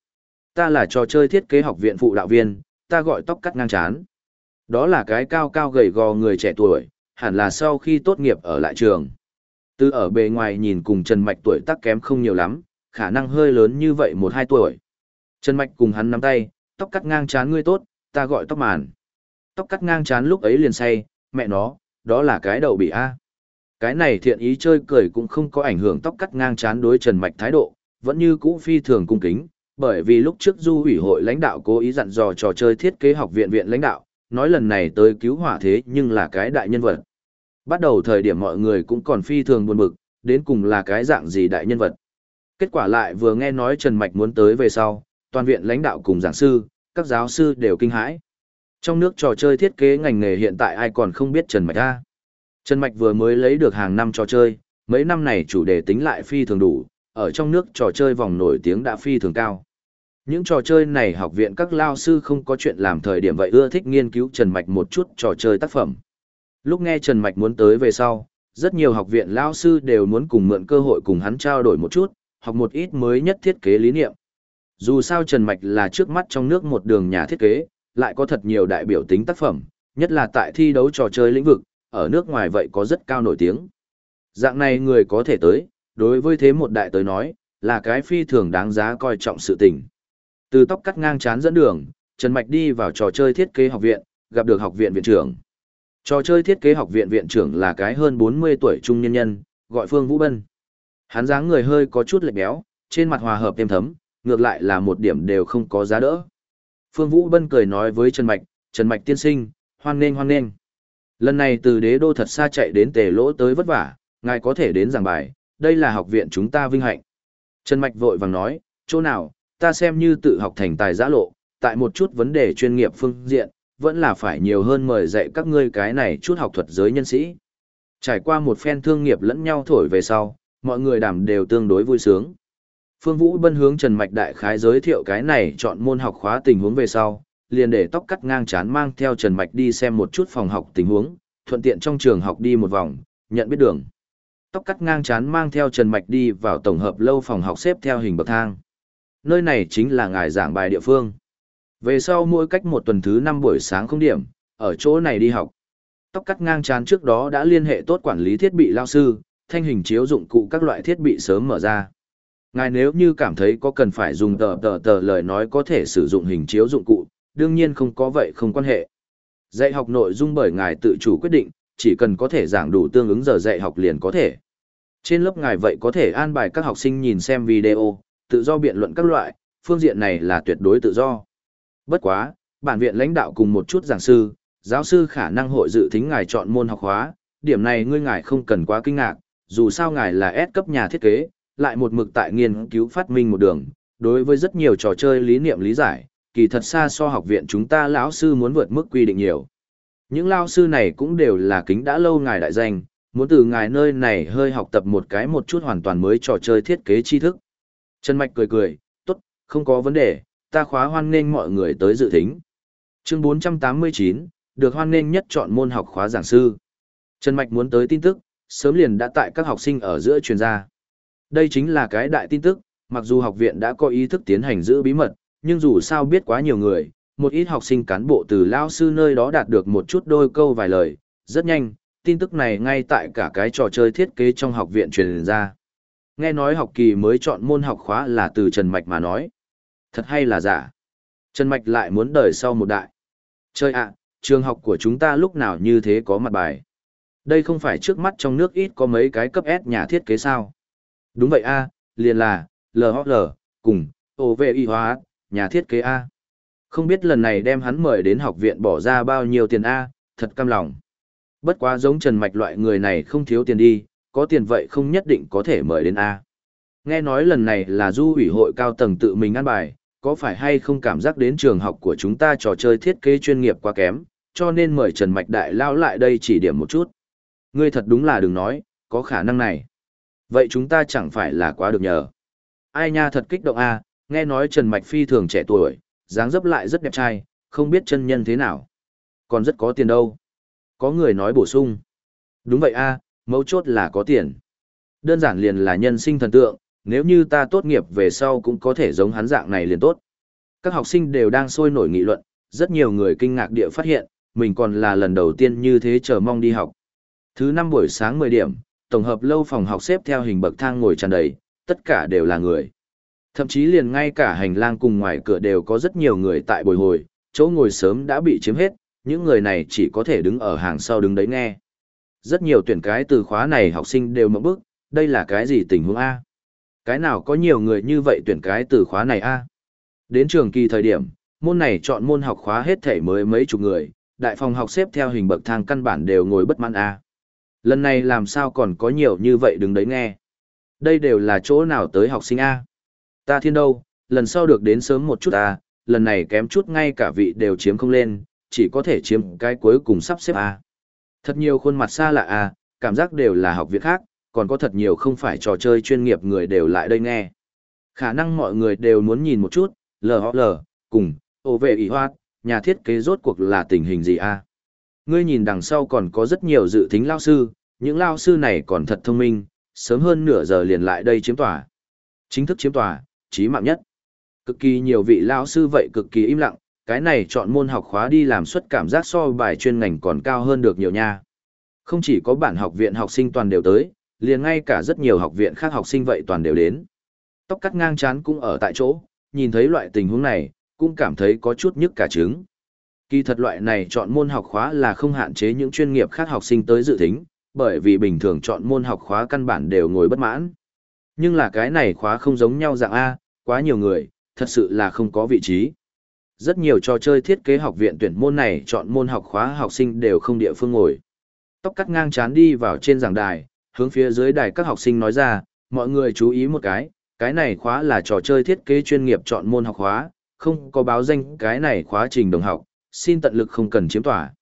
Ta là trò chơi thiết kế học viện phụ đạo viên, ta gọi tóc cắt ngang chán. Đó là cái cao cao gầy gò người trẻ tuổi, hẳn là sau khi tốt nghiệp ở lại trường. Từ ở bề ngoài nhìn cùng Trần Mạch tuổi tác kém không nhiều lắm, khả năng hơi lớn như vậy một hai tuổi. Trần Mạch cùng hắn nắm tay, tóc cắt ngang chán ngươi tốt, ta gọi tóc màn. Tóc cắt ngang chán lúc ấy liền say, mẹ nó, đó là cái đầu bị A. Cái này thiện ý chơi cười cũng không có ảnh hưởng tóc cắt ngang chán đối Trần Mạch thái độ, vẫn như cũ phi thường cung kính, bởi vì lúc trước du ủy hội lãnh đạo cố ý dặn dò trò chơi thiết kế học viện viện lãnh đạo, nói lần này tới cứu hỏa thế nhưng là cái đại nhân vật. Bắt đầu thời điểm mọi người cũng còn phi thường buồn bực, đến cùng là cái dạng gì đại nhân vật. Kết quả lại vừa nghe nói Trần Mạch muốn tới về sau, toàn viện lãnh đạo cùng giảng sư, các giáo sư đều kinh hãi. Trong nước trò chơi thiết kế ngành nghề hiện tại ai còn không biết Trần Mạch A. Trần Mạch vừa mới lấy được hàng năm trò chơi, mấy năm này chủ đề tính lại phi thường đủ, ở trong nước trò chơi vòng nổi tiếng đã phi thường cao. Những trò chơi này học viện các lao sư không có chuyện làm thời điểm vậy ưa thích nghiên cứu Trần Mạch một chút trò chơi tác phẩm. Lúc nghe Trần Mạch muốn tới về sau, rất nhiều học viện lao sư đều muốn cùng mượn cơ hội cùng hắn trao đổi một chút, học một ít mới nhất thiết kế lý niệm. Dù sao Trần Mạch là trước mắt trong nước một đường nhà thiết kế, lại có thật nhiều đại biểu tính tác phẩm, nhất là tại thi đấu trò chơi lĩnh vực, ở nước ngoài vậy có rất cao nổi tiếng. Dạng này người có thể tới, đối với thế một đại tới nói, là cái phi thường đáng giá coi trọng sự tình. Từ tóc cắt ngang chán dẫn đường, Trần Mạch đi vào trò chơi thiết kế học viện, gặp được học viện viện trưởng. Trò chơi thiết kế học viện viện trưởng là cái hơn 40 tuổi trung nhân nhân, gọi Phương Vũ Bân. Hắn dáng người hơi có chút lệch béo, trên mặt hòa hợp thêm thấm, ngược lại là một điểm đều không có giá đỡ. Phương Vũ Bân cười nói với Trần Mạch, Trần Mạch tiên sinh, hoan nghênh hoan nghênh. Lần này từ đế đô thật xa chạy đến tề lỗ tới vất vả, ngài có thể đến giảng bài, đây là học viện chúng ta vinh hạnh. Trần Mạch vội vàng nói, chỗ nào, ta xem như tự học thành tài giã lộ, tại một chút vấn đề chuyên nghiệp phương diện, vẫn là phải nhiều hơn mời dạy các ngươi cái này chút học thuật giới nhân sĩ. Trải qua một phen thương nghiệp lẫn nhau thổi về sau, mọi người đảm đều tương đối vui sướng. Phương Vũ Bân hướng Trần Mạch Đại khái giới thiệu cái này chọn môn học khóa tình huống về sau, liền để tóc cắt ngang chán mang theo Trần Mạch đi xem một chút phòng học tình huống, thuận tiện trong trường học đi một vòng, nhận biết đường. Tóc cắt ngang chán mang theo Trần Mạch đi vào tổng hợp lâu phòng học xếp theo hình bậc thang. Nơi này chính là ngài giảng bài địa phương. Về sau mỗi cách một tuần thứ năm buổi sáng không điểm, ở chỗ này đi học. Tóc cắt ngang chán trước đó đã liên hệ tốt quản lý thiết bị lao sư, thanh hình chiếu dụng cụ các loại thiết bị sớm mở ra. Ngài nếu như cảm thấy có cần phải dùng tờ tờ tờ lời nói có thể sử dụng hình chiếu dụng cụ, đương nhiên không có vậy không quan hệ. Dạy học nội dung bởi ngài tự chủ quyết định, chỉ cần có thể giảng đủ tương ứng giờ dạy học liền có thể. Trên lớp ngài vậy có thể an bài các học sinh nhìn xem video, tự do biện luận các loại, phương diện này là tuyệt đối tự do. Bất quá, bản viện lãnh đạo cùng một chút giảng sư, giáo sư khả năng hội dự thính ngài chọn môn học hóa, điểm này ngươi ngài không cần quá kinh ngạc, dù sao ngài là S cấp nhà thiết kế, lại một mực tại nghiên cứu phát minh một đường, đối với rất nhiều trò chơi lý niệm lý giải, kỳ thật xa so học viện chúng ta lão sư muốn vượt mức quy định nhiều. Những lão sư này cũng đều là kính đã lâu ngài đại danh, muốn từ ngài nơi này hơi học tập một cái một chút hoàn toàn mới trò chơi thiết kế tri thức. Trần Mạch cười cười, tốt, không có vấn đề, ta khóa hoan nghênh mọi người tới dự thính. Chương 489, được hoan nghênh nhất chọn môn học khóa giảng sư. Trần Mạch muốn tới tin tức, sớm liền đã tại các học sinh ở giữa truyền ra. Đây chính là cái đại tin tức, mặc dù học viện đã có ý thức tiến hành giữ bí mật, nhưng dù sao biết quá nhiều người, một ít học sinh cán bộ từ lao sư nơi đó đạt được một chút đôi câu vài lời, rất nhanh, tin tức này ngay tại cả cái trò chơi thiết kế trong học viện truyền ra. Nghe nói học kỳ mới chọn môn học khóa là từ Trần Mạch mà nói. Thật hay là giả? Trần Mạch lại muốn đời sau một đại. Chơi ạ, trường học của chúng ta lúc nào như thế có mặt bài. Đây không phải trước mắt trong nước ít có mấy cái cấp S nhà thiết kế sao. Đúng vậy a liền là, LHL, cùng, OVI hóa, nhà thiết kế A. Không biết lần này đem hắn mời đến học viện bỏ ra bao nhiêu tiền A, thật cam lòng. Bất quá giống Trần Mạch loại người này không thiếu tiền đi, có tiền vậy không nhất định có thể mời đến A. Nghe nói lần này là du ủy hội cao tầng tự mình ăn bài, có phải hay không cảm giác đến trường học của chúng ta trò chơi thiết kế chuyên nghiệp quá kém, cho nên mời Trần Mạch Đại lao lại đây chỉ điểm một chút. Ngươi thật đúng là đừng nói, có khả năng này. Vậy chúng ta chẳng phải là quá được nhờ. Ai nha thật kích động a nghe nói Trần Mạch Phi thường trẻ tuổi, dáng dấp lại rất đẹp trai, không biết chân nhân thế nào. Còn rất có tiền đâu. Có người nói bổ sung. Đúng vậy a mấu chốt là có tiền. Đơn giản liền là nhân sinh thần tượng, nếu như ta tốt nghiệp về sau cũng có thể giống hắn dạng này liền tốt. Các học sinh đều đang sôi nổi nghị luận, rất nhiều người kinh ngạc địa phát hiện, mình còn là lần đầu tiên như thế chờ mong đi học. Thứ năm buổi sáng 10 điểm, tổng hợp lâu phòng học xếp theo hình bậc thang ngồi tràn đầy, tất cả đều là người. Thậm chí liền ngay cả hành lang cùng ngoài cửa đều có rất nhiều người tại bồi hồi, chỗ ngồi sớm đã bị chiếm hết, những người này chỉ có thể đứng ở hàng sau đứng đấy nghe. Rất nhiều tuyển cái từ khóa này học sinh đều mộng bức, đây là cái gì tình huống A? Cái nào có nhiều người như vậy tuyển cái từ khóa này A? Đến trường kỳ thời điểm, môn này chọn môn học khóa hết thể mới mấy chục người, đại phòng học xếp theo hình bậc thang căn bản đều ngồi bất mãn A. Lần này làm sao còn có nhiều như vậy đứng đấy nghe. Đây đều là chỗ nào tới học sinh A. Ta thiên đâu, lần sau được đến sớm một chút A, lần này kém chút ngay cả vị đều chiếm không lên, chỉ có thể chiếm cái cuối cùng sắp xếp A. Thật nhiều khuôn mặt xa lạ A, cảm giác đều là học viện khác, còn có thật nhiều không phải trò chơi chuyên nghiệp người đều lại đây nghe. Khả năng mọi người đều muốn nhìn một chút, LHL, cùng, ô vệ ý hoát, nhà thiết kế rốt cuộc là tình hình gì a? Ngươi nhìn đằng sau còn có rất nhiều dự tính lao sư, những lao sư này còn thật thông minh, sớm hơn nửa giờ liền lại đây chiếm tòa. Chính thức chiếm tòa, trí mạng nhất. Cực kỳ nhiều vị lao sư vậy cực kỳ im lặng, cái này chọn môn học khóa đi làm suất cảm giác so bài chuyên ngành còn cao hơn được nhiều nha. Không chỉ có bản học viện học sinh toàn đều tới, liền ngay cả rất nhiều học viện khác học sinh vậy toàn đều đến. Tóc cắt ngang chán cũng ở tại chỗ, nhìn thấy loại tình huống này, cũng cảm thấy có chút nhức cả trứng. Kỳ thật loại này chọn môn học khóa là không hạn chế những chuyên nghiệp khác học sinh tới dự tính, bởi vì bình thường chọn môn học khóa căn bản đều ngồi bất mãn. Nhưng là cái này khóa không giống nhau dạng A, quá nhiều người, thật sự là không có vị trí. Rất nhiều trò chơi thiết kế học viện tuyển môn này chọn môn học khóa học sinh đều không địa phương ngồi. Tóc cắt ngang chán đi vào trên giảng đài, hướng phía dưới đài các học sinh nói ra, mọi người chú ý một cái, cái này khóa là trò chơi thiết kế chuyên nghiệp chọn môn học khóa, không có báo danh cái này khóa trình đồng học, xin tận lực không cần chiếm tỏa.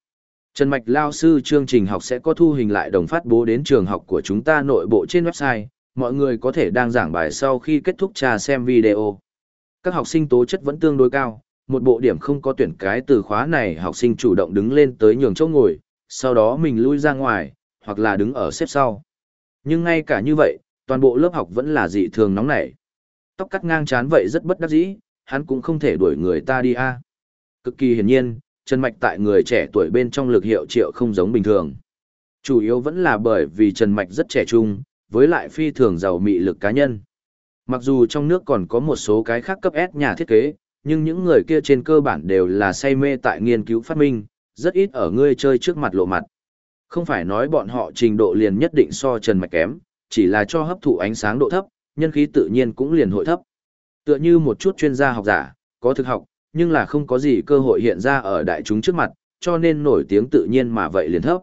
Trần Mạch Lao sư chương trình học sẽ có thu hình lại đồng phát bố đến trường học của chúng ta nội bộ trên website, mọi người có thể đang giảng bài sau khi kết thúc trà xem video. Các học sinh tố chất vẫn tương đối cao, một bộ điểm không có tuyển cái từ khóa này học sinh chủ động đứng lên tới nhường chỗ ngồi, sau đó mình lui ra ngoài, hoặc là đứng ở xếp sau. Nhưng ngay cả như vậy, toàn bộ lớp học vẫn là dị thường nóng nảy. Tóc cắt ngang chán vậy rất bất đắc dĩ, hắn cũng không thể đuổi người ta đi a. Cực kỳ hiển nhiên, Trần Mạch tại người trẻ tuổi bên trong lực hiệu triệu không giống bình thường. Chủ yếu vẫn là bởi vì Trần Mạch rất trẻ trung, với lại phi thường giàu mị lực cá nhân. Mặc dù trong nước còn có một số cái khác cấp S nhà thiết kế, nhưng những người kia trên cơ bản đều là say mê tại nghiên cứu phát minh, rất ít ở ngươi chơi trước mặt lộ mặt. Không phải nói bọn họ trình độ liền nhất định so Trần Mạch kém, chỉ là cho hấp thụ ánh sáng độ thấp, nhân khí tự nhiên cũng liền hội thấp. Tựa như một chút chuyên gia học giả, có thực học, nhưng là không có gì cơ hội hiện ra ở đại chúng trước mặt, cho nên nổi tiếng tự nhiên mà vậy liền thấp.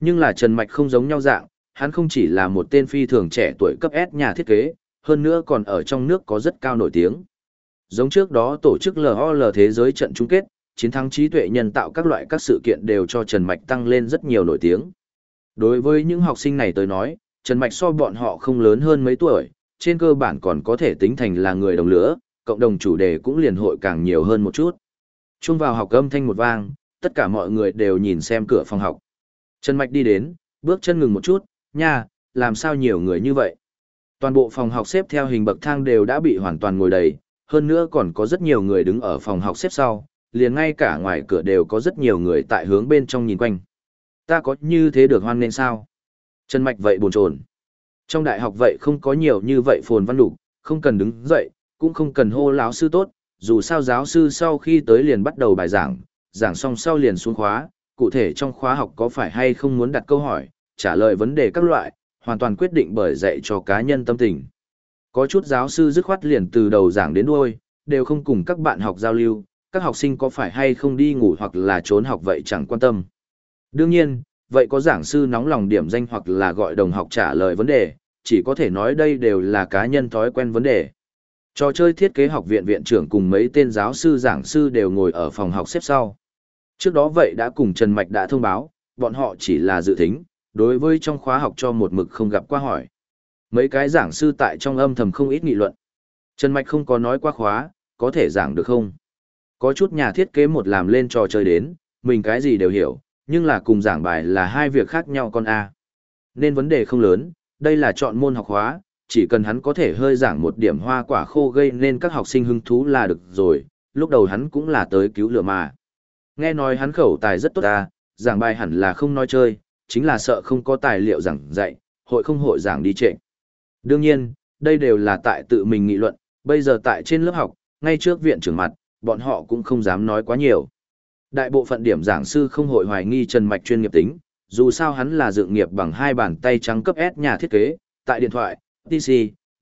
Nhưng là Trần Mạch không giống nhau dạng, hắn không chỉ là một tên phi thường trẻ tuổi cấp S nhà thiết kế, hơn nữa còn ở trong nước có rất cao nổi tiếng. Giống trước đó tổ chức LOL thế giới trận chung kết, chiến thắng trí tuệ nhân tạo các loại các sự kiện đều cho Trần Mạch tăng lên rất nhiều nổi tiếng. Đối với những học sinh này tới nói, Trần Mạch so bọn họ không lớn hơn mấy tuổi, trên cơ bản còn có thể tính thành là người đồng lứa cộng đồng chủ đề cũng liền hội càng nhiều hơn một chút. Trung vào học âm thanh một vang, tất cả mọi người đều nhìn xem cửa phòng học. Trần Mạch đi đến, bước chân ngừng một chút, nha, làm sao nhiều người như vậy? Toàn bộ phòng học xếp theo hình bậc thang đều đã bị hoàn toàn ngồi đầy, hơn nữa còn có rất nhiều người đứng ở phòng học xếp sau, liền ngay cả ngoài cửa đều có rất nhiều người tại hướng bên trong nhìn quanh. Ta có như thế được hoan nên sao? Trần Mạch vậy buồn chồn. Trong đại học vậy không có nhiều như vậy phồn văn đủ, không cần đứng dậy, cũng không cần hô lão sư tốt, dù sao giáo sư sau khi tới liền bắt đầu bài giảng, giảng xong sau liền xuống khóa, cụ thể trong khóa học có phải hay không muốn đặt câu hỏi, trả lời vấn đề các loại, hoàn toàn quyết định bởi dạy cho cá nhân tâm tình. Có chút giáo sư dứt khoát liền từ đầu giảng đến đuôi, đều không cùng các bạn học giao lưu, các học sinh có phải hay không đi ngủ hoặc là trốn học vậy chẳng quan tâm. Đương nhiên, vậy có giảng sư nóng lòng điểm danh hoặc là gọi đồng học trả lời vấn đề, chỉ có thể nói đây đều là cá nhân thói quen vấn đề. Trò chơi thiết kế học viện viện trưởng cùng mấy tên giáo sư giảng sư đều ngồi ở phòng học xếp sau. Trước đó vậy đã cùng Trần Mạch đã thông báo, bọn họ chỉ là dự tính đối với trong khóa học cho một mực không gặp qua hỏi. Mấy cái giảng sư tại trong âm thầm không ít nghị luận. Trần Mạch không có nói qua khóa, có thể giảng được không? Có chút nhà thiết kế một làm lên trò chơi đến, mình cái gì đều hiểu, nhưng là cùng giảng bài là hai việc khác nhau con A. Nên vấn đề không lớn, đây là chọn môn học hóa, chỉ cần hắn có thể hơi giảng một điểm hoa quả khô gây nên các học sinh hứng thú là được rồi, lúc đầu hắn cũng là tới cứu lửa mà. Nghe nói hắn khẩu tài rất tốt ta, giảng bài hẳn là không nói chơi, chính là sợ không có tài liệu giảng dạy, hội không hội giảng đi trệ. Đương nhiên, đây đều là tại tự mình nghị luận, bây giờ tại trên lớp học, ngay trước viện trưởng mặt, bọn họ cũng không dám nói quá nhiều. Đại bộ phận điểm giảng sư không hội hoài nghi Trần Mạch chuyên nghiệp tính, dù sao hắn là dựng nghiệp bằng hai bàn tay trắng cấp S nhà thiết kế, tại điện thoại, TC,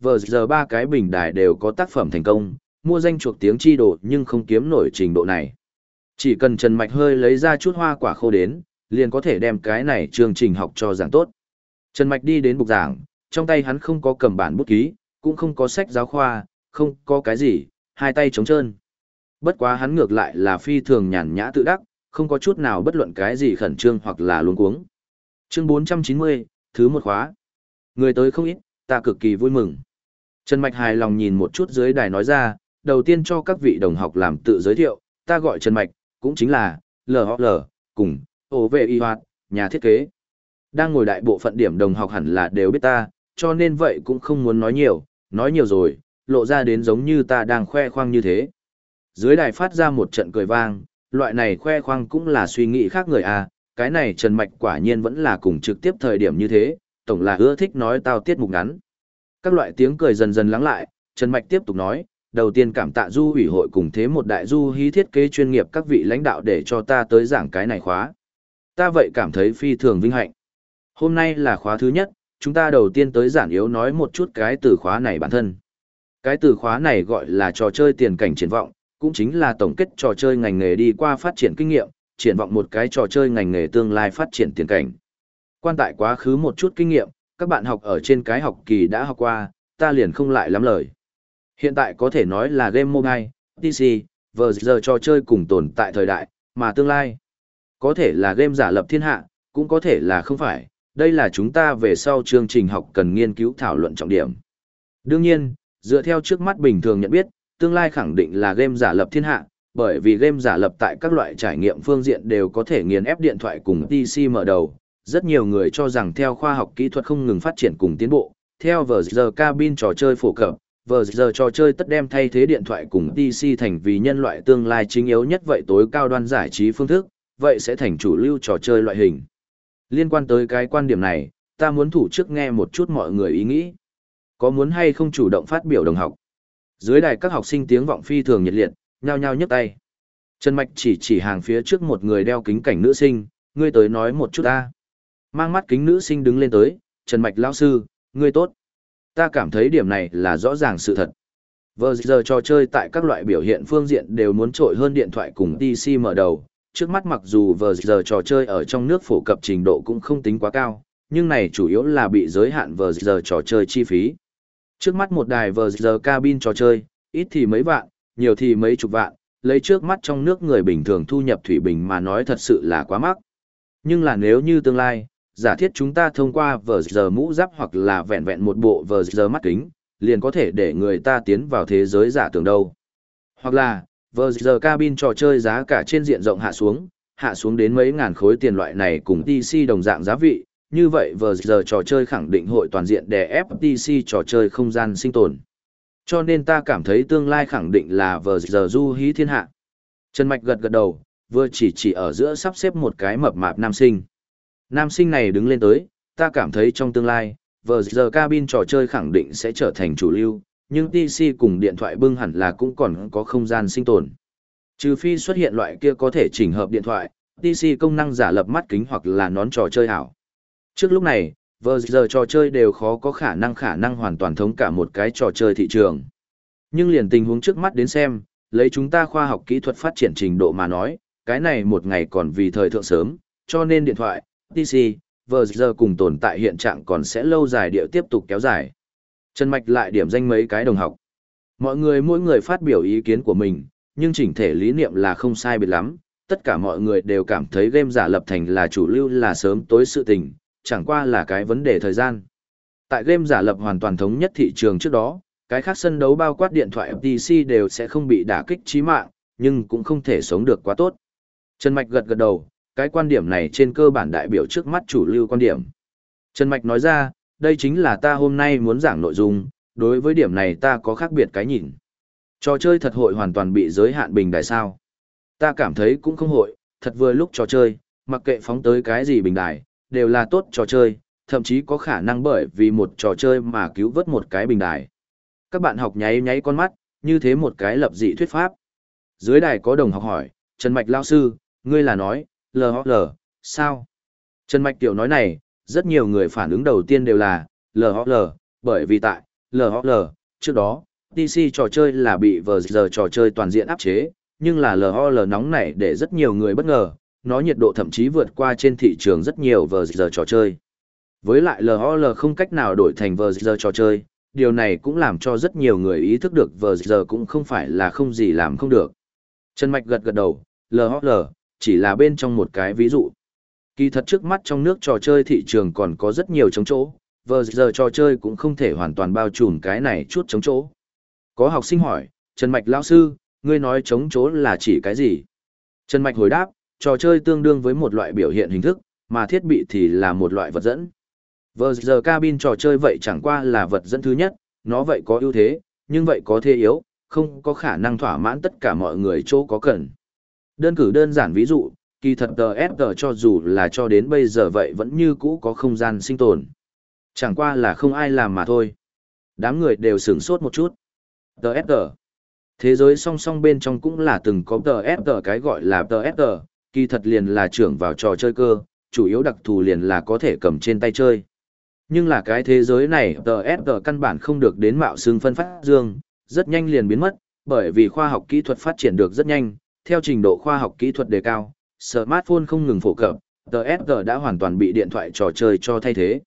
vờ giờ ba cái bình đài đều có tác phẩm thành công, mua danh chuộc tiếng chi đồ nhưng không kiếm nổi trình độ này. Chỉ cần Trần Mạch hơi lấy ra chút hoa quả khô đến, liền có thể đem cái này chương trình học cho giảng tốt. Trần Mạch đi đến bục giảng, trong tay hắn không có cầm bản bút ký, cũng không có sách giáo khoa, không có cái gì, hai tay trống trơn. Bất quá hắn ngược lại là phi thường nhàn nhã tự đắc, không có chút nào bất luận cái gì khẩn trương hoặc là luống cuống. Chương 490, thứ một khóa. Người tới không ít, ta cực kỳ vui mừng. Trần Mạch hài lòng nhìn một chút dưới đài nói ra, đầu tiên cho các vị đồng học làm tự giới thiệu, ta gọi Trần Mạch, cũng chính là LHL, cùng, ổ vệ y hoạt, nhà thiết kế. Đang ngồi đại bộ phận điểm đồng học hẳn là đều biết ta, cho nên vậy cũng không muốn nói nhiều, nói nhiều rồi, lộ ra đến giống như ta đang khoe khoang như thế. Dưới đài phát ra một trận cười vang, loại này khoe khoang cũng là suy nghĩ khác người à, cái này Trần Mạch quả nhiên vẫn là cùng trực tiếp thời điểm như thế, tổng là ưa thích nói tao tiết mục ngắn. Các loại tiếng cười dần dần lắng lại, Trần Mạch tiếp tục nói, đầu tiên cảm tạ du ủy hội cùng thế một đại du hí thiết kế chuyên nghiệp các vị lãnh đạo để cho ta tới giảng cái này khóa. Ta vậy cảm thấy phi thường vinh hạnh. Hôm nay là khóa thứ nhất, chúng ta đầu tiên tới giản yếu nói một chút cái từ khóa này bản thân. Cái từ khóa này gọi là trò chơi tiền cảnh triển vọng, cũng chính là tổng kết trò chơi ngành nghề đi qua phát triển kinh nghiệm, triển vọng một cái trò chơi ngành nghề tương lai phát triển tiền cảnh. Quan tại quá khứ một chút kinh nghiệm, các bạn học ở trên cái học kỳ đã học qua, ta liền không lại lắm lời. Hiện tại có thể nói là game mobile, PC, vừa giờ trò chơi cùng tồn tại thời đại, mà tương lai. Có thể là game giả lập thiên hạ, cũng có thể là không phải, đây là chúng ta về sau chương trình học cần nghiên cứu thảo luận trọng điểm. Đương nhiên, dựa theo trước mắt bình thường nhận biết, tương lai khẳng định là game giả lập thiên hạ, bởi vì game giả lập tại các loại trải nghiệm phương diện đều có thể nghiền ép điện thoại cùng PC mở đầu. Rất nhiều người cho rằng theo khoa học kỹ thuật không ngừng phát triển cùng tiến bộ, theo vờ giờ cabin trò chơi phổ cập, vờ giờ trò chơi tất đem thay thế điện thoại cùng PC thành vì nhân loại tương lai chính yếu nhất vậy tối cao đoan giải trí phương thức, vậy sẽ thành chủ lưu trò chơi loại hình. Liên quan tới cái quan điểm này, ta muốn thủ trước nghe một chút mọi người ý nghĩ. Có muốn hay không chủ động phát biểu đồng học? Dưới đài các học sinh tiếng vọng phi thường nhiệt liệt, nhao nhao nhấc tay. Trần Mạch chỉ chỉ hàng phía trước một người đeo kính cảnh nữ sinh, ngươi tới nói một chút ta. Mang mắt kính nữ sinh đứng lên tới, Trần Mạch lão sư, ngươi tốt. Ta cảm thấy điểm này là rõ ràng sự thật. Vờ giờ trò chơi tại các loại biểu hiện phương diện đều muốn trội hơn điện thoại cùng DC mở đầu. Trước mắt mặc dù vờ giờ trò chơi ở trong nước phổ cập trình độ cũng không tính quá cao, nhưng này chủ yếu là bị giới hạn vờ giờ trò chơi chi phí. Trước mắt một đài vờ giờ cabin trò chơi, ít thì mấy vạn, nhiều thì mấy chục vạn, lấy trước mắt trong nước người bình thường thu nhập thủy bình mà nói thật sự là quá mắc. Nhưng là nếu như tương lai, giả thiết chúng ta thông qua vờ giờ mũ giáp hoặc là vẹn vẹn một bộ vờ giờ mắt kính, liền có thể để người ta tiến vào thế giới giả tưởng đâu. Hoặc là, vờ giờ cabin trò chơi giá cả trên diện rộng hạ xuống, hạ xuống đến mấy ngàn khối tiền loại này cùng PC đồng dạng giá vị, như vậy vờ giờ trò chơi khẳng định hội toàn diện đè FTC trò chơi không gian sinh tồn. Cho nên ta cảm thấy tương lai khẳng định là vờ giờ du hí thiên hạ. Trần Mạch gật gật đầu, vừa chỉ chỉ ở giữa sắp xếp một cái mập mạp nam sinh. Nam sinh này đứng lên tới, ta cảm thấy trong tương lai, vờ giờ cabin trò chơi khẳng định sẽ trở thành chủ lưu, nhưng PC cùng điện thoại bưng hẳn là cũng còn có không gian sinh tồn. Trừ phi xuất hiện loại kia có thể chỉnh hợp điện thoại, PC công năng giả lập mắt kính hoặc là nón trò chơi ảo. Trước lúc này, vờ giờ trò chơi đều khó có khả năng khả năng hoàn toàn thống cả một cái trò chơi thị trường. Nhưng liền tình huống trước mắt đến xem, lấy chúng ta khoa học kỹ thuật phát triển trình độ mà nói, cái này một ngày còn vì thời thượng sớm, cho nên điện thoại, PC, vờ giờ cùng tồn tại hiện trạng còn sẽ lâu dài địa tiếp tục kéo dài. Trần Mạch lại điểm danh mấy cái đồng học. Mọi người mỗi người phát biểu ý kiến của mình, nhưng chỉnh thể lý niệm là không sai biệt lắm, tất cả mọi người đều cảm thấy game giả lập thành là chủ lưu là sớm tối sự tình, chẳng qua là cái vấn đề thời gian. Tại game giả lập hoàn toàn thống nhất thị trường trước đó, cái khác sân đấu bao quát điện thoại PC đều sẽ không bị đả kích chí mạng, nhưng cũng không thể sống được quá tốt. Trần Mạch gật gật đầu, cái quan điểm này trên cơ bản đại biểu trước mắt chủ lưu quan điểm. Trần Mạch nói ra, đây chính là ta hôm nay muốn giảng nội dung, đối với điểm này ta có khác biệt cái nhìn. Trò chơi thật hội hoàn toàn bị giới hạn bình đài sao. Ta cảm thấy cũng không hội, thật vừa lúc trò chơi, mặc kệ phóng tới cái gì bình đài, đều là tốt trò chơi, thậm chí có khả năng bởi vì một trò chơi mà cứu vớt một cái bình đài. Các bạn học nháy nháy con mắt, như thế một cái lập dị thuyết pháp. Dưới đài có đồng học hỏi, Trần Mạch Lao Sư, ngươi là nói, lờ lờ, sao? Trần Mạch Tiểu nói này, rất nhiều người phản ứng đầu tiên đều là LOL, bởi vì tại LOL, trước đó, TC trò chơi là bị vờ giờ trò chơi toàn diện áp chế, nhưng là LOL nóng này để rất nhiều người bất ngờ, nó nhiệt độ thậm chí vượt qua trên thị trường rất nhiều vờ giờ trò chơi. Với lại LOL không cách nào đổi thành vờ giờ trò chơi, điều này cũng làm cho rất nhiều người ý thức được vờ giờ cũng không phải là không gì làm không được. Trần Mạch gật gật đầu, LOL, chỉ là bên trong một cái ví dụ. Kỳ thật trước mắt trong nước trò chơi thị trường còn có rất nhiều trống chỗ, vờ giờ trò chơi cũng không thể hoàn toàn bao trùm cái này chút trống chỗ. Có học sinh hỏi, Trần Mạch lão sư, ngươi nói trống chỗ là chỉ cái gì? Trần Mạch hồi đáp, trò chơi tương đương với một loại biểu hiện hình thức, mà thiết bị thì là một loại vật dẫn. Vờ giờ cabin trò chơi vậy chẳng qua là vật dẫn thứ nhất, nó vậy có ưu thế, nhưng vậy có thế yếu, không có khả năng thỏa mãn tất cả mọi người chỗ có cần. Đơn cử đơn giản ví dụ, kỳ thật TSG cho dù là cho đến bây giờ vậy vẫn như cũ có không gian sinh tồn. Chẳng qua là không ai làm mà thôi. Đám người đều sửng sốt một chút. TSG. Thế giới song song bên trong cũng là từng có TSG cái gọi là TSG, kỳ thật liền là trưởng vào trò chơi cơ, chủ yếu đặc thù liền là có thể cầm trên tay chơi. Nhưng là cái thế giới này TSG căn bản không được đến mạo xương phân phát dương, rất nhanh liền biến mất, bởi vì khoa học kỹ thuật phát triển được rất nhanh, theo trình độ khoa học kỹ thuật đề cao, smartphone không ngừng phổ cập, TSG đã hoàn toàn bị điện thoại trò chơi cho thay thế.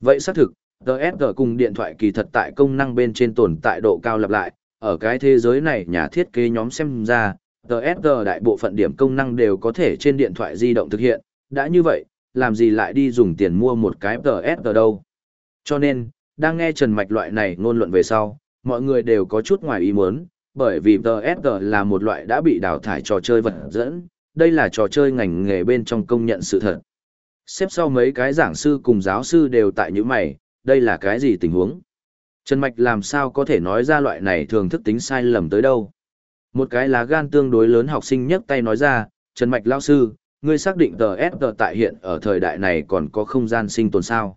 Vậy xác thực, TSG cùng điện thoại kỳ thật tại công năng bên trên tồn tại độ cao lặp lại, ở cái thế giới này nhà thiết kế nhóm xem ra, TSG đại bộ phận điểm công năng đều có thể trên điện thoại di động thực hiện, đã như vậy, làm gì lại đi dùng tiền mua một cái TSG đâu. Cho nên, đang nghe Trần Mạch loại này ngôn luận về sau, mọi người đều có chút ngoài ý muốn, bởi vì TSG là một loại đã bị đào thải trò chơi vật dẫn, đây là trò chơi ngành nghề bên trong công nhận sự thật. Xếp sau mấy cái giảng sư cùng giáo sư đều tại những mày, đây là cái gì tình huống? Trần Mạch làm sao có thể nói ra loại này thường thức tính sai lầm tới đâu? Một cái lá gan tương đối lớn học sinh nhấc tay nói ra, Trần Mạch lao sư, ngươi xác định TSG tại hiện ở thời đại này còn có không gian sinh tồn sao?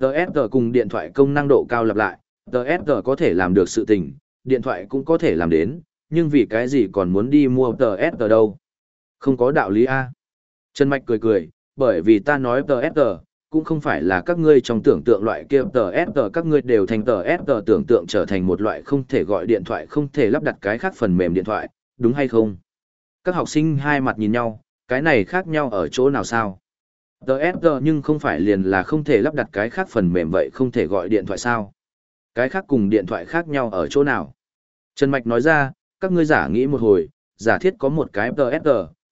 TSG cùng điện thoại công năng độ cao lặp lại, TSG có thể làm được sự tình, điện thoại cũng có thể làm đến, nhưng vì cái gì còn muốn đi mua TSG đâu? Không có đạo lý A. Trần Mạch cười cười, bởi vì ta nói TSG, cũng không phải là các ngươi trong tưởng tượng loại kia TSG các ngươi đều thành TSG tưởng tượng trở thành một loại không thể gọi điện thoại không thể lắp đặt cái khác phần mềm điện thoại, đúng hay không? Các học sinh hai mặt nhìn nhau, cái này khác nhau ở chỗ nào sao? TSG nhưng không phải liền là không thể lắp đặt cái khác phần mềm vậy không thể gọi điện thoại sao? Cái khác cùng điện thoại khác nhau ở chỗ nào? Trần Mạch nói ra, các ngươi giả nghĩ một hồi, giả thiết có một cái TSG,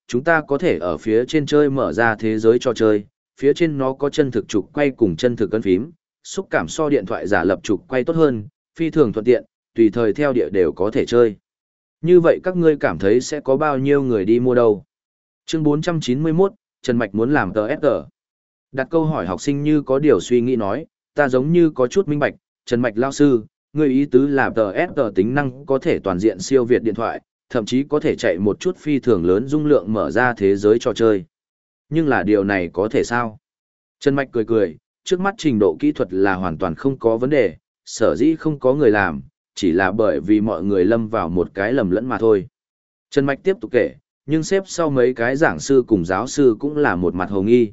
chúng ta có thể ở phía trên chơi mở ra thế giới cho chơi, phía trên nó có chân thực trục quay cùng chân thực cân phím, xúc cảm so điện thoại giả lập trục quay tốt hơn, phi thường thuận tiện, tùy thời theo địa đều có thể chơi. Như vậy các ngươi cảm thấy sẽ có bao nhiêu người đi mua đâu? Chương 491, Trần Mạch muốn làm tờ FG. Đặt câu hỏi học sinh như có điều suy nghĩ nói, ta giống như có chút minh bạch, Trần Mạch lao sư, người ý tứ là tờ tính năng có thể toàn diện siêu việt điện thoại, thậm chí có thể chạy một chút phi thường lớn dung lượng mở ra thế giới trò chơi. Nhưng là điều này có thể sao? Trần Mạch cười cười, trước mắt trình độ kỹ thuật là hoàn toàn không có vấn đề, sở dĩ không có người làm, chỉ là bởi vì mọi người lâm vào một cái lầm lẫn mà thôi. Trần Mạch tiếp tục kể, nhưng xếp sau mấy cái giảng sư cùng giáo sư cũng là một mặt hồng nghi.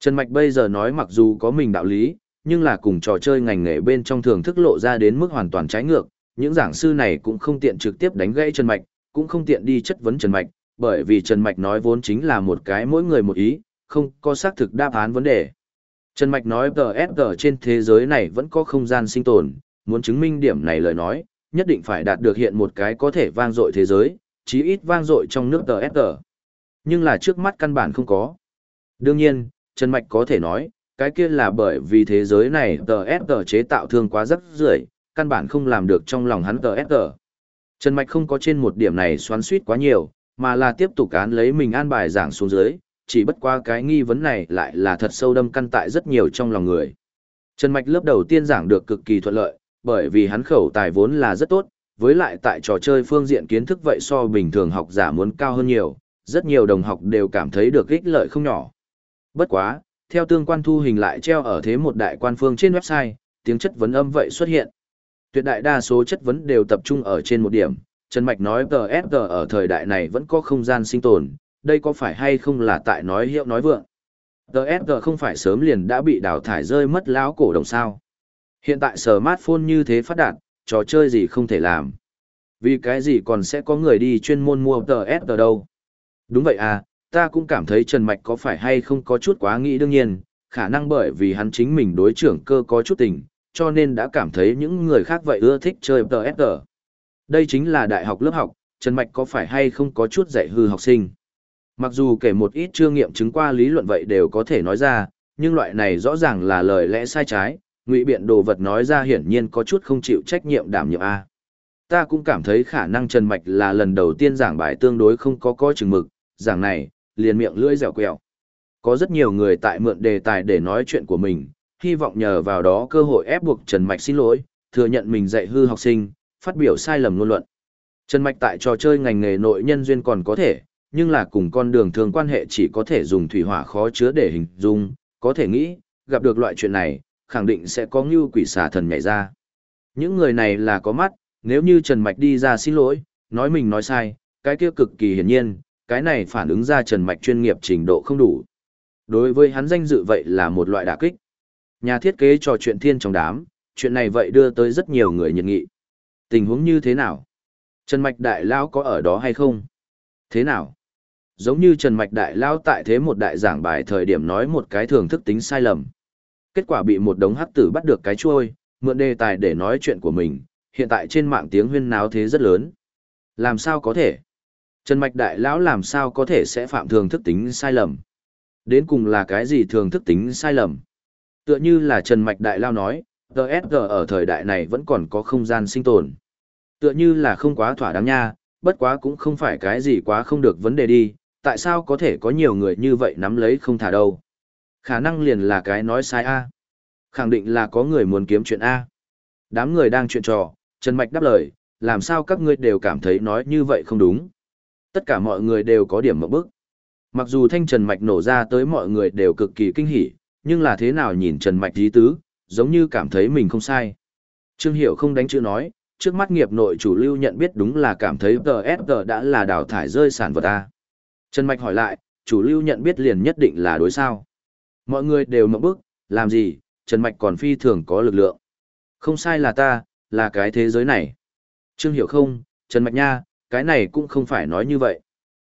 Trần Mạch bây giờ nói mặc dù có mình đạo lý, nhưng là cùng trò chơi ngành nghề bên trong thường thức lộ ra đến mức hoàn toàn trái ngược, những giảng sư này cũng không tiện trực tiếp đánh gãy Trần Mạch, cũng không tiện đi chất vấn Trần Mạch, bởi vì Trần Mạch nói vốn chính là một cái mỗi người một ý, không có xác thực đáp án vấn đề. Trần Mạch nói TSG trên thế giới này vẫn có không gian sinh tồn, muốn chứng minh điểm này lời nói, nhất định phải đạt được hiện một cái có thể vang dội thế giới, chí ít vang dội trong nước TSG. Nhưng là trước mắt căn bản không có. Đương nhiên, Trần Mạch có thể nói, cái kia là bởi vì thế giới này TSG chế tạo thương quá rất rưởi căn bản không làm được trong lòng hắn TSG. Trần Mạch không có trên một điểm này xoắn suýt quá nhiều, mà là tiếp tục án lấy mình an bài giảng xuống dưới, chỉ bất qua cái nghi vấn này lại là thật sâu đâm căn tại rất nhiều trong lòng người. Trần Mạch lớp đầu tiên giảng được cực kỳ thuận lợi, bởi vì hắn khẩu tài vốn là rất tốt, với lại tại trò chơi phương diện kiến thức vậy so bình thường học giả muốn cao hơn nhiều, rất nhiều đồng học đều cảm thấy được ích lợi không nhỏ. Bất quá, theo tương quan thu hình lại treo ở thế một đại quan phương trên website, tiếng chất vấn âm vậy xuất hiện tuyệt đại đa số chất vấn đều tập trung ở trên một điểm. Trần Mạch nói TSG ở thời đại này vẫn có không gian sinh tồn, đây có phải hay không là tại nói hiệu nói vượng. TSG không phải sớm liền đã bị đào thải rơi mất lão cổ đồng sao. Hiện tại smartphone như thế phát đạt, trò chơi gì không thể làm. Vì cái gì còn sẽ có người đi chuyên môn mua TSG đâu. Đúng vậy à, ta cũng cảm thấy Trần Mạch có phải hay không có chút quá nghĩ đương nhiên, khả năng bởi vì hắn chính mình đối trưởng cơ có chút tình, cho nên đã cảm thấy những người khác vậy ưa thích chơi TSG. Đây chính là đại học lớp học, Trần Mạch có phải hay không có chút dạy hư học sinh. Mặc dù kể một ít chưa nghiệm chứng qua lý luận vậy đều có thể nói ra, nhưng loại này rõ ràng là lời lẽ sai trái, ngụy biện đồ vật nói ra hiển nhiên có chút không chịu trách nhiệm đảm nhiệm A. Ta cũng cảm thấy khả năng Trần Mạch là lần đầu tiên giảng bài tương đối không có coi chừng mực, giảng này, liền miệng lưỡi dẻo quẹo. Có rất nhiều người tại mượn đề tài để nói chuyện của mình, hy vọng nhờ vào đó cơ hội ép buộc Trần Mạch xin lỗi, thừa nhận mình dạy hư học sinh, phát biểu sai lầm ngôn luận. Trần Mạch tại trò chơi ngành nghề nội nhân duyên còn có thể, nhưng là cùng con đường thường quan hệ chỉ có thể dùng thủy hỏa khó chứa để hình dung, có thể nghĩ, gặp được loại chuyện này, khẳng định sẽ có ngưu quỷ xà thần nhảy ra. Những người này là có mắt, nếu như Trần Mạch đi ra xin lỗi, nói mình nói sai, cái kia cực kỳ hiển nhiên, cái này phản ứng ra Trần Mạch chuyên nghiệp trình độ không đủ. Đối với hắn danh dự vậy là một loại đả kích. Nhà thiết kế trò chuyện thiên trong đám, chuyện này vậy đưa tới rất nhiều người nhiệt nghị. Tình huống như thế nào? Trần Mạch Đại Lao có ở đó hay không? Thế nào? Giống như Trần Mạch Đại Lao tại thế một đại giảng bài thời điểm nói một cái thường thức tính sai lầm. Kết quả bị một đống hắc tử bắt được cái chuôi, mượn đề tài để nói chuyện của mình, hiện tại trên mạng tiếng huyên náo thế rất lớn. Làm sao có thể? Trần Mạch Đại Lão làm sao có thể sẽ phạm thường thức tính sai lầm? Đến cùng là cái gì thường thức tính sai lầm? Tựa như là Trần Mạch Đại Lão nói, DSG ở thời đại này vẫn còn có không gian sinh tồn. Tựa như là không quá thỏa đáng nha, bất quá cũng không phải cái gì quá không được vấn đề đi, tại sao có thể có nhiều người như vậy nắm lấy không thả đâu. Khả năng liền là cái nói sai A. Khẳng định là có người muốn kiếm chuyện A. Đám người đang chuyện trò, Trần Mạch đáp lời, làm sao các ngươi đều cảm thấy nói như vậy không đúng. Tất cả mọi người đều có điểm mở bức. Mặc dù thanh Trần Mạch nổ ra tới mọi người đều cực kỳ kinh hỉ, nhưng là thế nào nhìn Trần Mạch dí tứ, giống như cảm thấy mình không sai. Trương Hiểu không đánh chữ nói, trước mắt nghiệp nội chủ lưu nhận biết đúng là cảm thấy TSG đã là đào thải rơi sản vật A. Trần Mạch hỏi lại, chủ lưu nhận biết liền nhất định là đối sao. Mọi người đều mộng bức, làm gì, Trần Mạch còn phi thường có lực lượng. Không sai là ta, là cái thế giới này. Trương hiểu không, Trần Mạch Nha, cái này cũng không phải nói như vậy.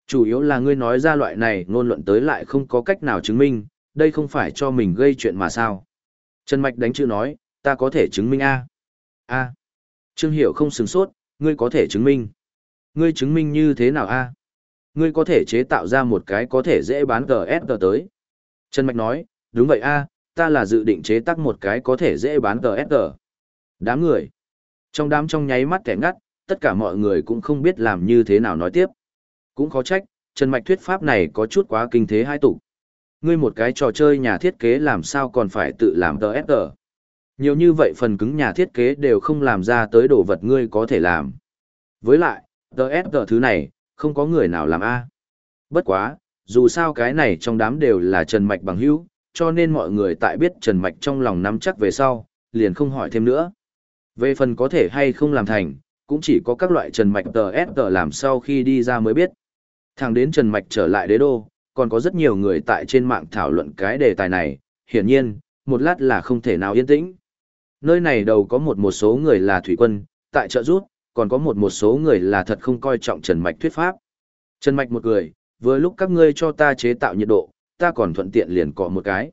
Chủ yếu là ngươi nói ra loại này ngôn luận tới lại không có cách nào chứng minh, đây không phải cho mình gây chuyện mà sao. Trần Mạch đánh chữ nói, ta có thể chứng minh A. A. Trương Hiểu không sừng sốt, ngươi có thể chứng minh. Ngươi chứng minh như thế nào A? Ngươi có thể chế tạo ra một cái có thể dễ bán GSG tới. Trần Mạch nói, đúng vậy A, ta là dự định chế tác một cái có thể dễ bán GSG. Đám người. Trong đám trong nháy mắt kẻ ngắt, tất cả mọi người cũng không biết làm như thế nào nói tiếp. Cũng khó trách, Trần Mạch thuyết pháp này có chút quá kinh thế hai tục. Ngươi một cái trò chơi nhà thiết kế làm sao còn phải tự làm TSG. Nhiều như vậy phần cứng nhà thiết kế đều không làm ra tới đồ vật ngươi có thể làm. Với lại, TSG thứ này, không có người nào làm A. Bất quá, dù sao cái này trong đám đều là Trần Mạch bằng hữu, cho nên mọi người tại biết Trần Mạch trong lòng nắm chắc về sau, liền không hỏi thêm nữa. Về phần có thể hay không làm thành, cũng chỉ có các loại Trần Mạch tờ S tờ làm sau khi đi ra mới biết. Thẳng đến Trần Mạch trở lại đế đô, còn có rất nhiều người tại trên mạng thảo luận cái đề tài này, hiển nhiên, một lát là không thể nào yên tĩnh. Nơi này đầu có một một số người là thủy quân, tại trợ rút, còn có một một số người là thật không coi trọng Trần Mạch thuyết pháp. Trần Mạch một người, vừa lúc các ngươi cho ta chế tạo nhiệt độ, ta còn thuận tiện liền cọ một cái.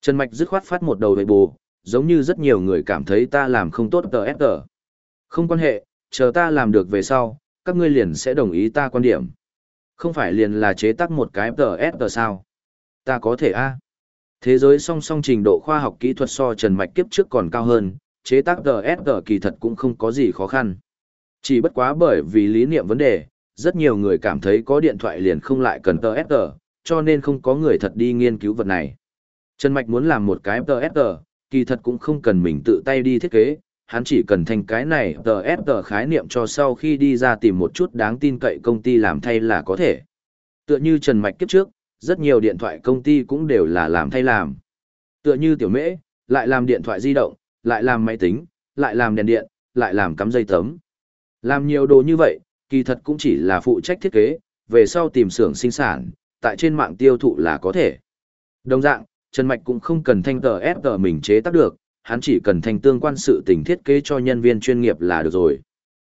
Trần Mạch dứt khoát phát một đầu đầy bù, giống như rất nhiều người cảm thấy ta làm không tốt tờ ép tờ. Không quan hệ, chờ ta làm được về sau, các ngươi liền sẽ đồng ý ta quan điểm. Không phải liền là chế tác một cái tờ ép tờ sao. Ta có thể a Thế giới song song trình độ khoa học kỹ thuật so Trần Mạch kiếp trước còn cao hơn, chế tác tờ ép tờ kỳ thật cũng không có gì khó khăn. Chỉ bất quá bởi vì lý niệm vấn đề, rất nhiều người cảm thấy có điện thoại liền không lại cần tờ ép tờ, cho nên không có người thật đi nghiên cứu vật này. Trần Mạch muốn làm một cái tờ ép tờ, kỳ thật cũng không cần mình tự tay đi thiết kế, hắn chỉ cần thành cái này tờ ép tờ khái niệm cho sau khi đi ra tìm một chút đáng tin cậy công ty làm thay là có thể. Tựa như Trần Mạch kiếp trước, rất nhiều điện thoại công ty cũng đều là làm thay làm. Tựa như tiểu mễ, lại làm điện thoại di động, lại làm máy tính, lại làm đèn điện, lại làm cắm dây tấm. Làm nhiều đồ như vậy, kỳ thật cũng chỉ là phụ trách thiết kế, về sau tìm xưởng sinh sản, tại trên mạng tiêu thụ là có thể. Đồng dạng, Trần Mạch cũng không cần thanh tờ ép tờ mình chế tác được, hắn chỉ cần thành tương quan sự tình thiết kế cho nhân viên chuyên nghiệp là được rồi.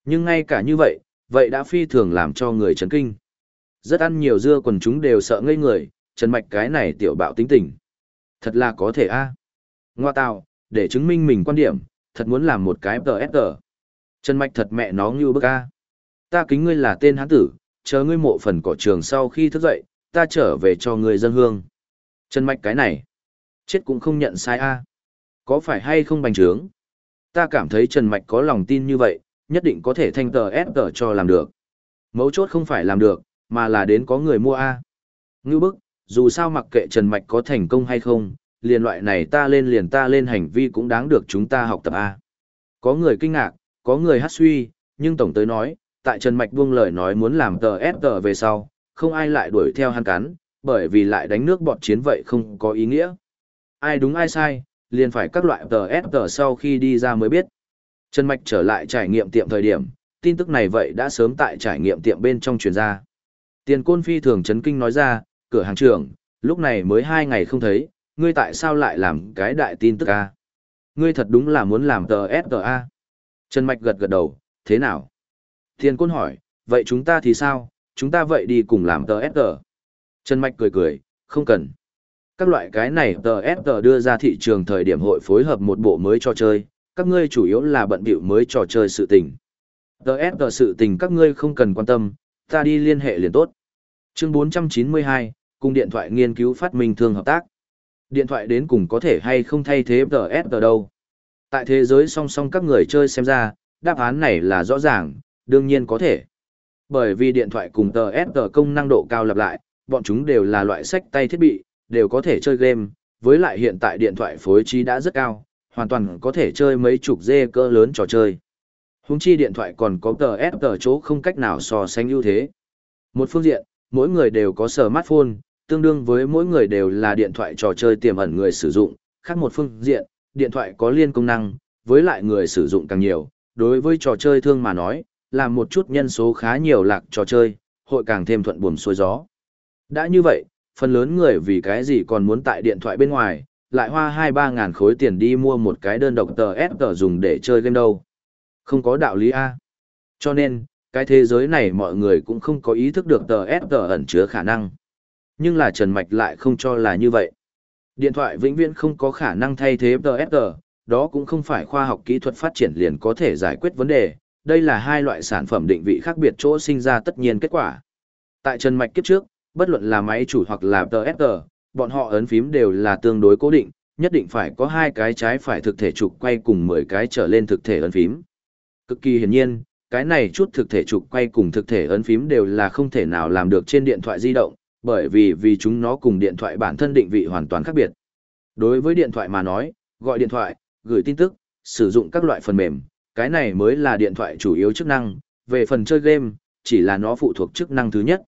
Nhưng ngay cả như vậy, vậy đã phi thường làm cho người chấn kinh. Rất ăn nhiều dưa quần chúng đều sợ ngây người, Trần Mạch cái này tiểu bạo tính tình. Thật là có thể a Ngoa tạo, để chứng minh mình quan điểm, thật muốn làm một cái TSG. Trần Mạch thật mẹ nó như bức a Ta kính ngươi là tên hán tử, chờ ngươi mộ phần cỏ trường sau khi thức dậy, ta trở về cho ngươi dân hương. Trần Mạch cái này, chết cũng không nhận sai a có phải hay không bành trướng? Ta cảm thấy Trần Mạch có lòng tin như vậy, nhất định có thể thanh tờ ép tờ cho làm được. Mấu chốt không phải làm được, mà là đến có người mua A. Ngưu bức, dù sao mặc kệ Trần Mạch có thành công hay không, liền loại này ta lên liền ta lên hành vi cũng đáng được chúng ta học tập A. Có người kinh ngạc, có người hát suy, nhưng tổng tới nói, tại Trần Mạch buông lời nói muốn làm tờ ép tờ về sau, không ai lại đuổi theo hắn cắn, bởi vì lại đánh nước bọt chiến vậy không có ý nghĩa. Ai đúng ai sai, liền phải các loại tờ ép tờ sau khi đi ra mới biết. Trần Mạch trở lại trải nghiệm tiệm thời điểm, tin tức này vậy đã sớm tại trải nghiệm tiệm bên trong truyền ra. Tiền côn phi thường chấn kinh nói ra, cửa hàng trưởng, lúc này mới hai ngày không thấy, ngươi tại sao lại làm cái đại tin tức a? Ngươi thật đúng là muốn làm tờ STA. Trần Mạch gật gật đầu, thế nào? Tiền côn hỏi, vậy chúng ta thì sao, chúng ta vậy đi cùng làm tờ STA. Trần Mạch cười cười, không cần. Các loại cái này tờ STA đưa ra thị trường thời điểm hội phối hợp một bộ mới cho chơi, các ngươi chủ yếu là bận bịu mới trò chơi sự tình. DS tờ sự tình các ngươi không cần quan tâm, ta đi liên hệ liền tốt. Chương 492, cùng điện thoại nghiên cứu phát minh thương hợp tác. Điện thoại đến cùng có thể hay không thay thế DS tờ đâu. Tại thế giới song song các người chơi xem ra, đáp án này là rõ ràng, đương nhiên có thể. Bởi vì điện thoại cùng tờ S tờ công năng độ cao lặp lại, bọn chúng đều là loại sách tay thiết bị, đều có thể chơi game, với lại hiện tại điện thoại phối trí đã rất cao, hoàn toàn có thể chơi mấy chục dê cỡ lớn trò chơi. Húng chi điện thoại còn có tờ ép tờ chỗ không cách nào so sánh ưu thế. Một phương diện, mỗi người đều có smartphone, tương đương với mỗi người đều là điện thoại trò chơi tiềm ẩn người sử dụng. Khác một phương diện, điện thoại có liên công năng, với lại người sử dụng càng nhiều. Đối với trò chơi thương mà nói, là một chút nhân số khá nhiều lạc trò chơi, hội càng thêm thuận buồm xuôi gió. Đã như vậy, phần lớn người vì cái gì còn muốn tại điện thoại bên ngoài, lại hoa hai ba ngàn khối tiền đi mua một cái đơn độc tờ S tờ dùng để chơi game đâu. Không có đạo lý A. Cho nên, cái thế giới này mọi người cũng không có ý thức được tờ S tờ ẩn chứa khả năng. Nhưng là Trần Mạch lại không cho là như vậy. Điện thoại vĩnh viễn không có khả năng thay thế tờ S tờ, đó cũng không phải khoa học kỹ thuật phát triển liền có thể giải quyết vấn đề. Đây là hai loại sản phẩm định vị khác biệt chỗ sinh ra tất nhiên kết quả. Tại Trần Mạch kiếp trước, bất luận là máy chủ hoặc là tờ tờ, bọn họ ấn phím đều là tương đối cố định, nhất định phải có hai cái trái phải thực thể trục quay cùng 10 cái trở lên thực thể ấn phím. Cực kỳ hiển nhiên, cái này chút thực thể trục quay cùng thực thể ấn phím đều là không thể nào làm được trên điện thoại di động, bởi vì vì chúng nó cùng điện thoại bản thân định vị hoàn toàn khác biệt. Đối với điện thoại mà nói, gọi điện thoại, gửi tin tức, sử dụng các loại phần mềm, cái này mới là điện thoại chủ yếu chức năng, về phần chơi game, chỉ là nó phụ thuộc chức năng thứ nhất.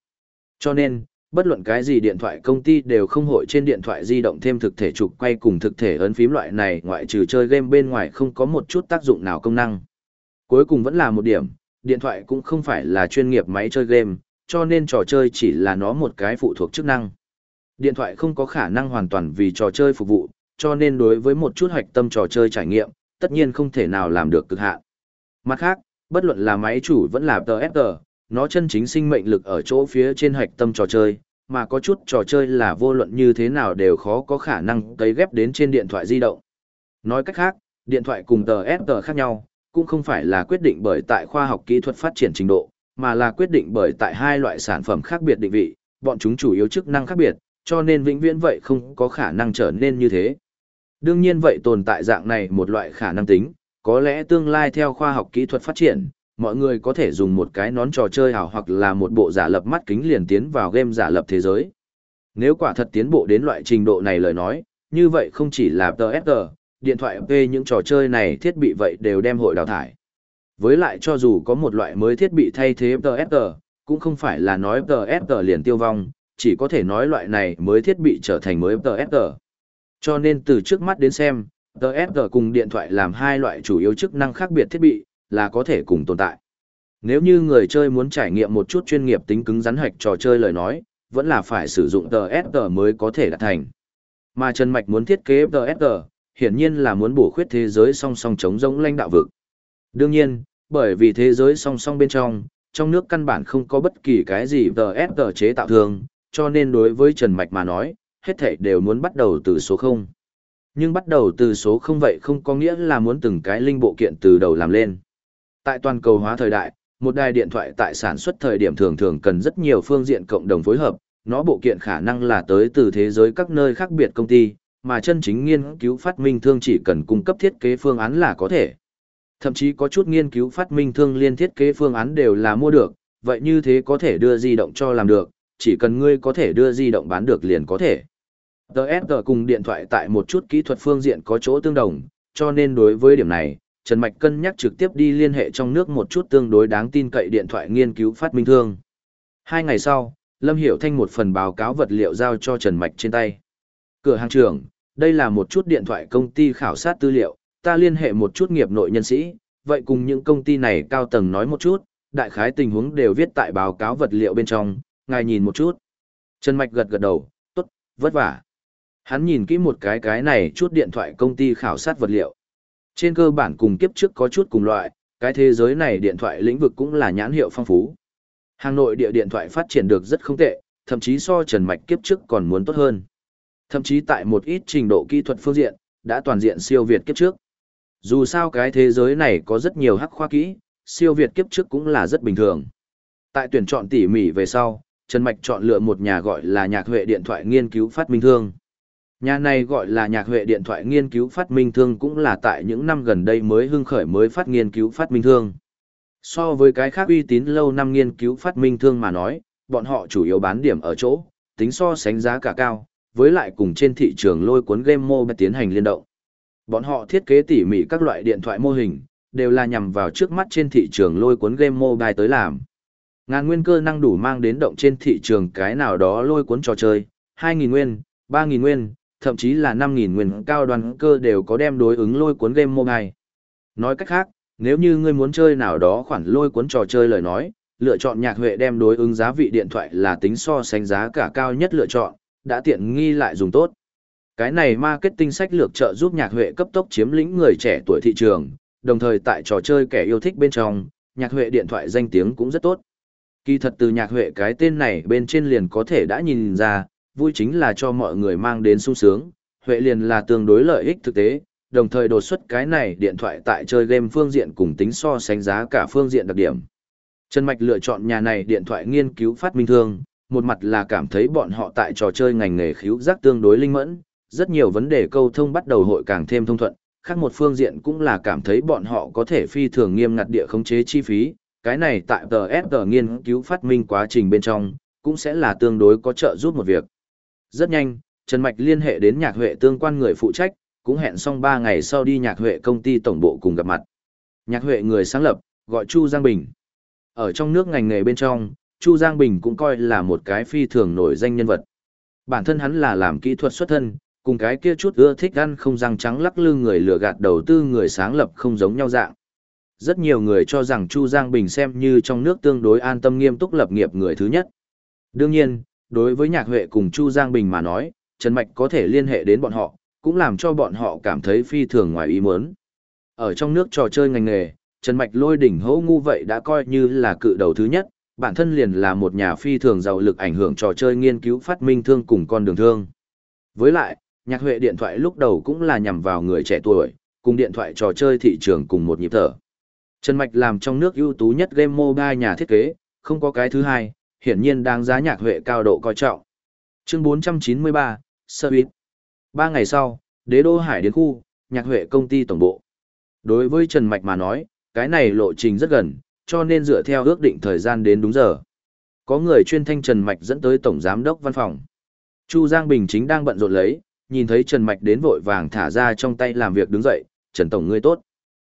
Cho nên, bất luận cái gì điện thoại công ty đều không hội trên điện thoại di động thêm thực thể chụp quay cùng thực thể ấn phím loại này ngoại trừ chơi game bên ngoài không có một chút tác dụng nào công năng. Cuối cùng vẫn là một điểm, điện thoại cũng không phải là chuyên nghiệp máy chơi game, cho nên trò chơi chỉ là nó một cái phụ thuộc chức năng. Điện thoại không có khả năng hoàn toàn vì trò chơi phục vụ, cho nên đối với một chút hoạch tâm trò chơi trải nghiệm, tất nhiên không thể nào làm được cực hạn. Mặt khác, bất luận là máy chủ vẫn là TFT, nó chân chính sinh mệnh lực ở chỗ phía trên hạch tâm trò chơi, mà có chút trò chơi là vô luận như thế nào đều khó có khả năng cấy ghép đến trên điện thoại di động. Nói cách khác, điện thoại cùng tờ S tờ khác nhau, cũng không phải là quyết định bởi tại khoa học kỹ thuật phát triển trình độ, mà là quyết định bởi tại hai loại sản phẩm khác biệt định vị, bọn chúng chủ yếu chức năng khác biệt, cho nên vĩnh viễn vậy không có khả năng trở nên như thế. Đương nhiên vậy tồn tại dạng này một loại khả năng tính, có lẽ tương lai theo khoa học kỹ thuật phát triển, mọi người có thể dùng một cái nón trò chơi ảo hoặc là một bộ giả lập mắt kính liền tiến vào game giả lập thế giới. Nếu quả thật tiến bộ đến loại trình độ này lời nói, như vậy không chỉ là TSG, điện thoại P những trò chơi này thiết bị vậy đều đem hội đào thải. Với lại cho dù có một loại mới thiết bị thay thế TSG, cũng không phải là nói TSG liền tiêu vong, chỉ có thể nói loại này mới thiết bị trở thành mới TSG. Cho nên từ trước mắt đến xem, TSG cùng điện thoại làm hai loại chủ yếu chức năng khác biệt thiết bị, là có thể cùng tồn tại. Nếu như người chơi muốn trải nghiệm một chút chuyên nghiệp tính cứng rắn hạch trò chơi lời nói, vẫn là phải sử dụng TSG mới có thể đạt thành. Mà Trần Mạch muốn thiết kế TSG, hiển nhiên là muốn bổ khuyết thế giới song song chống giống lãnh đạo vực. Đương nhiên, bởi vì thế giới song song bên trong, trong nước căn bản không có bất kỳ cái gì TSG chế tạo thường, cho nên đối với Trần Mạch mà nói, hết thảy đều muốn bắt đầu từ số 0. Nhưng bắt đầu từ số 0 vậy không có nghĩa là muốn từng cái linh bộ kiện từ đầu làm lên. Tại toàn cầu hóa thời đại, một đài điện thoại tại sản xuất thời điểm thường thường cần rất nhiều phương diện cộng đồng phối hợp, nó bộ kiện khả năng là tới từ thế giới các nơi khác biệt công ty, mà chân chính nghiên cứu phát minh thương chỉ cần cung cấp thiết kế phương án là có thể. Thậm chí có chút nghiên cứu phát minh thương liên thiết kế phương án đều là mua được, vậy như thế có thể đưa di động cho làm được, chỉ cần ngươi có thể đưa di động bán được liền có thể. DSG cùng điện thoại tại một chút kỹ thuật phương diện có chỗ tương đồng, cho nên đối với điểm này, Trần Mạch cân nhắc trực tiếp đi liên hệ trong nước một chút tương đối đáng tin cậy điện thoại nghiên cứu phát minh thương. Hai ngày sau, Lâm Hiểu Thanh một phần báo cáo vật liệu giao cho Trần Mạch trên tay. Cửa hàng trưởng, đây là một chút điện thoại công ty khảo sát tư liệu, ta liên hệ một chút nghiệp nội nhân sĩ, vậy cùng những công ty này cao tầng nói một chút, đại khái tình huống đều viết tại báo cáo vật liệu bên trong, ngài nhìn một chút. Trần Mạch gật gật đầu, tốt, vất vả. Hắn nhìn kỹ một cái cái này chút điện thoại công ty khảo sát vật liệu. Trên cơ bản cùng kiếp trước có chút cùng loại, cái thế giới này điện thoại lĩnh vực cũng là nhãn hiệu phong phú. Hà Nội địa điện thoại phát triển được rất không tệ, thậm chí so Trần Mạch kiếp trước còn muốn tốt hơn. Thậm chí tại một ít trình độ kỹ thuật phương diện, đã toàn diện siêu việt kiếp trước. Dù sao cái thế giới này có rất nhiều hắc khoa kỹ, siêu việt kiếp trước cũng là rất bình thường. Tại tuyển chọn tỉ mỉ về sau, Trần Mạch chọn lựa một nhà gọi là Nhạc Huệ Điện thoại nghiên cứu phát minh thương. Nhà này gọi là Nhạc Huệ Điện thoại nghiên cứu phát minh thương cũng là tại những năm gần đây mới hưng khởi mới phát nghiên cứu phát minh thương. So với cái khác uy tín lâu năm nghiên cứu phát minh thương mà nói, bọn họ chủ yếu bán điểm ở chỗ, tính so sánh giá cả cao, với lại cùng trên thị trường lôi cuốn game mobile tiến hành liên động. Bọn họ thiết kế tỉ mỉ các loại điện thoại mô hình, đều là nhằm vào trước mắt trên thị trường lôi cuốn game mobile tới làm. Ngàn nguyên cơ năng đủ mang đến động trên thị trường cái nào đó lôi cuốn trò chơi, 2.000 nguyên, 3.000 nguyên, thậm chí là 5.000 nguyên cao đoàn cơ đều có đem đối ứng lôi cuốn game mobile. Nói cách khác, nếu như ngươi muốn chơi nào đó khoản lôi cuốn trò chơi lời nói, lựa chọn nhạc huệ đem đối ứng giá vị điện thoại là tính so sánh giá cả cao nhất lựa chọn, đã tiện nghi lại dùng tốt. Cái này marketing sách lược trợ giúp nhạc huệ cấp tốc chiếm lĩnh người trẻ tuổi thị trường, đồng thời tại trò chơi kẻ yêu thích bên trong, nhạc huệ điện thoại danh tiếng cũng rất tốt. Kỳ thật từ nhạc huệ cái tên này bên trên liền có thể đã nhìn ra, vui chính là cho mọi người mang đến sung sướng, huệ liền là tương đối lợi ích thực tế, đồng thời đột xuất cái này điện thoại tại chơi game phương diện cùng tính so sánh giá cả phương diện đặc điểm. Trần Mạch lựa chọn nhà này điện thoại nghiên cứu phát minh thương, một mặt là cảm thấy bọn họ tại trò chơi ngành nghề khíu giác tương đối linh mẫn, rất nhiều vấn đề câu thông bắt đầu hội càng thêm thông thuận, khác một phương diện cũng là cảm thấy bọn họ có thể phi thường nghiêm ngặt địa khống chế chi phí, cái này tại TSG nghiên cứu phát minh quá trình bên trong, cũng sẽ là tương đối có trợ giúp một việc. Rất nhanh, Trần Mạch liên hệ đến nhạc huệ tương quan người phụ trách, cũng hẹn xong 3 ngày sau đi nhạc huệ công ty tổng bộ cùng gặp mặt. Nhạc huệ người sáng lập, gọi Chu Giang Bình. Ở trong nước ngành nghề bên trong, Chu Giang Bình cũng coi là một cái phi thường nổi danh nhân vật. Bản thân hắn là làm kỹ thuật xuất thân, cùng cái kia chút ưa thích ăn không răng trắng lắc lư người lừa gạt đầu tư người sáng lập không giống nhau dạng. Rất nhiều người cho rằng Chu Giang Bình xem như trong nước tương đối an tâm nghiêm túc lập nghiệp người thứ nhất. Đương nhiên, đối với Nhạc Huệ cùng Chu Giang Bình mà nói, Trần Mạch có thể liên hệ đến bọn họ, cũng làm cho bọn họ cảm thấy phi thường ngoài ý muốn. Ở trong nước trò chơi ngành nghề, Trần Mạch lôi đỉnh hỗ ngu vậy đã coi như là cự đầu thứ nhất, bản thân liền là một nhà phi thường giàu lực ảnh hưởng trò chơi nghiên cứu phát minh thương cùng con đường thương. Với lại, nhạc huệ điện thoại lúc đầu cũng là nhằm vào người trẻ tuổi, cùng điện thoại trò chơi thị trường cùng một nhịp thở. Trần Mạch làm trong nước ưu tú nhất game mobile nhà thiết kế, không có cái thứ hai, hiển nhiên đang giá nhạc huệ cao độ coi trọng. Chương 493, sơ Service. Ba ngày sau, đế đô hải đến khu, nhạc huệ công ty tổng bộ. Đối với Trần Mạch mà nói, cái này lộ trình rất gần, cho nên dựa theo ước định thời gian đến đúng giờ. Có người chuyên thanh Trần Mạch dẫn tới Tổng Giám đốc văn phòng. Chu Giang Bình chính đang bận rộn lấy, nhìn thấy Trần Mạch đến vội vàng thả ra trong tay làm việc đứng dậy, Trần Tổng ngươi tốt.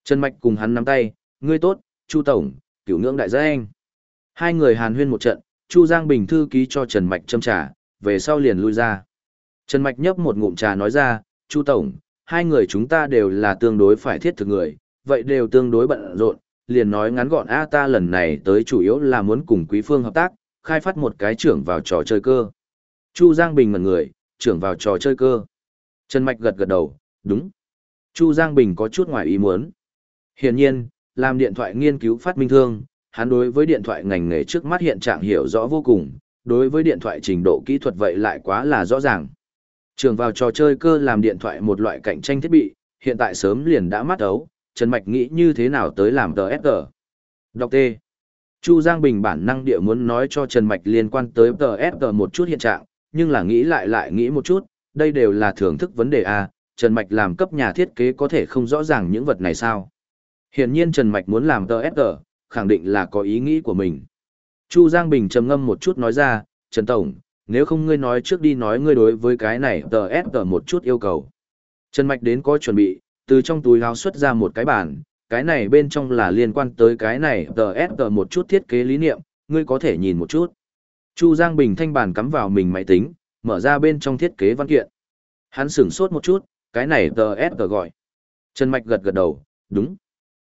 Trần Mạch cùng hắn nắm tay, ngươi tốt, Chu Tổng, cửu ngưỡng đại gia anh. Hai người hàn huyên một trận, Chu Giang Bình thư ký cho Trần Mạch châm trà, về sau liền lui ra. Trần Mạch nhấp một ngụm trà nói ra, Chu Tổng, hai người chúng ta đều là tương đối phải thiết thực người, vậy đều tương đối bận rộn, liền nói ngắn gọn A ta lần này tới chủ yếu là muốn cùng Quý Phương hợp tác, khai phát một cái trưởng vào trò chơi cơ. Chu Giang Bình mật người, trưởng vào trò chơi cơ. Trần Mạch gật gật đầu, đúng. Chu Giang Bình có chút ngoài ý muốn. Hiển nhiên, làm điện thoại nghiên cứu phát minh thương, hắn đối với điện thoại ngành nghề trước mắt hiện trạng hiểu rõ vô cùng, đối với điện thoại trình độ kỹ thuật vậy lại quá là rõ ràng. Trường vào trò chơi cơ làm điện thoại một loại cạnh tranh thiết bị, hiện tại sớm liền đã mắt ấu, Trần Mạch nghĩ như thế nào tới làm TSG. Đọc T. Chu Giang Bình bản năng địa muốn nói cho Trần Mạch liên quan tới TSG một chút hiện trạng, nhưng là nghĩ lại lại nghĩ một chút, đây đều là thưởng thức vấn đề A, Trần Mạch làm cấp nhà thiết kế có thể không rõ ràng những vật này sao. Hiển nhiên Trần Mạch muốn làm TSG, khẳng định là có ý nghĩ của mình. Chu Giang Bình trầm ngâm một chút nói ra, Trần Tổng, nếu không ngươi nói trước đi nói ngươi đối với cái này TSG một chút yêu cầu. Trần Mạch đến có chuẩn bị, từ trong túi áo xuất ra một cái bản, cái này bên trong là liên quan tới cái này TSG một chút thiết kế lý niệm, ngươi có thể nhìn một chút. Chu Giang Bình thanh bản cắm vào mình máy tính, mở ra bên trong thiết kế văn kiện. Hắn sửng sốt một chút, cái này TSG gọi. Trần Mạch gật gật đầu, đúng.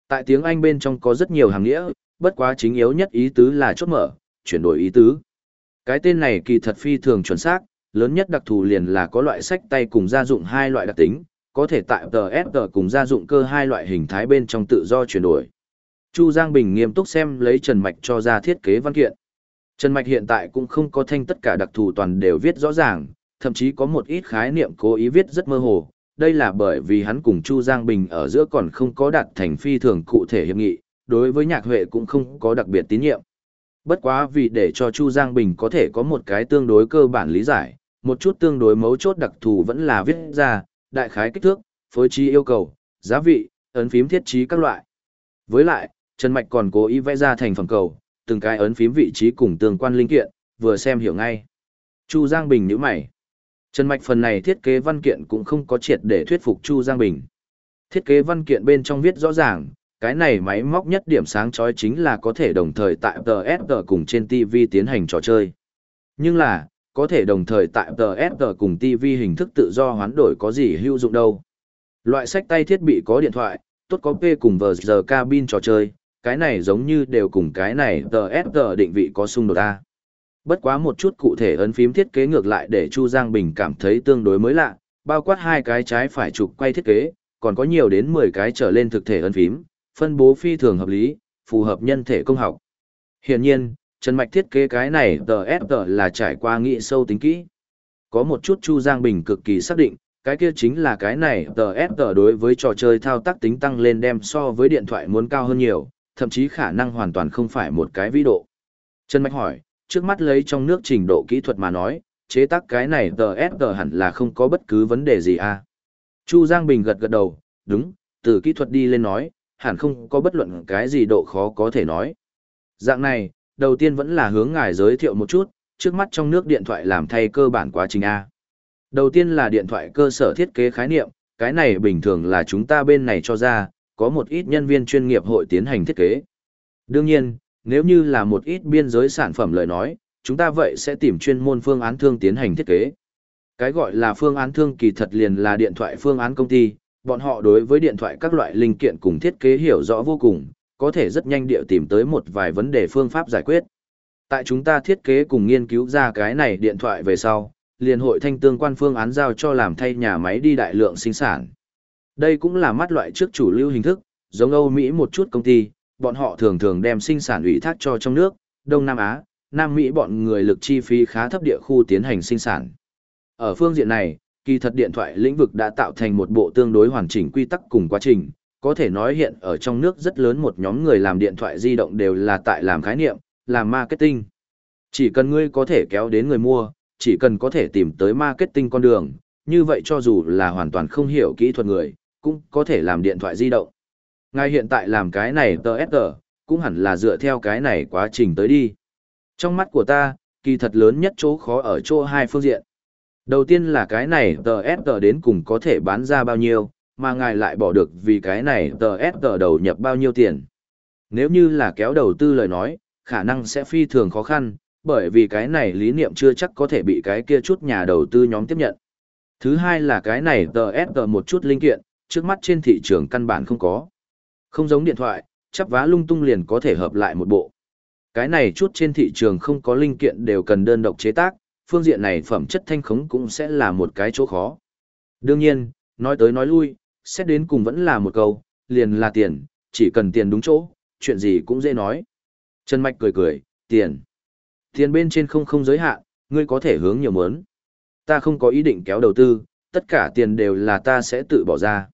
Tại tiếng Anh bên trong có rất nhiều hàng nghĩa, bất quá chính yếu nhất ý tứ là chốt mở, chuyển đổi ý tứ. Cái tên này kỳ thật phi thường chuẩn xác, lớn nhất đặc thù liền là có loại sách tay cùng gia dụng hai loại đặc tính, có thể tại TSG cùng gia dụng cơ hai loại hình thái bên trong tự do chuyển đổi. Chu Giang Bình nghiêm túc xem lấy Trần Mạch cho ra thiết kế văn kiện. Trần Mạch hiện tại cũng không có thanh tất cả đặc thù toàn đều viết rõ ràng, thậm chí có một ít khái niệm cố ý viết rất mơ hồ. Đây là bởi vì hắn cùng Chu Giang Bình ở giữa còn không có đạt thành phi thường cụ thể hiệp nghị, đối với nhạc huệ cũng không có đặc biệt tín nhiệm. Bất quá vì để cho Chu Giang Bình có thể có một cái tương đối cơ bản lý giải, một chút tương đối mấu chốt đặc thù vẫn là viết ra, đại khái kích thước, phối trí yêu cầu, giá vị, ấn phím thiết trí các loại. Với lại, Trần Mạch còn cố ý vẽ ra thành phẩm cầu, từng cái ấn phím vị trí cùng tương quan linh kiện, vừa xem hiểu ngay. Chu Giang Bình nhíu mày. Trần Mạch phần này thiết kế văn kiện cũng không có triệt để thuyết phục Chu Giang Bình. Thiết kế văn kiện bên trong viết rõ ràng, cái này máy móc nhất điểm sáng chói chính là có thể đồng thời tại TSG cùng trên TV tiến hành trò chơi. Nhưng là, có thể đồng thời tại TSG cùng TV hình thức tự do hoán đổi có gì hữu dụng đâu. Loại sách tay thiết bị có điện thoại, tốt có P cùng VG giờ cabin trò chơi, cái này giống như đều cùng cái này TSG định vị có xung đột A. Bất quá một chút cụ thể ấn phím thiết kế ngược lại để Chu Giang Bình cảm thấy tương đối mới lạ, bao quát hai cái trái phải trục quay thiết kế, còn có nhiều đến 10 cái trở lên thực thể ấn phím, phân bố phi thường hợp lý, phù hợp nhân thể công học. Hiển nhiên, Trần Mạch thiết kế cái này TSG là trải qua nghị sâu tính kỹ. Có một chút Chu Giang Bình cực kỳ xác định, cái kia chính là cái này TSG đối với trò chơi thao tác tính tăng lên đem so với điện thoại muốn cao hơn nhiều, thậm chí khả năng hoàn toàn không phải một cái vĩ độ. Trần Mạch hỏi, trước mắt lấy trong nước trình độ kỹ thuật mà nói, chế tác cái này TSG hẳn là không có bất cứ vấn đề gì à. Chu Giang Bình gật gật đầu, đúng, từ kỹ thuật đi lên nói, hẳn không có bất luận cái gì độ khó có thể nói. Dạng này, đầu tiên vẫn là hướng ngài giới thiệu một chút, trước mắt trong nước điện thoại làm thay cơ bản quá trình A. Đầu tiên là điện thoại cơ sở thiết kế khái niệm, cái này bình thường là chúng ta bên này cho ra, có một ít nhân viên chuyên nghiệp hội tiến hành thiết kế. Đương nhiên, nếu như là một ít biên giới sản phẩm lời nói, chúng ta vậy sẽ tìm chuyên môn phương án thương tiến hành thiết kế. Cái gọi là phương án thương kỳ thật liền là điện thoại phương án công ty, bọn họ đối với điện thoại các loại linh kiện cùng thiết kế hiểu rõ vô cùng, có thể rất nhanh địa tìm tới một vài vấn đề phương pháp giải quyết. Tại chúng ta thiết kế cùng nghiên cứu ra cái này điện thoại về sau, liền hội thanh tương quan phương án giao cho làm thay nhà máy đi đại lượng sinh sản. Đây cũng là mắt loại trước chủ lưu hình thức, giống Âu Mỹ một chút công ty, bọn họ thường thường đem sinh sản ủy thác cho trong nước, Đông Nam Á, Nam Mỹ bọn người lực chi phí khá thấp địa khu tiến hành sinh sản. Ở phương diện này, kỳ thật điện thoại lĩnh vực đã tạo thành một bộ tương đối hoàn chỉnh quy tắc cùng quá trình, có thể nói hiện ở trong nước rất lớn một nhóm người làm điện thoại di động đều là tại làm khái niệm, làm marketing. Chỉ cần ngươi có thể kéo đến người mua, chỉ cần có thể tìm tới marketing con đường, như vậy cho dù là hoàn toàn không hiểu kỹ thuật người, cũng có thể làm điện thoại di động ngài hiện tại làm cái này TSG, cũng hẳn là dựa theo cái này quá trình tới đi. Trong mắt của ta, kỳ thật lớn nhất chỗ khó ở chỗ hai phương diện. Đầu tiên là cái này TSG đến cùng có thể bán ra bao nhiêu, mà ngài lại bỏ được vì cái này TSG đầu nhập bao nhiêu tiền. Nếu như là kéo đầu tư lời nói, khả năng sẽ phi thường khó khăn, bởi vì cái này lý niệm chưa chắc có thể bị cái kia chút nhà đầu tư nhóm tiếp nhận. Thứ hai là cái này TSG một chút linh kiện, trước mắt trên thị trường căn bản không có. Không giống điện thoại, chắp vá lung tung liền có thể hợp lại một bộ. Cái này chút trên thị trường không có linh kiện đều cần đơn độc chế tác, phương diện này phẩm chất thanh khống cũng sẽ là một cái chỗ khó. Đương nhiên, nói tới nói lui, xét đến cùng vẫn là một câu, liền là tiền, chỉ cần tiền đúng chỗ, chuyện gì cũng dễ nói. Trần Mạch cười cười, tiền. Tiền bên trên không không giới hạn, ngươi có thể hướng nhiều mớn. Ta không có ý định kéo đầu tư, tất cả tiền đều là ta sẽ tự bỏ ra.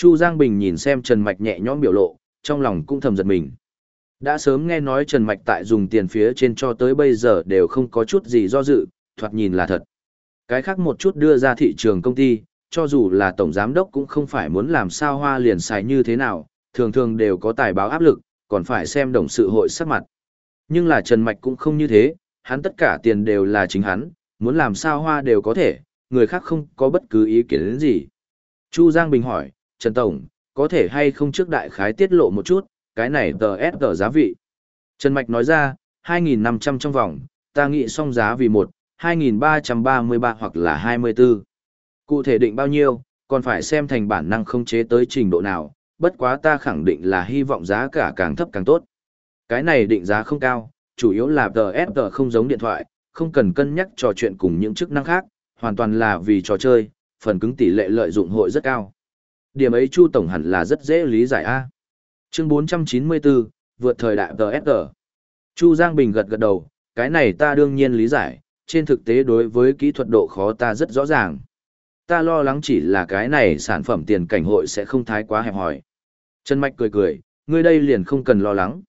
Chu Giang Bình nhìn xem Trần Mạch nhẹ nhõm biểu lộ, trong lòng cũng thầm giật mình. Đã sớm nghe nói Trần Mạch tại dùng tiền phía trên cho tới bây giờ đều không có chút gì do dự, thoạt nhìn là thật. Cái khác một chút đưa ra thị trường công ty, cho dù là tổng giám đốc cũng không phải muốn làm sao hoa liền xài như thế nào, thường thường đều có tài báo áp lực, còn phải xem đồng sự hội sắc mặt. Nhưng là Trần Mạch cũng không như thế, hắn tất cả tiền đều là chính hắn, muốn làm sao hoa đều có thể, người khác không có bất cứ ý kiến đến gì. Chu Giang Bình hỏi, Trần Tổng, có thể hay không trước đại khái tiết lộ một chút, cái này tờ S tờ giá vị. Trần Mạch nói ra, 2.500 trong vòng, ta nghĩ xong giá vì một, 2.333 hoặc là 24. Cụ thể định bao nhiêu, còn phải xem thành bản năng không chế tới trình độ nào, bất quá ta khẳng định là hy vọng giá cả càng thấp càng tốt. Cái này định giá không cao, chủ yếu là TST không giống điện thoại, không cần cân nhắc trò chuyện cùng những chức năng khác, hoàn toàn là vì trò chơi, phần cứng tỷ lệ lợi dụng hội rất cao. Điểm ấy Chu Tổng hẳn là rất dễ lý giải A. Chương 494, vượt thời đại TST. Chu Giang Bình gật gật đầu, cái này ta đương nhiên lý giải, trên thực tế đối với kỹ thuật độ khó ta rất rõ ràng. Ta lo lắng chỉ là cái này sản phẩm tiền cảnh hội sẽ không thái quá hẹp hòi. Trần Mạch cười cười, ngươi đây liền không cần lo lắng.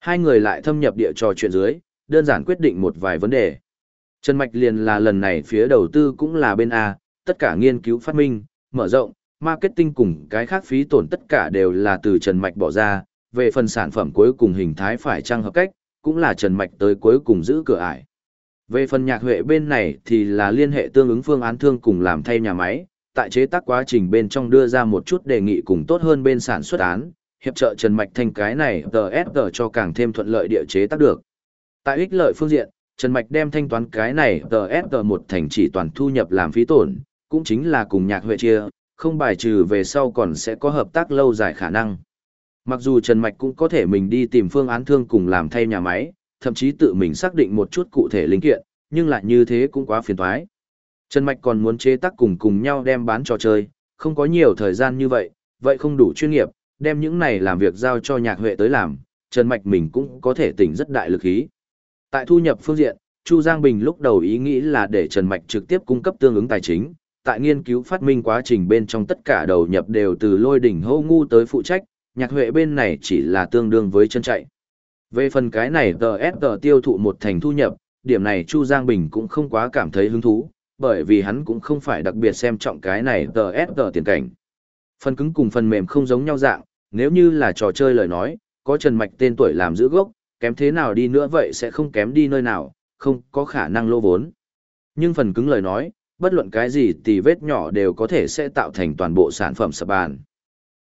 Hai người lại thâm nhập địa trò chuyện dưới, đơn giản quyết định một vài vấn đề. Trần Mạch liền là lần này phía đầu tư cũng là bên A, tất cả nghiên cứu phát minh, mở rộng, marketing cùng cái khác phí tổn tất cả đều là từ Trần Mạch bỏ ra, về phần sản phẩm cuối cùng hình thái phải trang hợp cách, cũng là Trần Mạch tới cuối cùng giữ cửa ải. Về phần nhạc huệ bên này thì là liên hệ tương ứng phương án thương cùng làm thay nhà máy, tại chế tác quá trình bên trong đưa ra một chút đề nghị cùng tốt hơn bên sản xuất án, hiệp trợ Trần Mạch Thanh cái này TSG cho càng thêm thuận lợi địa chế tác được. Tại ích lợi phương diện, Trần Mạch đem thanh toán cái này TSG một thành chỉ toàn thu nhập làm phí tổn, cũng chính là cùng nhạc huệ chia, không bài trừ về sau còn sẽ có hợp tác lâu dài khả năng. Mặc dù Trần Mạch cũng có thể mình đi tìm phương án thương cùng làm thay nhà máy, thậm chí tự mình xác định một chút cụ thể linh kiện, nhưng lại như thế cũng quá phiền toái. Trần Mạch còn muốn chế tác cùng cùng nhau đem bán trò chơi, không có nhiều thời gian như vậy, vậy không đủ chuyên nghiệp, đem những này làm việc giao cho nhạc huệ tới làm, Trần Mạch mình cũng có thể tỉnh rất đại lực ý. Tại thu nhập phương diện, Chu Giang Bình lúc đầu ý nghĩ là để Trần Mạch trực tiếp cung cấp tương ứng tài chính, tại nghiên cứu phát minh quá trình bên trong tất cả đầu nhập đều từ lôi đỉnh hô ngu tới phụ trách, nhạc huệ bên này chỉ là tương đương với chân chạy. Về phần cái này TSG tiêu thụ một thành thu nhập, điểm này Chu Giang Bình cũng không quá cảm thấy hứng thú, bởi vì hắn cũng không phải đặc biệt xem trọng cái này TSG tiền cảnh. Phần cứng cùng phần mềm không giống nhau dạng, nếu như là trò chơi lời nói, có Trần Mạch tên tuổi làm giữ gốc, kém thế nào đi nữa vậy sẽ không kém đi nơi nào, không có khả năng lô vốn. Nhưng phần cứng lời nói, bất luận cái gì thì vết nhỏ đều có thể sẽ tạo thành toàn bộ sản phẩm sập bàn.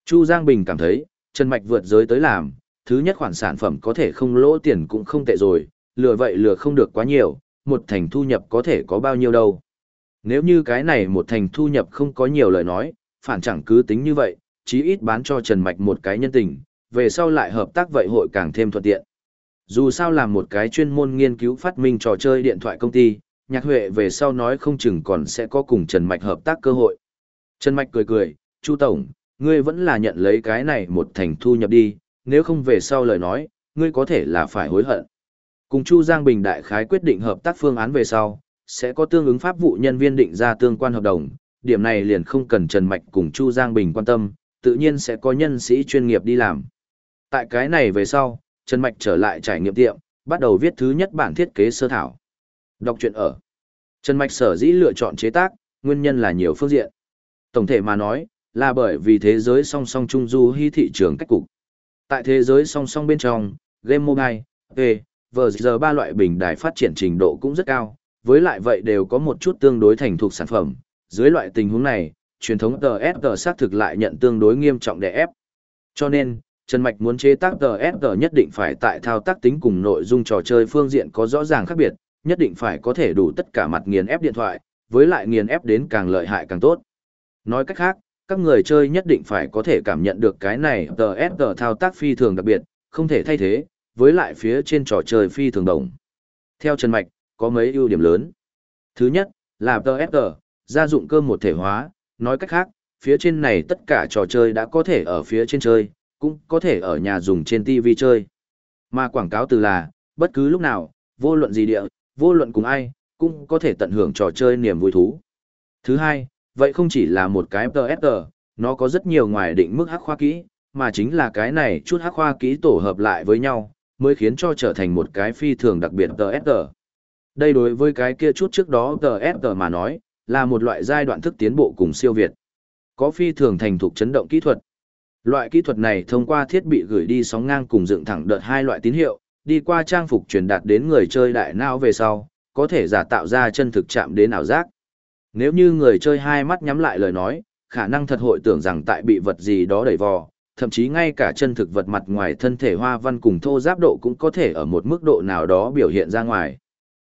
Chu Giang Bình cảm thấy, Trần Mạch vượt giới tới làm, thứ nhất khoản sản phẩm có thể không lỗ tiền cũng không tệ rồi, lừa vậy lừa không được quá nhiều, một thành thu nhập có thể có bao nhiêu đâu. Nếu như cái này một thành thu nhập không có nhiều lời nói, phản chẳng cứ tính như vậy, chí ít bán cho Trần Mạch một cái nhân tình, về sau lại hợp tác vậy hội càng thêm thuận tiện. Dù sao làm một cái chuyên môn nghiên cứu phát minh trò chơi điện thoại công ty, nhạc huệ về sau nói không chừng còn sẽ có cùng Trần Mạch hợp tác cơ hội. Trần Mạch cười cười, Chu Tổng, ngươi vẫn là nhận lấy cái này một thành thu nhập đi, nếu không về sau lời nói, ngươi có thể là phải hối hận. Cùng Chu Giang Bình đại khái quyết định hợp tác phương án về sau, sẽ có tương ứng pháp vụ nhân viên định ra tương quan hợp đồng, điểm này liền không cần Trần Mạch cùng Chu Giang Bình quan tâm, tự nhiên sẽ có nhân sĩ chuyên nghiệp đi làm. Tại cái này về sau, Trần Mạch trở lại trải nghiệm tiệm, bắt đầu viết thứ nhất bản thiết kế sơ thảo. Đọc truyện ở. Trần Mạch sở dĩ lựa chọn chế tác, nguyên nhân là nhiều phương diện. Tổng thể mà nói, là bởi vì thế giới song song trung du hy thị trường cách cục. Tại thế giới song song bên trong, game mobile, P, vờ giờ ba loại bình đài phát triển trình độ cũng rất cao, với lại vậy đều có một chút tương đối thành thục sản phẩm. Dưới loại tình huống này, truyền thống TSG xác thực lại nhận tương đối nghiêm trọng đè ép. Cho nên, Trần Mạch muốn chế tác TSG nhất định phải tại thao tác tính cùng nội dung trò chơi phương diện có rõ ràng khác biệt, nhất định phải có thể đủ tất cả mặt nghiền ép điện thoại, với lại nghiền ép đến càng lợi hại càng tốt. Nói cách khác, các người chơi nhất định phải có thể cảm nhận được cái này TSG thao tác phi thường đặc biệt, không thể thay thế, với lại phía trên trò chơi phi thường đồng. Theo Trần Mạch, có mấy ưu điểm lớn. Thứ nhất, là TSG, gia dụng cơ một thể hóa, nói cách khác, phía trên này tất cả trò chơi đã có thể ở phía trên chơi, cũng có thể ở nhà dùng trên TV chơi. Mà quảng cáo từ là, bất cứ lúc nào, vô luận gì địa, vô luận cùng ai, cũng có thể tận hưởng trò chơi niềm vui thú. Thứ hai, vậy không chỉ là một cái PSG, nó có rất nhiều ngoài định mức hắc khoa kỹ, mà chính là cái này chút hắc khoa kỹ tổ hợp lại với nhau, mới khiến cho trở thành một cái phi thường đặc biệt PSG. Đây đối với cái kia chút trước đó PSG mà nói, là một loại giai đoạn thức tiến bộ cùng siêu việt. Có phi thường thành thục chấn động kỹ thuật. Loại kỹ thuật này thông qua thiết bị gửi đi sóng ngang cùng dựng thẳng đợt hai loại tín hiệu, đi qua trang phục truyền đạt đến người chơi đại não về sau, có thể giả tạo ra chân thực chạm đến ảo giác. Nếu như người chơi hai mắt nhắm lại lời nói, khả năng thật hội tưởng rằng tại bị vật gì đó đẩy vò, thậm chí ngay cả chân thực vật mặt ngoài thân thể hoa văn cùng thô giáp độ cũng có thể ở một mức độ nào đó biểu hiện ra ngoài.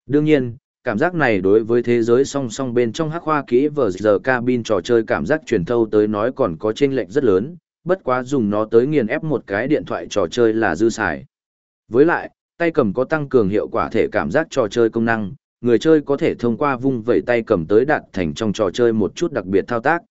Đương nhiên, cảm giác này đối với thế giới song song bên trong hắc hoa kỹ vờ giờ cabin trò chơi cảm giác truyền thâu tới nói còn có chênh lệch rất lớn, bất quá dùng nó tới nghiền ép một cái điện thoại trò chơi là dư xài. Với lại, tay cầm có tăng cường hiệu quả thể cảm giác trò chơi công năng, người chơi có thể thông qua vung vẩy tay cầm tới đạt thành trong trò chơi một chút đặc biệt thao tác.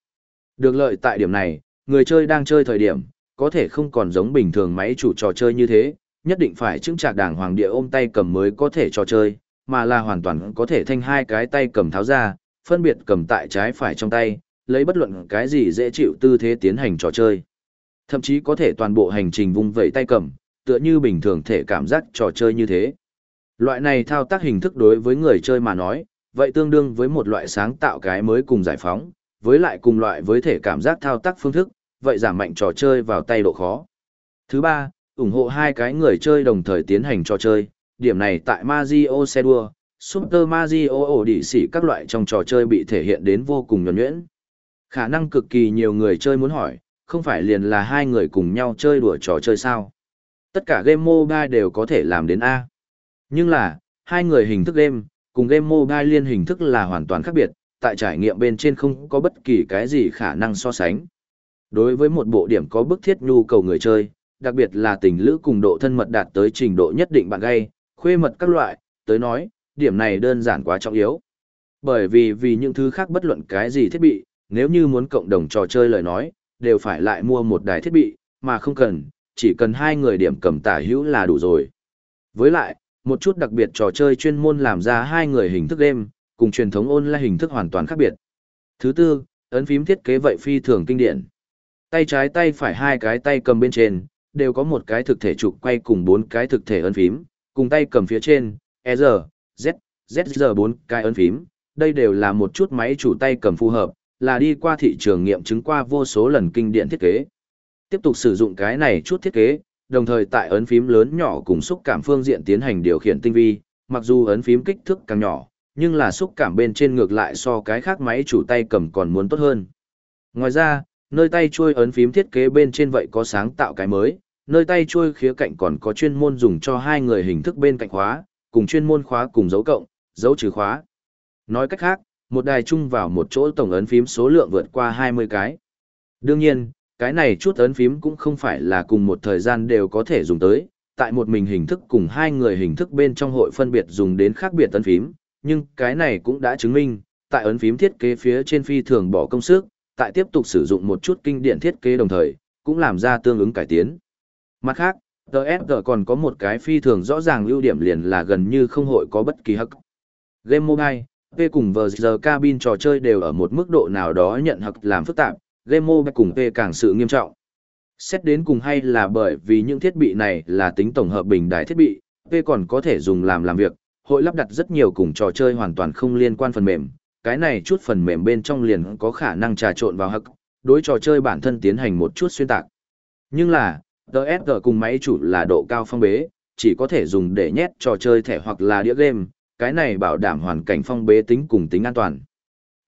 Được lợi tại điểm này, người chơi đang chơi thời điểm, có thể không còn giống bình thường máy chủ trò chơi như thế, nhất định phải chứng trạc đàng hoàng địa ôm tay cầm mới có thể trò chơi, mà là hoàn toàn có thể thanh hai cái tay cầm tháo ra, phân biệt cầm tại trái phải trong tay, lấy bất luận cái gì dễ chịu tư thế tiến hành trò chơi. Thậm chí có thể toàn bộ hành trình vung vẩy tay cầm, tựa như bình thường thể cảm giác trò chơi như thế. Loại này thao tác hình thức đối với người chơi mà nói, vậy tương đương với một loại sáng tạo cái mới cùng giải phóng, với lại cùng loại với thể cảm giác thao tác phương thức, vậy giảm mạnh trò chơi vào tay độ khó. Thứ ba, ủng hộ hai cái người chơi đồng thời tiến hành trò chơi, điểm này tại Mario xe đua, Super Mario ổ đỉ xỉ các loại trong trò chơi bị thể hiện đến vô cùng nhuẩn nhuyễn. Khả năng cực kỳ nhiều người chơi muốn hỏi, không phải liền là hai người cùng nhau chơi đùa trò chơi sao? Tất cả game mobile đều có thể làm đến A. Nhưng là, hai người hình thức game, cùng game mobile liên hình thức là hoàn toàn khác biệt, tại trải nghiệm bên trên không có bất kỳ cái gì khả năng so sánh. Đối với một bộ điểm có bức thiết nhu cầu người chơi, đặc biệt là tình lữ cùng độ thân mật đạt tới trình độ nhất định bạn gây, khuê mật các loại, tới nói, điểm này đơn giản quá trọng yếu. Bởi vì vì những thứ khác bất luận cái gì thiết bị, nếu như muốn cộng đồng trò chơi lời nói, đều phải lại mua một đài thiết bị, mà không cần, chỉ cần hai người điểm cầm tả hữu là đủ rồi. Với lại, một chút đặc biệt trò chơi chuyên môn làm ra hai người hình thức game, cùng truyền thống online hình thức hoàn toàn khác biệt. Thứ tư, ấn phím thiết kế vậy phi thường kinh điển. Tay trái tay phải hai cái tay cầm bên trên, đều có một cái thực thể trục quay cùng bốn cái thực thể ấn phím, cùng tay cầm phía trên, E R, Z, Z R bốn cái ấn phím, đây đều là một chút máy chủ tay cầm phù hợp, là đi qua thị trường nghiệm chứng qua vô số lần kinh điển thiết kế. Tiếp tục sử dụng cái này chút thiết kế, đồng thời tại ấn phím lớn nhỏ cùng xúc cảm phương diện tiến hành điều khiển tinh vi, mặc dù ấn phím kích thước càng nhỏ, nhưng là xúc cảm bên trên ngược lại so cái khác máy chủ tay cầm còn muốn tốt hơn. Ngoài ra, nơi tay chuôi ấn phím thiết kế bên trên vậy có sáng tạo cái mới, nơi tay chuôi khía cạnh còn có chuyên môn dùng cho hai người hình thức bên cạnh khóa, cùng chuyên môn khóa cùng dấu cộng, dấu trừ khóa. Nói cách khác, một đài chung vào một chỗ tổng ấn phím số lượng vượt qua 20 cái. Đương nhiên, cái này chút ấn phím cũng không phải là cùng một thời gian đều có thể dùng tới, tại một mình hình thức cùng hai người hình thức bên trong hội phân biệt dùng đến khác biệt ấn phím, nhưng cái này cũng đã chứng minh, tại ấn phím thiết kế phía trên phi thường bỏ công sức, tại tiếp tục sử dụng một chút kinh điển thiết kế đồng thời, cũng làm ra tương ứng cải tiến. Mặt khác, TSG còn có một cái phi thường rõ ràng ưu điểm liền là gần như không hội có bất kỳ hắc. Game Mobile, V cùng VG cabin trò chơi đều ở một mức độ nào đó nhận hặc làm phức tạp, game mobile cùng P càng sự nghiêm trọng. Xét đến cùng hay là bởi vì những thiết bị này là tính tổng hợp bình đại thiết bị, P còn có thể dùng làm làm việc, hội lắp đặt rất nhiều cùng trò chơi hoàn toàn không liên quan phần mềm, cái này chút phần mềm bên trong liền có khả năng trà trộn vào hắc, đối trò chơi bản thân tiến hành một chút xuyên tạc. Nhưng là, DSG cùng máy chủ là độ cao phong bế, chỉ có thể dùng để nhét trò chơi thẻ hoặc là đĩa game, cái này bảo đảm hoàn cảnh phong bế tính cùng tính an toàn.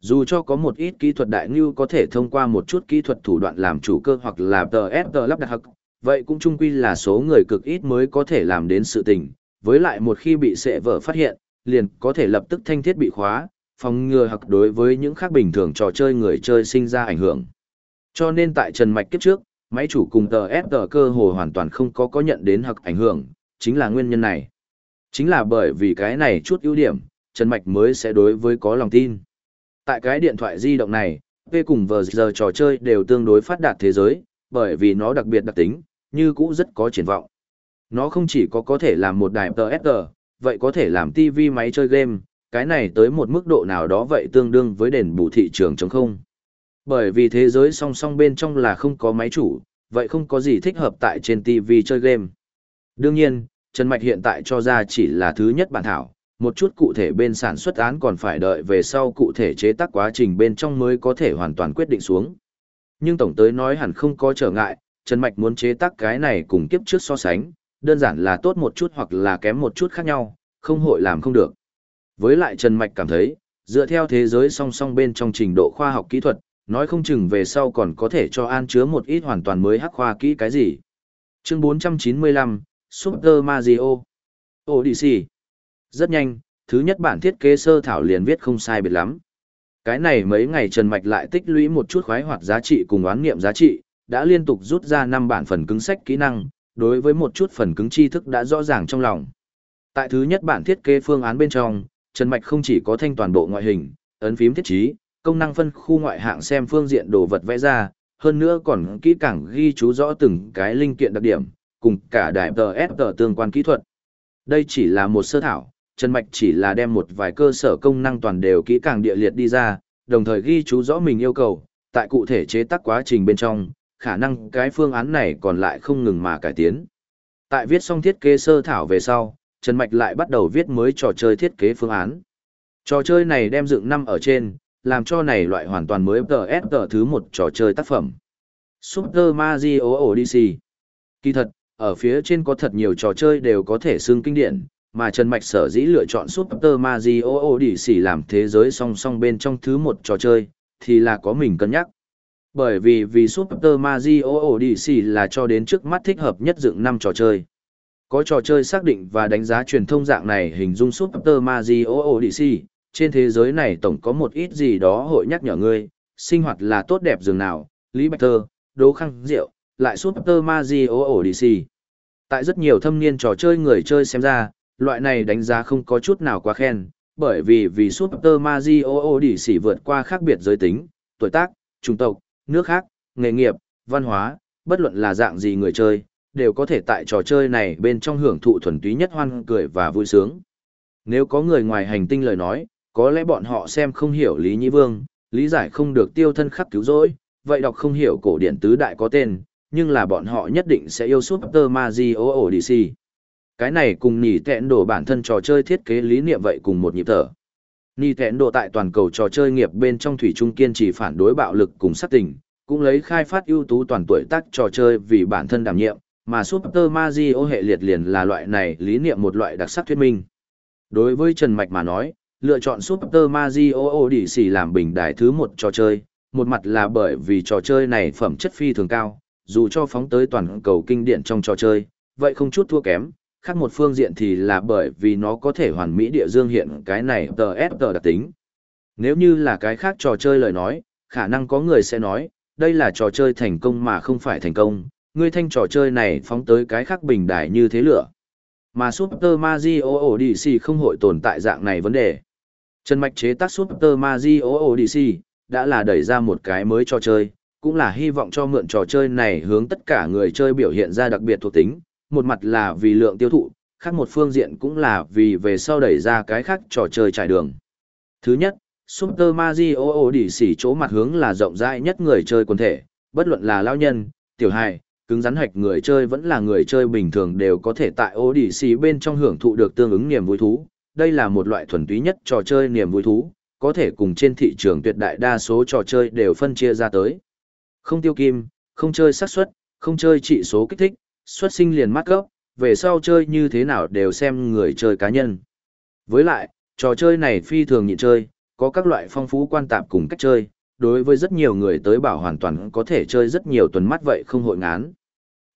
Dù cho có một ít kỹ thuật đại ngưu có thể thông qua một chút kỹ thuật thủ đoạn làm chủ cơ hoặc là TSG lắp đặt hắc, vậy cũng chung quy là số người cực ít mới có thể làm đến sự tình, với lại một khi bị sệ vợ phát hiện, liền có thể lập tức thanh thiết bị khóa, phòng ngừa hặc đối với những khác bình thường trò chơi người chơi sinh ra ảnh hưởng. Cho nên tại Trần Mạch kiếp trước, máy chủ cùng tờ FG cơ hồ hoàn toàn không có có nhận đến hặc ảnh hưởng, chính là nguyên nhân này. Chính là bởi vì cái này chút ưu điểm, Trần Mạch mới sẽ đối với có lòng tin. Tại cái điện thoại di động này, P cùng vờ giờ trò chơi đều tương đối phát đạt thế giới, bởi vì nó đặc biệt đặc tính, như cũ rất có triển vọng. Nó không chỉ có có thể làm một đài TSG, vậy có thể làm TV máy chơi game, cái này tới một mức độ nào đó vậy tương đương với đền bù thị trường chống không. Bởi vì thế giới song song bên trong là không có máy chủ, vậy không có gì thích hợp tại trên TV chơi game. Đương nhiên, Trần Mạch hiện tại cho ra chỉ là thứ nhất bản thảo, một chút cụ thể bên sản xuất án còn phải đợi về sau cụ thể chế tác quá trình bên trong mới có thể hoàn toàn quyết định xuống. Nhưng tổng tới nói hẳn không có trở ngại, Trần Mạch muốn chế tác cái này cùng kiếp trước so sánh, đơn giản là tốt một chút hoặc là kém một chút khác nhau, không hội làm không được. Với lại Trần Mạch cảm thấy, dựa theo thế giới song song bên trong trình độ khoa học kỹ thuật, nói không chừng về sau còn có thể cho an chứa một ít hoàn toàn mới hắc khoa kỹ cái gì. Chương 495, Super Mario Odyssey rất nhanh, thứ nhất bản thiết kế sơ thảo liền viết không sai biệt lắm. Cái này mấy ngày Trần Mạch lại tích lũy một chút khoái hoạt giá trị cùng oán nghiệm giá trị, đã liên tục rút ra 5 bản phần cứng sách kỹ năng, đối với một chút phần cứng tri thức đã rõ ràng trong lòng. Tại thứ nhất bản thiết kế phương án bên trong, Trần Mạch không chỉ có thanh toàn bộ ngoại hình, ấn phím thiết trí, công năng phân khu ngoại hạng xem phương diện đồ vật vẽ ra, hơn nữa còn kỹ càng ghi chú rõ từng cái linh kiện đặc điểm, cùng cả đài tờ tương quan kỹ thuật. Đây chỉ là một sơ thảo, Trần Mạch chỉ là đem một vài cơ sở công năng toàn đều kỹ càng địa liệt đi ra, đồng thời ghi chú rõ mình yêu cầu, tại cụ thể chế tác quá trình bên trong, khả năng cái phương án này còn lại không ngừng mà cải tiến. Tại viết xong thiết kế sơ thảo về sau, Trần Mạch lại bắt đầu viết mới trò chơi thiết kế phương án. Trò chơi này đem dựng năm ở trên, làm cho này loại hoàn toàn mới TS thứ một trò chơi tác phẩm. Super Mario Odyssey. Kỳ thật, ở phía trên có thật nhiều trò chơi đều có thể xưng kinh điển, mà Trần Mạch sở dĩ lựa chọn Super Mario Odyssey làm thế giới song song bên trong thứ một trò chơi, thì là có mình cân nhắc. Bởi vì vì Super Mario Odyssey là cho đến trước mắt thích hợp nhất dựng năm trò chơi. Có trò chơi xác định và đánh giá truyền thông dạng này hình dung Super Mario Odyssey, trên thế giới này tổng có một ít gì đó hội nhắc nhở ngươi, sinh hoạt là tốt đẹp dường nào, Lý Bạch Thơ, Đỗ Khang Diệu, lại Super Mario Odyssey. Tại rất nhiều thâm niên trò chơi người chơi xem ra, loại này đánh giá không có chút nào quá khen, bởi vì vì Super Mario Odyssey vượt qua khác biệt giới tính, tuổi tác, chủng tộc, nước khác, nghề nghiệp, văn hóa, bất luận là dạng gì người chơi, đều có thể tại trò chơi này bên trong hưởng thụ thuần túy nhất hoan cười và vui sướng. Nếu có người ngoài hành tinh lời nói, có lẽ bọn họ xem không hiểu Lý Nhĩ Vương, lý giải không được tiêu thân khắc cứu rỗi, vậy đọc không hiểu cổ điển tứ đại có tên, nhưng là bọn họ nhất định sẽ yêu Super Mario Odyssey. Cái này cùng nỉ tẹn đổ bản thân trò chơi thiết kế lý niệm vậy cùng một nhịp thở. Nỉ tẹn đổ tại toàn cầu trò chơi nghiệp bên trong thủy trung kiên trì phản đối bạo lực cùng sát tình, cũng lấy khai phát ưu tú toàn tuổi tác trò chơi vì bản thân đảm nhiệm, mà Super Mario hệ liệt liền là loại này lý niệm một loại đặc sắc thuyết minh. Đối với Trần Mạch mà nói, lựa chọn Super Mario xì làm bình đại thứ một trò chơi, một mặt là bởi vì trò chơi này phẩm chất phi thường cao, dù cho phóng tới toàn cầu kinh điển trong trò chơi, vậy không chút thua kém, khác một phương diện thì là bởi vì nó có thể hoàn mỹ địa dương hiện cái này TST đặc tính. Nếu như là cái khác trò chơi lời nói, khả năng có người sẽ nói, đây là trò chơi thành công mà không phải thành công, ngươi thanh trò chơi này phóng tới cái khác bình đại như thế lửa. Mà Super Mario Odyssey không hội tồn tại dạng này vấn đề. Trần Mạch chế tác Super Mario Odyssey đã là đẩy ra một cái mới trò chơi, cũng là hy vọng cho mượn trò chơi này hướng tất cả người chơi biểu hiện ra đặc biệt thuộc tính, một mặt là vì lượng tiêu thụ, khác một phương diện cũng là vì về sau đẩy ra cái khác trò chơi trải đường. Thứ nhất, Super Mario Odyssey chỗ mặt hướng là rộng rãi nhất người chơi quần thể, bất luận là lao nhân, tiểu hài, cứng rắn hạch người chơi vẫn là người chơi bình thường đều có thể tại Odyssey bên trong hưởng thụ được tương ứng niềm vui thú. Đây là một loại thuần túy nhất trò chơi niềm vui thú, có thể cùng trên thị trường tuyệt đại đa số trò chơi đều phân chia ra tới. Không tiêu kim, không chơi xác suất, không chơi trị số kích thích, xuất sinh liền mắt gốc, về sau chơi như thế nào đều xem người chơi cá nhân. Với lại, trò chơi này phi thường nhịn chơi, có các loại phong phú quan tạp cùng cách chơi, đối với rất nhiều người tới bảo hoàn toàn có thể chơi rất nhiều tuần mắt vậy không hội ngán.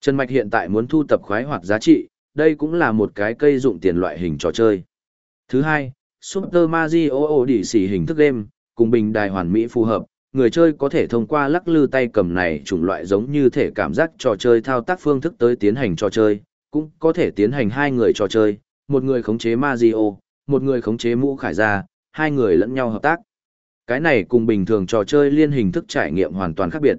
Trần Mạch hiện tại muốn thu tập khoái hoạt giá trị, đây cũng là một cái cây dụng tiền loại hình trò chơi. Thứ hai, Super Mario Odyssey hình thức game, cùng bình đài hoàn mỹ phù hợp, người chơi có thể thông qua lắc lư tay cầm này chủng loại giống như thể cảm giác trò chơi thao tác phương thức tới tiến hành trò chơi, cũng có thể tiến hành hai người trò chơi, một người khống chế Mario, một người khống chế mũ khải gia, hai người lẫn nhau hợp tác. Cái này cùng bình thường trò chơi liên hình thức trải nghiệm hoàn toàn khác biệt.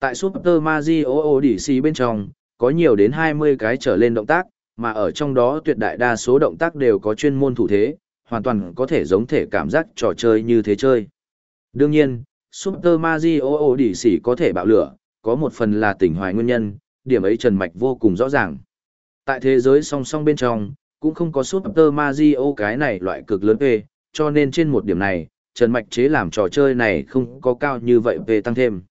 Tại Super Mario Odyssey bên trong, có nhiều đến 20 cái trở lên động tác, mà ở trong đó tuyệt đại đa số động tác đều có chuyên môn thủ thế, hoàn toàn có thể giống thể cảm giác trò chơi như thế chơi. Đương nhiên, Super Mario Odyssey có thể bạo lửa, có một phần là tỉnh hoài nguyên nhân, điểm ấy Trần Mạch vô cùng rõ ràng. Tại thế giới song song bên trong, cũng không có Super Mario cái này loại cực lớn về, cho nên trên một điểm này, Trần Mạch chế làm trò chơi này không có cao như vậy về tăng thêm.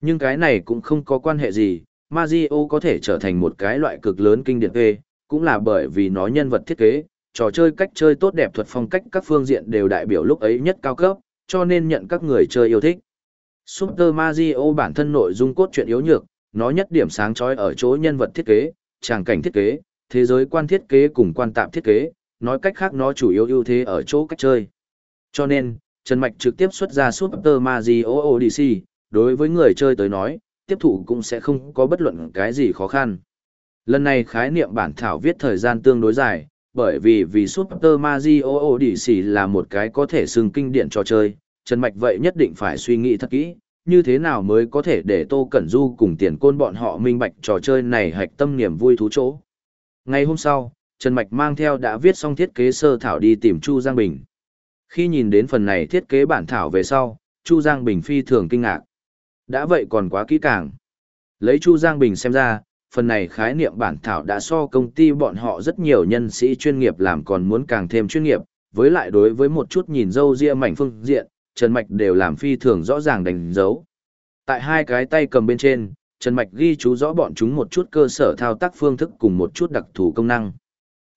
Nhưng cái này cũng không có quan hệ gì, Mario có thể trở thành một cái loại cực lớn kinh điển về, cũng là bởi vì nó nhân vật thiết kế, trò chơi cách chơi tốt đẹp thuật phong cách các phương diện đều đại biểu lúc ấy nhất cao cấp, cho nên nhận các người chơi yêu thích. Super Mario bản thân nội dung cốt truyện yếu nhược, nó nhất điểm sáng chói ở chỗ nhân vật thiết kế, tràng cảnh thiết kế, thế giới quan thiết kế cùng quan tạm thiết kế, nói cách khác nó chủ yếu ưu thế ở chỗ cách chơi. Cho nên, Trần Mạch trực tiếp xuất ra Super Mario Odyssey, đối với người chơi tới nói, tiếp thủ cũng sẽ không có bất luận cái gì khó khăn. Lần này khái niệm bản thảo viết thời gian tương đối dài, bởi vì vì Super Mario Odyssey là một cái có thể xưng kinh điển trò chơi, Trần Mạch vậy nhất định phải suy nghĩ thật kỹ, như thế nào mới có thể để Tô Cẩn Du cùng tiền côn bọn họ minh bạch trò chơi này hạch tâm niềm vui thú chỗ. Ngày hôm sau, Trần Mạch mang theo đã viết xong thiết kế sơ thảo đi tìm Chu Giang Bình. Khi nhìn đến phần này thiết kế bản thảo về sau, Chu Giang Bình phi thường kinh ngạc. Đã vậy còn quá kỹ càng. Lấy Chu Giang Bình xem ra, phần này khái niệm bản thảo đã so công ty bọn họ rất nhiều nhân sĩ chuyên nghiệp làm còn muốn càng thêm chuyên nghiệp, với lại đối với một chút nhìn dâu ria mảnh phương diện, Trần Mạch đều làm phi thường rõ ràng đánh dấu. Tại hai cái tay cầm bên trên, Trần Mạch ghi chú rõ bọn chúng một chút cơ sở thao tác phương thức cùng một chút đặc thù công năng.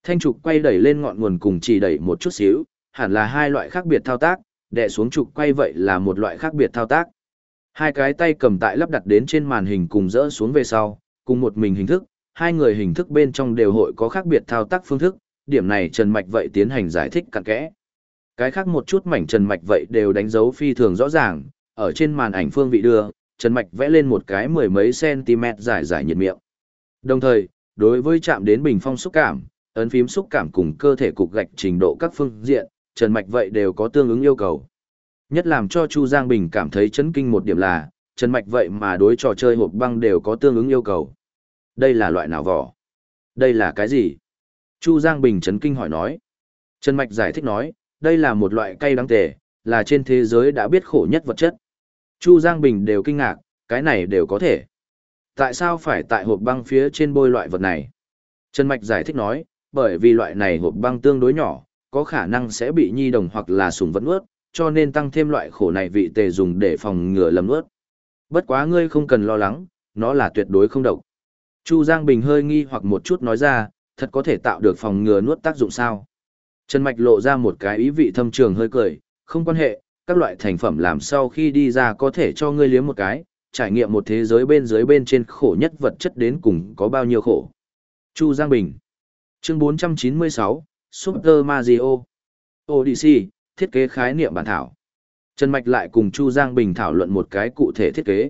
Thanh trục quay đẩy lên ngọn nguồn cùng chỉ đẩy một chút xíu, hẳn là hai loại khác biệt thao tác, đè xuống trục quay vậy là một loại khác biệt thao tác. Hai cái tay cầm tại lắp đặt đến trên màn hình cùng dỡ xuống về sau, cùng một mình hình thức, hai người hình thức bên trong đều hội có khác biệt thao tác phương thức, điểm này Trần Mạch vậy tiến hành giải thích cặn kẽ. Cái khác một chút mảnh Trần Mạch vậy đều đánh dấu phi thường rõ ràng, ở trên màn ảnh phương vị đưa, Trần Mạch vẽ lên một cái mười mấy cm dài dài nhiệt miệng. Đồng thời, đối với chạm đến bình phong xúc cảm, ấn phím xúc cảm cùng cơ thể cục gạch trình độ các phương diện, Trần Mạch vậy đều có tương ứng yêu cầu. Nhất làm cho Chu Giang Bình cảm thấy chấn kinh một điểm là, Trần Mạch vậy mà đối trò chơi hộp băng đều có tương ứng yêu cầu. Đây là loại nào vỏ? Đây là cái gì? Chu Giang Bình chấn kinh hỏi nói. Trần Mạch giải thích nói, đây là một loại cây đáng tề, là trên thế giới đã biết khổ nhất vật chất. Chu Giang Bình đều kinh ngạc, cái này đều có thể. Tại sao phải tại hộp băng phía trên bôi loại vật này? Trần Mạch giải thích nói, bởi vì loại này hộp băng tương đối nhỏ, có khả năng sẽ bị nhi đồng hoặc là sùng vẫn ướt, cho nên tăng thêm loại khổ này vị tề dùng để phòng ngừa lầm ướt. Bất quá ngươi không cần lo lắng, nó là tuyệt đối không độc. Chu Giang Bình hơi nghi hoặc một chút nói ra, thật có thể tạo được phòng ngừa nuốt tác dụng sao? Trần Mạch lộ ra một cái ý vị thâm trường hơi cười, không quan hệ, các loại thành phẩm làm sau khi đi ra có thể cho ngươi liếm một cái, trải nghiệm một thế giới bên dưới bên trên khổ nhất vật chất đến cùng có bao nhiêu khổ. Chu Giang Bình Chương 496, Super Mario Odyssey, thiết kế khái niệm bản thảo. Trần Mạch lại cùng Chu Giang Bình thảo luận một cái cụ thể thiết kế.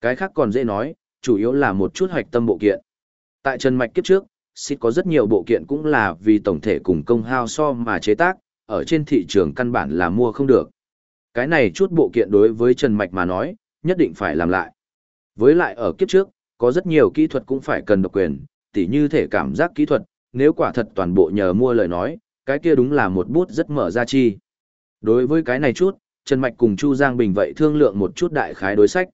Cái khác còn dễ nói, chủ yếu là một chút hoạch tâm bộ kiện. Tại Trần Mạch kiếp trước, xịt có rất nhiều bộ kiện cũng là vì tổng thể cùng công hao so mà chế tác, ở trên thị trường căn bản là mua không được. Cái này chút bộ kiện đối với Trần Mạch mà nói, nhất định phải làm lại. Với lại ở kiếp trước, có rất nhiều kỹ thuật cũng phải cần độc quyền, tỉ như thể cảm giác kỹ thuật, nếu quả thật toàn bộ nhờ mua lời nói, cái kia đúng là một bút rất mở ra chi. Đối với cái này chút, Trần Mạch cùng Chu Giang Bình vậy thương lượng một chút đại khái đối sách.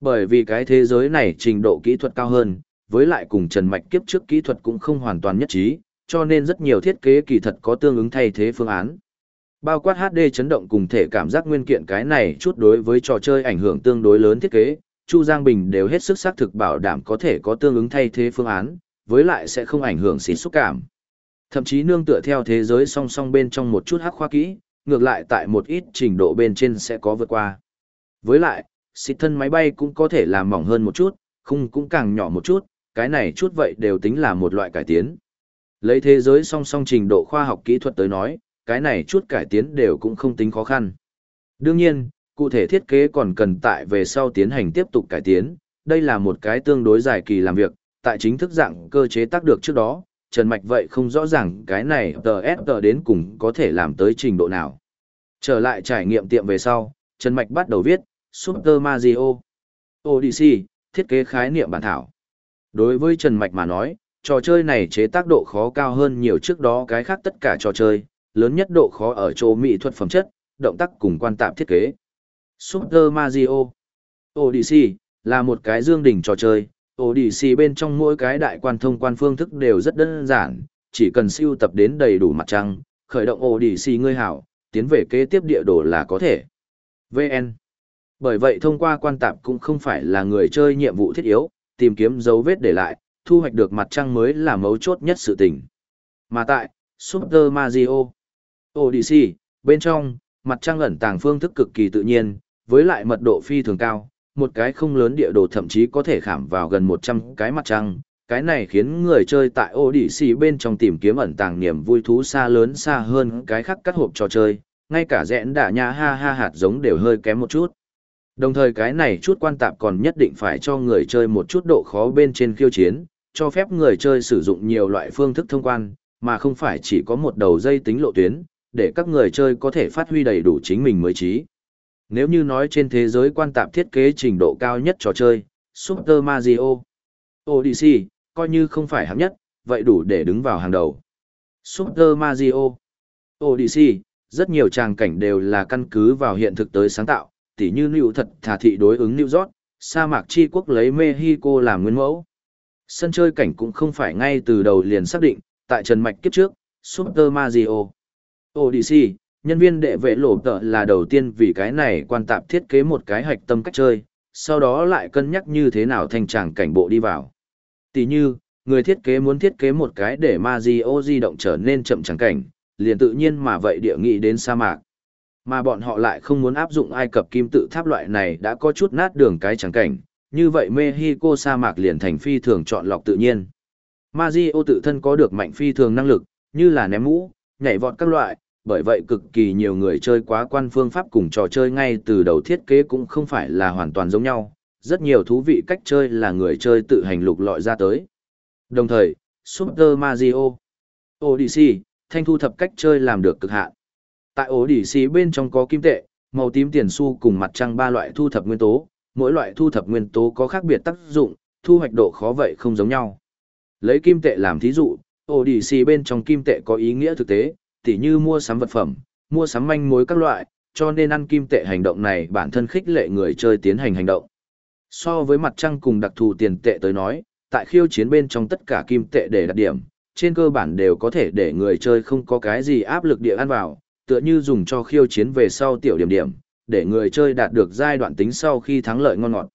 Bởi vì cái thế giới này trình độ kỹ thuật cao hơn, với lại cùng Trần Mạch kiếp trước kỹ thuật cũng không hoàn toàn nhất trí, cho nên rất nhiều thiết kế kỳ thật có tương ứng thay thế phương án. Bao quát HD chấn động cùng thể cảm giác nguyên kiện cái này chút đối với trò chơi ảnh hưởng tương đối lớn thiết kế, Chu Giang Bình đều hết sức xác thực bảo đảm có thể có tương ứng thay thế phương án, với lại sẽ không ảnh hưởng xịt xúc cảm. Thậm chí nương tựa theo thế giới song song bên trong một chút hắc khoa kỹ, ngược lại tại một ít trình độ bên trên sẽ có vượt qua. Với lại, xịt thân máy bay cũng có thể làm mỏng hơn một chút, khung cũng càng nhỏ một chút, cái này chút vậy đều tính là một loại cải tiến. Lấy thế giới song song trình độ khoa học kỹ thuật tới nói, cái này chút cải tiến đều cũng không tính khó khăn. Đương nhiên, cụ thể thiết kế còn cần tại về sau tiến hành tiếp tục cải tiến, đây là một cái tương đối dài kỳ làm việc, tại chính thức dạng cơ chế tác được trước đó, Trần Mạch vậy không rõ ràng cái này tờ ép tờ đến cùng có thể làm tới trình độ nào. Trở lại trải nghiệm tiệm về sau, Trần Mạch bắt đầu viết, Super Mario Odyssey, thiết kế khái niệm bản thảo. Đối với Trần Mạch mà nói, trò chơi này chế tác độ khó cao hơn nhiều trước đó cái khác tất cả trò chơi, lớn nhất độ khó ở chỗ mỹ thuật phẩm chất, động tác cùng quan tạp thiết kế. Super Mario Odyssey là một cái dương đỉnh trò chơi, Odyssey bên trong mỗi cái đại quan thông quan phương thức đều rất đơn giản, chỉ cần siêu tập đến đầy đủ mặt trăng, khởi động Odyssey ngươi hảo, tiến về kế tiếp địa đồ là có thể. VN bởi vậy thông qua quan tạp cũng không phải là người chơi nhiệm vụ thiết yếu, tìm kiếm dấu vết để lại, thu hoạch được mặt trăng mới là mấu chốt nhất sự tình. Mà tại Super Mario Odyssey, bên trong, mặt trăng ẩn tàng phương thức cực kỳ tự nhiên, với lại mật độ phi thường cao, một cái không lớn địa đồ thậm chí có thể khảm vào gần 100 cái mặt trăng. Cái này khiến người chơi tại Odyssey bên trong tìm kiếm ẩn tàng niềm vui thú xa lớn xa hơn cái khác cắt hộp trò chơi, ngay cả rẽn đả nhà ha ha hạt giống đều hơi kém một chút. Đồng thời cái này chút quan tạp còn nhất định phải cho người chơi một chút độ khó bên trên khiêu chiến, cho phép người chơi sử dụng nhiều loại phương thức thông quan, mà không phải chỉ có một đầu dây tính lộ tuyến, để các người chơi có thể phát huy đầy đủ chính mình mới trí. Nếu như nói trên thế giới quan tạp thiết kế trình độ cao nhất trò chơi, Super Mario, Odyssey, coi như không phải hạng nhất, vậy đủ để đứng vào hàng đầu. Super Mario, Odyssey, rất nhiều tràng cảnh đều là căn cứ vào hiện thực tới sáng tạo, tỉ như New thật thả thị đối ứng New York, sa mạc chi quốc lấy Mexico làm nguyên mẫu. Sân chơi cảnh cũng không phải ngay từ đầu liền xác định, tại Trần Mạch kiếp trước, Super Mario, Odyssey, nhân viên đệ vệ lộ tợ là đầu tiên vì cái này quan tạp thiết kế một cái hạch tâm cách chơi, sau đó lại cân nhắc như thế nào thành tràng cảnh bộ đi vào. Tỷ như, người thiết kế muốn thiết kế một cái để Mario di động trở nên chậm tràng cảnh, liền tự nhiên mà vậy địa nghị đến sa mạc. Mà bọn họ lại không muốn áp dụng Ai Cập kim tự tháp loại này đã có chút nát đường cái chẳng cảnh, như vậy Mexico sa mạc liền thành phi thường chọn lọc tự nhiên. Mario tự thân có được mạnh phi thường năng lực, như là ném mũ, nhảy vọt các loại, bởi vậy cực kỳ nhiều người chơi quá quan phương pháp cùng trò chơi ngay từ đầu thiết kế cũng không phải là hoàn toàn giống nhau, rất nhiều thú vị cách chơi là người chơi tự hành lục lọi ra tới. Đồng thời, Super Mario Odyssey, thanh thu thập cách chơi làm được cực hạn. Tại Odyssey bên trong có kim tệ, màu tím tiền xu cùng mặt trăng ba loại thu thập nguyên tố, mỗi loại thu thập nguyên tố có khác biệt tác dụng, thu hoạch độ khó vậy không giống nhau. Lấy kim tệ làm thí dụ, Odyssey bên trong kim tệ có ý nghĩa thực tế, tỉ như mua sắm vật phẩm, mua sắm manh mối các loại, cho nên ăn kim tệ hành động này bản thân khích lệ người chơi tiến hành hành động. So với mặt trăng cùng đặc thù tiền tệ tới nói, tại khiêu chiến bên trong tất cả kim tệ để đặt điểm, trên cơ bản đều có thể để người chơi không có cái gì áp lực địa ăn vào, tựa như dùng cho khiêu chiến về sau tiểu điểm điểm, để người chơi đạt được giai đoạn tính sau khi thắng lợi ngon ngọt.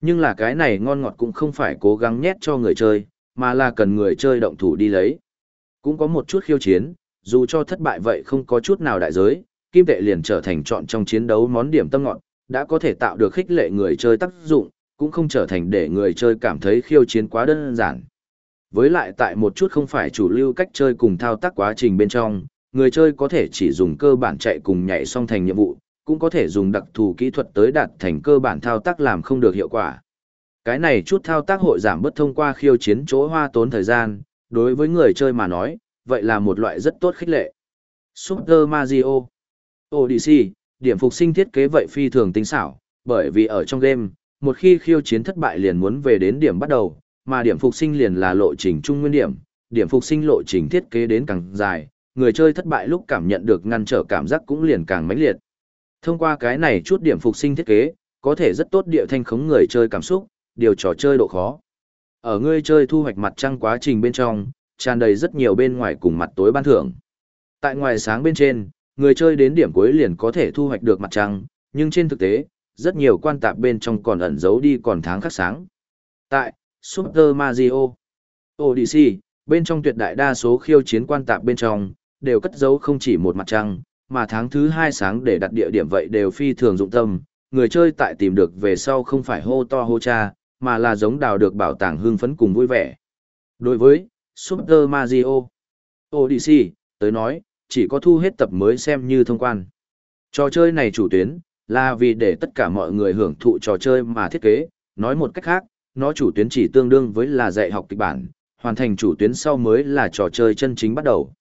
Nhưng là cái này ngon ngọt cũng không phải cố gắng nhét cho người chơi, mà là cần người chơi động thủ đi lấy. Cũng có một chút khiêu chiến, dù cho thất bại vậy không có chút nào đại giới, kim tệ liền trở thành chọn trong chiến đấu món điểm tâm ngọn, đã có thể tạo được khích lệ người chơi tác dụng, cũng không trở thành để người chơi cảm thấy khiêu chiến quá đơn giản. Với lại tại một chút không phải chủ lưu cách chơi cùng thao tác quá trình bên trong, người chơi có thể chỉ dùng cơ bản chạy cùng nhảy song thành nhiệm vụ, cũng có thể dùng đặc thù kỹ thuật tới đạt thành cơ bản thao tác làm không được hiệu quả. Cái này chút thao tác hội giảm bất thông qua khiêu chiến chỗ hoa tốn thời gian, đối với người chơi mà nói, vậy là một loại rất tốt khích lệ. Super Mario Odyssey, điểm phục sinh thiết kế vậy phi thường tinh xảo, bởi vì ở trong game, một khi khiêu chiến thất bại liền muốn về đến điểm bắt đầu, mà điểm phục sinh liền là lộ trình trung nguyên điểm, điểm phục sinh lộ trình thiết kế đến càng dài, người chơi thất bại lúc cảm nhận được ngăn trở cảm giác cũng liền càng mãnh liệt. Thông qua cái này chút điểm phục sinh thiết kế, có thể rất tốt địa thanh khống người chơi cảm xúc, điều trò chơi độ khó. Ở người chơi thu hoạch mặt trăng quá trình bên trong, tràn đầy rất nhiều bên ngoài cùng mặt tối ban thưởng. Tại ngoài sáng bên trên, người chơi đến điểm cuối liền có thể thu hoạch được mặt trăng, nhưng trên thực tế, rất nhiều quan tạp bên trong còn ẩn giấu đi còn tháng khắc sáng. Tại Super Mario Odyssey, bên trong tuyệt đại đa số khiêu chiến quan tạp bên trong, đều cất giấu không chỉ một mặt trăng, mà tháng thứ hai sáng để đặt địa điểm vậy đều phi thường dụng tâm, người chơi tại tìm được về sau không phải hô to hô cha, mà là giống đào được bảo tàng hương phấn cùng vui vẻ. Đối với Super Mario Odyssey, tới nói, chỉ có thu hết tập mới xem như thông quan. Trò chơi này chủ tuyến, là vì để tất cả mọi người hưởng thụ trò chơi mà thiết kế, nói một cách khác, nó chủ tuyến chỉ tương đương với là dạy học kịch bản, hoàn thành chủ tuyến sau mới là trò chơi chân chính bắt đầu.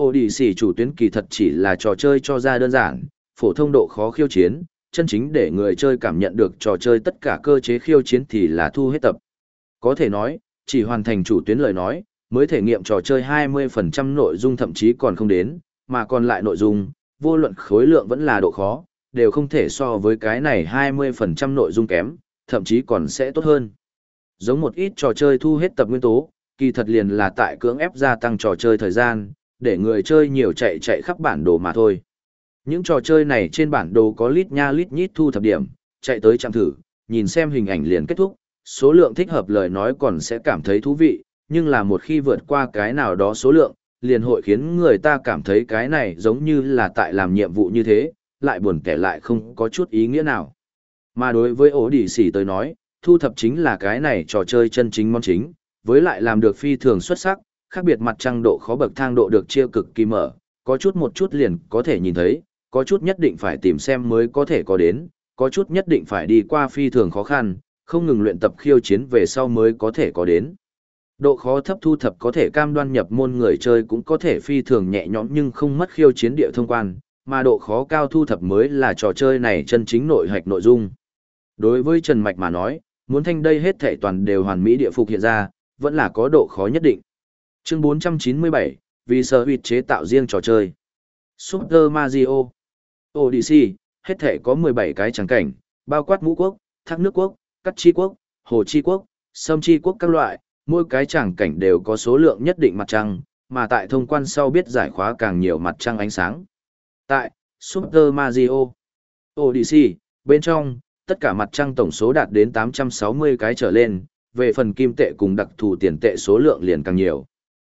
Odyssey chủ tuyến kỳ thật chỉ là trò chơi cho ra đơn giản, phổ thông độ khó khiêu chiến, chân chính để người chơi cảm nhận được trò chơi tất cả cơ chế khiêu chiến thì là thu hết tập. Có thể nói, chỉ hoàn thành chủ tuyến lời nói, mới thể nghiệm trò chơi 20% nội dung thậm chí còn không đến, mà còn lại nội dung, vô luận khối lượng vẫn là độ khó, đều không thể so với cái này 20% nội dung kém, thậm chí còn sẽ tốt hơn. Giống một ít trò chơi thu hết tập nguyên tố, kỳ thật liền là tại cưỡng ép gia tăng trò chơi thời gian, để người chơi nhiều chạy chạy khắp bản đồ mà thôi. Những trò chơi này trên bản đồ có lít nha lít nhít thu thập điểm, chạy tới chạm thử, nhìn xem hình ảnh liền kết thúc, số lượng thích hợp lời nói còn sẽ cảm thấy thú vị, nhưng là một khi vượt qua cái nào đó số lượng, liền hội khiến người ta cảm thấy cái này giống như là tại làm nhiệm vụ như thế, lại buồn kẻ lại không có chút ý nghĩa nào. Mà đối với ổ đỉ sỉ tới nói, thu thập chính là cái này trò chơi chân chính món chính, với lại làm được phi thường xuất sắc, khác biệt mặt trăng độ khó bậc thang độ được chia cực kỳ mở, có chút một chút liền có thể nhìn thấy, có chút nhất định phải tìm xem mới có thể có đến, có chút nhất định phải đi qua phi thường khó khăn, không ngừng luyện tập khiêu chiến về sau mới có thể có đến. Độ khó thấp thu thập có thể cam đoan nhập môn người chơi cũng có thể phi thường nhẹ nhõm nhưng không mất khiêu chiến địa thông quan, mà độ khó cao thu thập mới là trò chơi này chân chính nội hạch nội dung. Đối với Trần Mạch mà nói, muốn thanh đây hết thể toàn đều hoàn mỹ địa phục hiện ra, vẫn là có độ khó nhất định. Chương 497, vì sở huyệt chế tạo riêng trò chơi. Super Mario Odyssey, hết thể có 17 cái tràng cảnh, bao quát ngũ quốc, thác nước quốc, cắt chi quốc, hồ chi quốc, sâm chi quốc các loại, mỗi cái tràng cảnh đều có số lượng nhất định mặt trăng, mà tại thông quan sau biết giải khóa càng nhiều mặt trăng ánh sáng. Tại Super Mario Odyssey, bên trong, tất cả mặt trăng tổng số đạt đến 860 cái trở lên, về phần kim tệ cùng đặc thù tiền tệ số lượng liền càng nhiều.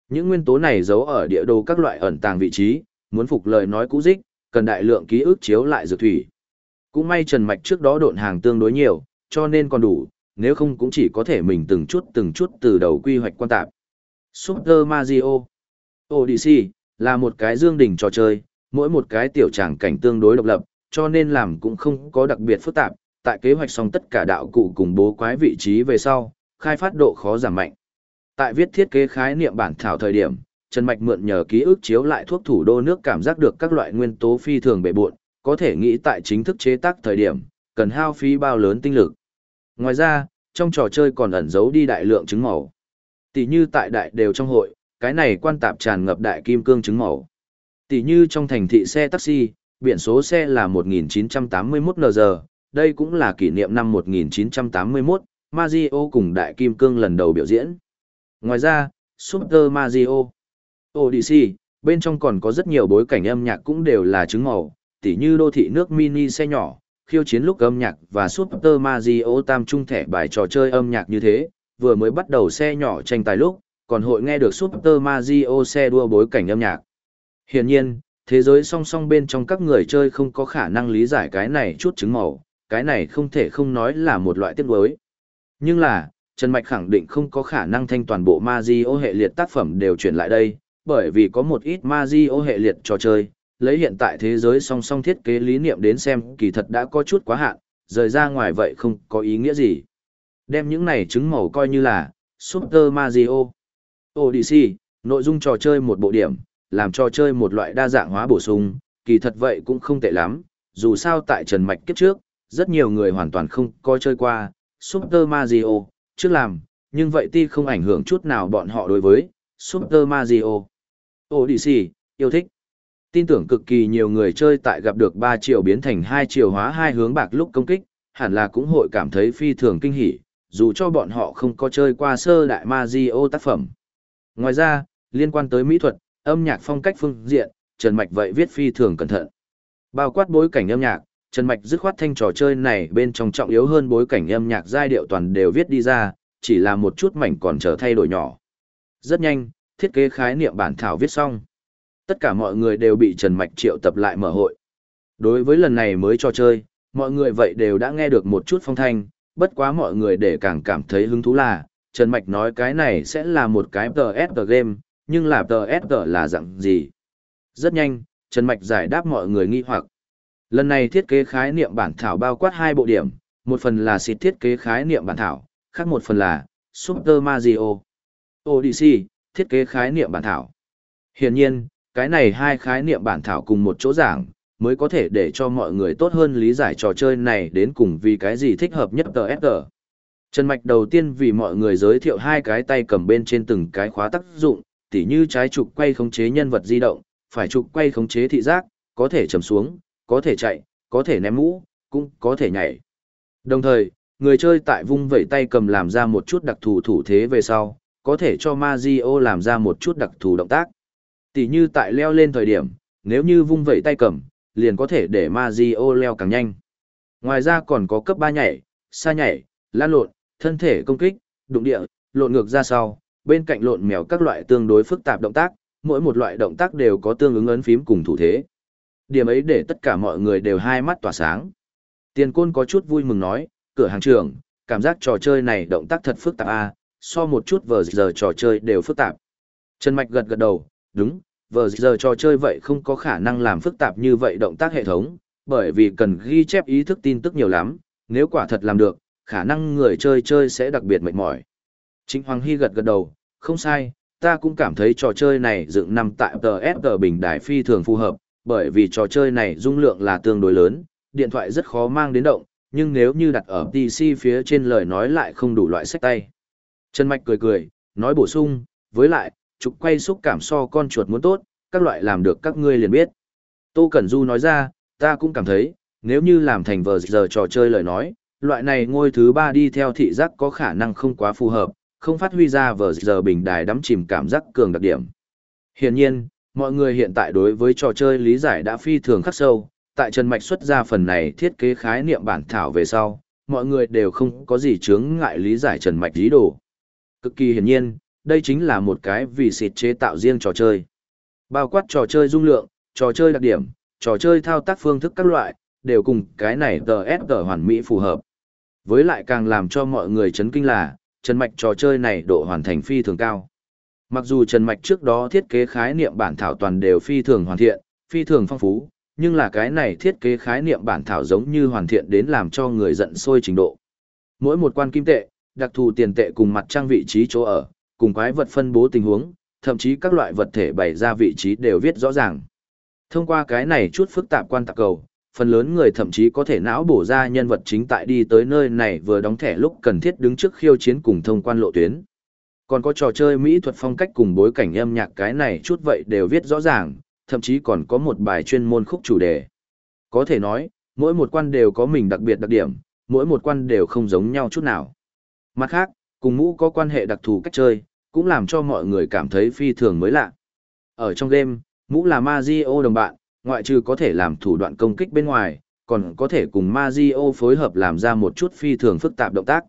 Những nguyên tố này giấu ở địa đồ các loại ẩn tàng vị trí, muốn phục lời nói cũ dích, cần đại lượng ký ức chiếu lại dược thủy. Cũng may Trần Mạch trước đó độn hàng tương đối nhiều, cho nên còn đủ, nếu không cũng chỉ có thể mình từng chút từng chút từ đầu quy hoạch quan tạp. Super Mario Odyssey là một cái dương đỉnh trò chơi, mỗi một cái tiểu tràng cảnh tương đối độc lập, cho nên làm cũng không có đặc biệt phức tạp, tại kế hoạch xong tất cả đạo cụ cùng bố quái vị trí về sau, khai phát độ khó giảm mạnh. Tại viết thiết kế khái niệm bản thảo thời điểm, Trần Mạch mượn nhờ ký ức chiếu lại thuốc thủ đô nước cảm giác được các loại nguyên tố phi thường bệ buộn, có thể nghĩ tại chính thức chế tác thời điểm, cần hao phí bao lớn tinh lực. Ngoài ra, trong trò chơi còn ẩn giấu đi đại lượng trứng màu. Tỷ như tại đại đều trong hội, cái này quan tạp tràn ngập đại kim cương trứng màu. Tỷ như trong thành thị xe taxi, biển số xe là 1981 NG, đây cũng là kỷ niệm năm 1981, Mario cùng đại kim cương lần đầu biểu diễn. Ngoài ra, Super Mario Odyssey, bên trong còn có rất nhiều bối cảnh âm nhạc cũng đều là trứng màu, tỉ như đô thị nước mini xe nhỏ, khiêu chiến lúc âm nhạc và Super Mario tam trung thẻ bài trò chơi âm nhạc như thế, vừa mới bắt đầu xe nhỏ tranh tài lúc, còn hội nghe được Super Mario xe đua bối cảnh âm nhạc. Hiển nhiên, thế giới song song bên trong các người chơi không có khả năng lý giải cái này chút chứng màu, cái này không thể không nói là một loại tiếc đối. Nhưng là, Trần Mạch khẳng định không có khả năng thanh toàn bộ Mario hệ liệt tác phẩm đều chuyển lại đây, bởi vì có một ít Mario hệ liệt trò chơi, lấy hiện tại thế giới song song thiết kế lý niệm đến xem kỳ thật đã có chút quá hạn, rời ra ngoài vậy không có ý nghĩa gì. Đem những này chứng màu coi như là Super Mario Odyssey, nội dung trò chơi một bộ điểm, làm trò chơi một loại đa dạng hóa bổ sung, kỳ thật vậy cũng không tệ lắm, dù sao tại Trần Mạch kiếp trước, rất nhiều người hoàn toàn không coi chơi qua Super Mario, trước làm, nhưng vậy ti không ảnh hưởng chút nào bọn họ đối với Super Mario. Odyssey, yêu thích. Tin tưởng cực kỳ nhiều người chơi tại gặp được 3 triệu biến thành 2 triệu hóa hai hướng bạc lúc công kích, hẳn là cũng hội cảm thấy phi thường kinh hỉ, dù cho bọn họ không có chơi qua sơ đại Mario tác phẩm. Ngoài ra, liên quan tới mỹ thuật, âm nhạc phong cách phương diện, Trần Mạch vậy viết phi thường cẩn thận. Bao quát bối cảnh âm nhạc, Trần Mạch dứt khoát thanh trò chơi này bên trong trọng yếu hơn bối cảnh âm nhạc giai điệu toàn đều viết đi ra, chỉ là một chút mảnh còn chờ thay đổi nhỏ. Rất nhanh, thiết kế khái niệm bản thảo viết xong. Tất cả mọi người đều bị Trần Mạch triệu tập lại mở hội. Đối với lần này mới trò chơi, mọi người vậy đều đã nghe được một chút phong thanh, bất quá mọi người để càng cảm thấy hứng thú là, Trần Mạch nói cái này sẽ là một cái TSG game, nhưng là TSG là dạng gì? Rất nhanh, Trần Mạch giải đáp mọi người nghi hoặc. Lần này thiết kế khái niệm bản thảo bao quát hai bộ điểm, một phần là xịt thiết kế khái niệm bản thảo, khác một phần là Super Mario Odyssey, thiết kế khái niệm bản thảo. Hiển nhiên, cái này hai khái niệm bản thảo cùng một chỗ giảng, mới có thể để cho mọi người tốt hơn lý giải trò chơi này đến cùng vì cái gì thích hợp nhất TSG. Trần Mạch đầu tiên vì mọi người giới thiệu hai cái tay cầm bên trên từng cái khóa tác dụng, tỉ như trái trục quay khống chế nhân vật di động, phải trục quay khống chế thị giác, có thể trầm xuống, có thể chạy, có thể ném mũ, cũng có thể nhảy. Đồng thời, người chơi tại vung vẩy tay cầm làm ra một chút đặc thù thủ thế về sau, có thể cho Mazio làm ra một chút đặc thù động tác. Tỉ như tại leo lên thời điểm, nếu như vung vẩy tay cầm, liền có thể để Mazio leo càng nhanh. Ngoài ra còn có cấp 3 nhảy, xa nhảy, lan lộn, thân thể công kích, đụng địa, lộn ngược ra sau, bên cạnh lộn mèo các loại tương đối phức tạp động tác, mỗi một loại động tác đều có tương ứng ấn phím cùng thủ thế. Điểm ấy để tất cả mọi người đều hai mắt tỏa sáng. Tiền côn có chút vui mừng nói, cửa hàng trưởng, cảm giác trò chơi này động tác thật phức tạp a à, so một chút vờ giờ trò chơi đều phức tạp. Trần Mạch gật gật đầu, đúng, vờ giờ trò chơi vậy không có khả năng làm phức tạp như vậy động tác hệ thống, bởi vì cần ghi chép ý thức tin tức nhiều lắm, nếu quả thật làm được, khả năng người chơi chơi sẽ đặc biệt mệt mỏi. Trịnh Hoàng Hy gật gật đầu, không sai, ta cũng cảm thấy trò chơi này dựng nằm tại TSG bình đài phi thường phù hợp, bởi vì trò chơi này dung lượng là tương đối lớn, điện thoại rất khó mang đến động, nhưng nếu như đặt ở PC phía trên lời nói lại không đủ loại sách tay. Trần Mạch cười cười, nói bổ sung, với lại, trục quay xúc cảm so con chuột muốn tốt, các loại làm được các ngươi liền biết. Tô Cẩn Du nói ra, ta cũng cảm thấy, nếu như làm thành vờ giờ trò chơi lời nói, loại này ngôi thứ ba đi theo thị giác có khả năng không quá phù hợp, không phát huy ra vờ giờ bình đài đắm chìm cảm giác cường đặc điểm. Hiển nhiên, mọi người hiện tại đối với trò chơi lý giải đã phi thường khắc sâu, tại Trần Mạch xuất ra phần này thiết kế khái niệm bản thảo về sau, mọi người đều không có gì chướng ngại lý giải Trần Mạch ý đồ. Cực kỳ hiển nhiên, đây chính là một cái vì xịt chế tạo riêng trò chơi. Bao quát trò chơi dung lượng, trò chơi đặc điểm, trò chơi thao tác phương thức các loại, đều cùng cái này TSG hoàn mỹ phù hợp. Với lại càng làm cho mọi người chấn kinh là, Trần Mạch trò chơi này độ hoàn thành phi thường cao. Mặc dù Trần Mạch trước đó thiết kế khái niệm bản thảo toàn đều phi thường hoàn thiện, phi thường phong phú, nhưng là cái này thiết kế khái niệm bản thảo giống như hoàn thiện đến làm cho người giận sôi trình độ. Mỗi một quan kim tệ, đặc thù tiền tệ cùng mặt trang vị trí chỗ ở, cùng quái vật phân bố tình huống, thậm chí các loại vật thể bày ra vị trí đều viết rõ ràng. Thông qua cái này chút phức tạp quan tạc cầu, phần lớn người thậm chí có thể não bổ ra nhân vật chính tại đi tới nơi này vừa đóng thẻ lúc cần thiết đứng trước khiêu chiến cùng thông quan lộ tuyến. Còn có trò chơi mỹ thuật phong cách cùng bối cảnh âm nhạc cái này chút vậy đều viết rõ ràng, thậm chí còn có một bài chuyên môn khúc chủ đề. Có thể nói, mỗi một quan đều có mình đặc biệt đặc điểm, mỗi một quan đều không giống nhau chút nào. Mặt khác, cùng mũ có quan hệ đặc thù cách chơi, cũng làm cho mọi người cảm thấy phi thường mới lạ. Ở trong game, mũ là Mazio đồng bạn, ngoại trừ có thể làm thủ đoạn công kích bên ngoài, còn có thể cùng Mazio phối hợp làm ra một chút phi thường phức tạp động tác.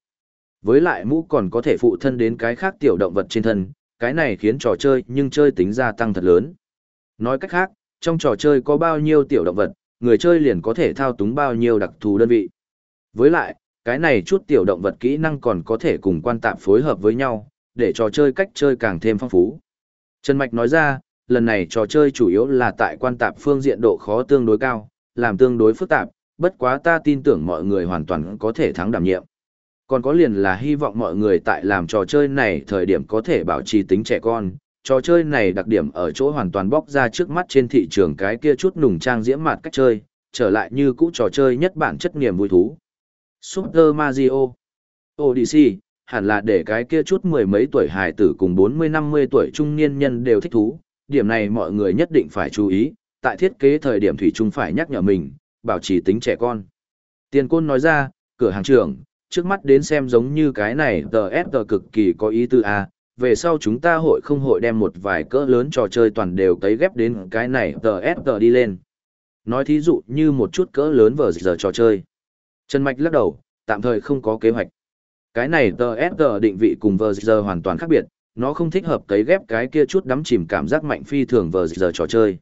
Với lại mũ còn có thể phụ thân đến cái khác tiểu động vật trên thân, cái này khiến trò chơi nhưng chơi tính gia tăng thật lớn. Nói cách khác, trong trò chơi có bao nhiêu tiểu động vật, người chơi liền có thể thao túng bao nhiêu đặc thù đơn vị. Với lại, cái này chút tiểu động vật kỹ năng còn có thể cùng quan tạp phối hợp với nhau, để trò chơi cách chơi càng thêm phong phú. Trần Mạch nói ra, lần này trò chơi chủ yếu là tại quan tạp phương diện độ khó tương đối cao, làm tương đối phức tạp, bất quá ta tin tưởng mọi người hoàn toàn có thể thắng đảm nhiệm. Còn có liền là hy vọng mọi người tại làm trò chơi này thời điểm có thể bảo trì tính trẻ con. Trò chơi này đặc điểm ở chỗ hoàn toàn bóc ra trước mắt trên thị trường cái kia chút nùng trang diễm mạt cách chơi, trở lại như cũ trò chơi nhất bản chất niềm vui thú. Super Mario Odyssey, hẳn là để cái kia chút mười mấy tuổi hài tử cùng 40-50 tuổi trung niên nhân đều thích thú, điểm này mọi người nhất định phải chú ý, tại thiết kế thời điểm thủy chung phải nhắc nhở mình, bảo trì tính trẻ con. Tiền côn nói ra, cửa hàng trưởng, trước mắt đến xem giống như cái này TSG cực kỳ có ý tư a về sau chúng ta hội không hội đem một vài cỡ lớn trò chơi toàn đều cấy ghép đến cái này TSG đi lên. Nói thí dụ như một chút cỡ lớn vở giờ trò chơi. Trần Mạch lắc đầu, tạm thời không có kế hoạch. Cái này TSG định vị cùng vở giờ hoàn toàn khác biệt, nó không thích hợp cấy ghép cái kia chút đắm chìm cảm giác mạnh phi thường vờ giờ trò chơi.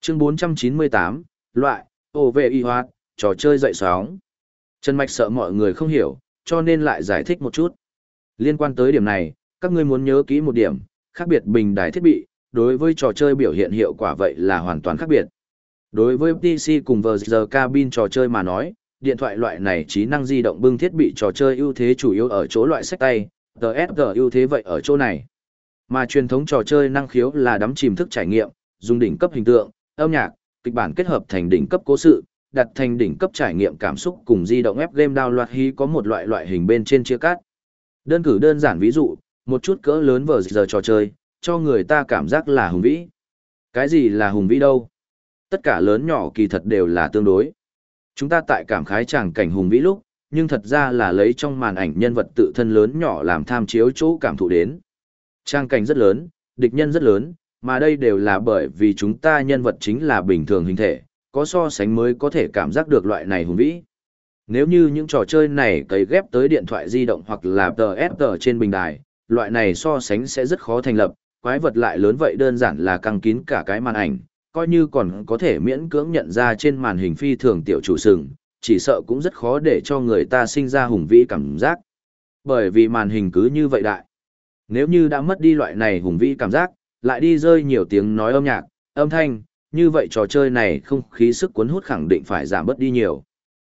Chương 498, loại, OVI hoạt, trò chơi dậy sóng. Trần Mạch sợ mọi người không hiểu, cho nên lại giải thích một chút. Liên quan tới điểm này, các ngươi muốn nhớ kỹ một điểm, khác biệt bình đài thiết bị, đối với trò chơi biểu hiện hiệu quả vậy là hoàn toàn khác biệt. Đối với PC cùng vờ giờ cabin trò chơi mà nói, điện thoại loại này trí năng di động bưng thiết bị trò chơi ưu thế chủ yếu ở chỗ loại sách tay, TSG ưu thế vậy ở chỗ này. Mà truyền thống trò chơi năng khiếu là đắm chìm thức trải nghiệm, dùng đỉnh cấp hình tượng, âm nhạc, kịch bản kết hợp thành đỉnh cấp cố sự, đặt thành đỉnh cấp trải nghiệm cảm xúc cùng di động ép game loạt hí có một loại loại hình bên trên chia cắt. Đơn cử đơn giản ví dụ, một chút cỡ lớn vở giờ trò chơi, cho người ta cảm giác là hùng vĩ. Cái gì là hùng vĩ đâu? Tất cả lớn nhỏ kỳ thật đều là tương đối. Chúng ta tại cảm khái chẳng cảnh hùng vĩ lúc, nhưng thật ra là lấy trong màn ảnh nhân vật tự thân lớn nhỏ làm tham chiếu chỗ cảm thụ đến. Trang cảnh rất lớn, địch nhân rất lớn, mà đây đều là bởi vì chúng ta nhân vật chính là bình thường hình thể, có so sánh mới có thể cảm giác được loại này hùng vĩ. Nếu như những trò chơi này cấy ghép tới điện thoại di động hoặc là TST trên bình đài, loại này so sánh sẽ rất khó thành lập, quái vật lại lớn vậy đơn giản là căng kín cả cái màn ảnh, coi như còn có thể miễn cưỡng nhận ra trên màn hình phi thường tiểu chủ sừng, chỉ sợ cũng rất khó để cho người ta sinh ra hùng vĩ cảm giác. Bởi vì màn hình cứ như vậy đại. Nếu như đã mất đi loại này hùng vĩ cảm giác, lại đi rơi nhiều tiếng nói âm nhạc, âm thanh, như vậy trò chơi này không khí sức cuốn hút khẳng định phải giảm bớt đi nhiều.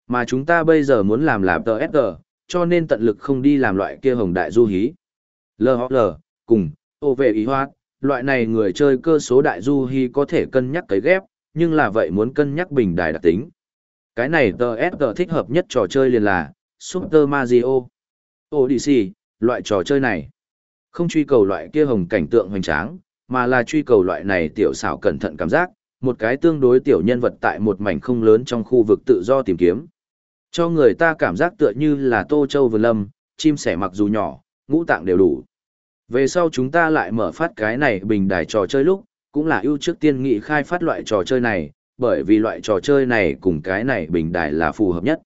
Mà chúng ta bây giờ muốn làm làm tờ cho nên tận lực không đi làm loại kia hồng đại du hí. LHL, cùng, ô về ý hoát, loại này người chơi cơ số đại du hí có thể cân nhắc cấy ghép, nhưng là vậy muốn cân nhắc bình đài đặc tính. Cái này tờ thích hợp nhất trò chơi liền là Super Mario, Odyssey, loại trò chơi này. Không truy cầu loại kia hồng cảnh tượng hoành tráng, mà là truy cầu loại này tiểu xảo cẩn thận cảm giác, một cái tương đối tiểu nhân vật tại một mảnh không lớn trong khu vực tự do tìm kiếm. Cho người ta cảm giác tựa như là Tô Châu vườn Lâm, chim sẻ mặc dù nhỏ, ngũ tạng đều đủ. Về sau chúng ta lại mở phát cái này bình đài trò chơi lúc, cũng là ưu trước tiên nghị khai phát loại trò chơi này, bởi vì loại trò chơi này cùng cái này bình đài là phù hợp nhất.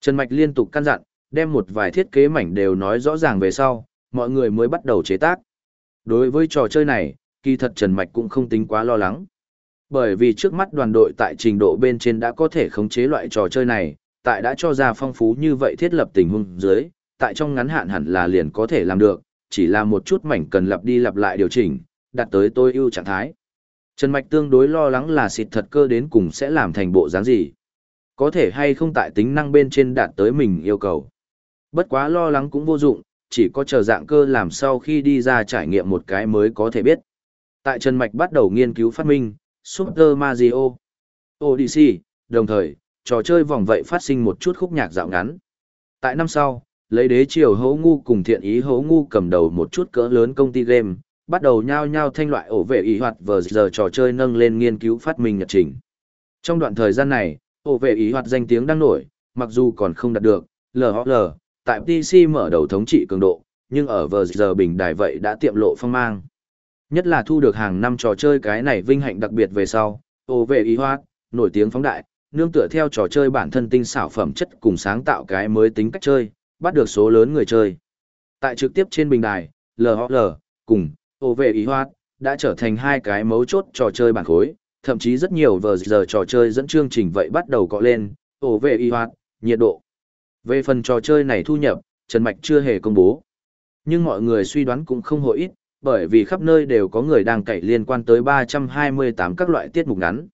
Trần Mạch liên tục căn dặn, đem một vài thiết kế mảnh đều nói rõ ràng về sau, mọi người mới bắt đầu chế tác. Đối với trò chơi này, kỳ thật Trần Mạch cũng không tính quá lo lắng. Bởi vì trước mắt đoàn đội tại trình độ bên trên đã có thể khống chế loại trò chơi này, tại đã cho ra phong phú như vậy thiết lập tình huống dưới, tại trong ngắn hạn hẳn là liền có thể làm được, chỉ là một chút mảnh cần lặp đi lặp lại điều chỉnh, đạt tới tôi ưu trạng thái. Trần Mạch tương đối lo lắng là xịt thật cơ đến cùng sẽ làm thành bộ dáng gì. Có thể hay không tại tính năng bên trên đạt tới mình yêu cầu. Bất quá lo lắng cũng vô dụng, chỉ có chờ dạng cơ làm sau khi đi ra trải nghiệm một cái mới có thể biết. Tại Trần Mạch bắt đầu nghiên cứu phát minh, Super Mario, Odyssey, đồng thời, trò chơi vòng vậy phát sinh một chút khúc nhạc dạo ngắn. Tại năm sau, lấy đế triều hấu ngu cùng thiện ý hấu ngu cầm đầu một chút cỡ lớn công ty game, bắt đầu nhao nhao thanh loại ổ vệ ý hoạt vờ giờ trò chơi nâng lên nghiên cứu phát minh nhật trình. Trong đoạn thời gian này, ổ vệ ý hoạt danh tiếng đang nổi, mặc dù còn không đạt được, LHL, tại PC mở đầu thống trị cường độ, nhưng ở vờ giờ bình đài vậy đã tiệm lộ phong mang. Nhất là thu được hàng năm trò chơi cái này vinh hạnh đặc biệt về sau, ổ vệ ý hoát nổi tiếng phóng đại, nương tựa theo trò chơi bản thân tinh xảo phẩm chất cùng sáng tạo cái mới tính cách chơi, bắt được số lớn người chơi. Tại trực tiếp trên bình đài, LHL, cùng, ô vệ ý hoát đã trở thành hai cái mấu chốt trò chơi bản khối, thậm chí rất nhiều vờ giờ trò chơi dẫn chương trình vậy bắt đầu cọ lên, ổ vệ y hoát nhiệt độ. Về phần trò chơi này thu nhập, Trần Mạch chưa hề công bố. Nhưng mọi người suy đoán cũng không hội ít, bởi vì khắp nơi đều có người đang cậy liên quan tới 328 các loại tiết mục ngắn.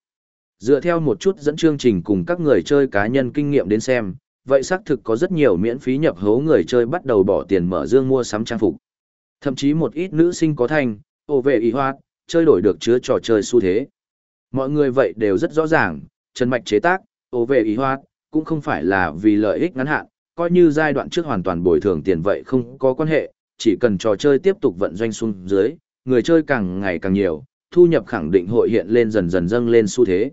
Dựa theo một chút dẫn chương trình cùng các người chơi cá nhân kinh nghiệm đến xem, vậy xác thực có rất nhiều miễn phí nhập hố người chơi bắt đầu bỏ tiền mở dương mua sắm trang phục. Thậm chí một ít nữ sinh có thành, ổ vệ y hoạt, chơi đổi được chứa trò chơi xu thế. Mọi người vậy đều rất rõ ràng, Trần Mạch chế tác, ổ vệ y hoạt, cũng không phải là vì lợi ích ngắn hạn, coi như giai đoạn trước hoàn toàn bồi thường tiền vậy không có quan hệ, chỉ cần trò chơi tiếp tục vận doanh xuống dưới, người chơi càng ngày càng nhiều, thu nhập khẳng định hội hiện lên dần dần dâng lên xu thế.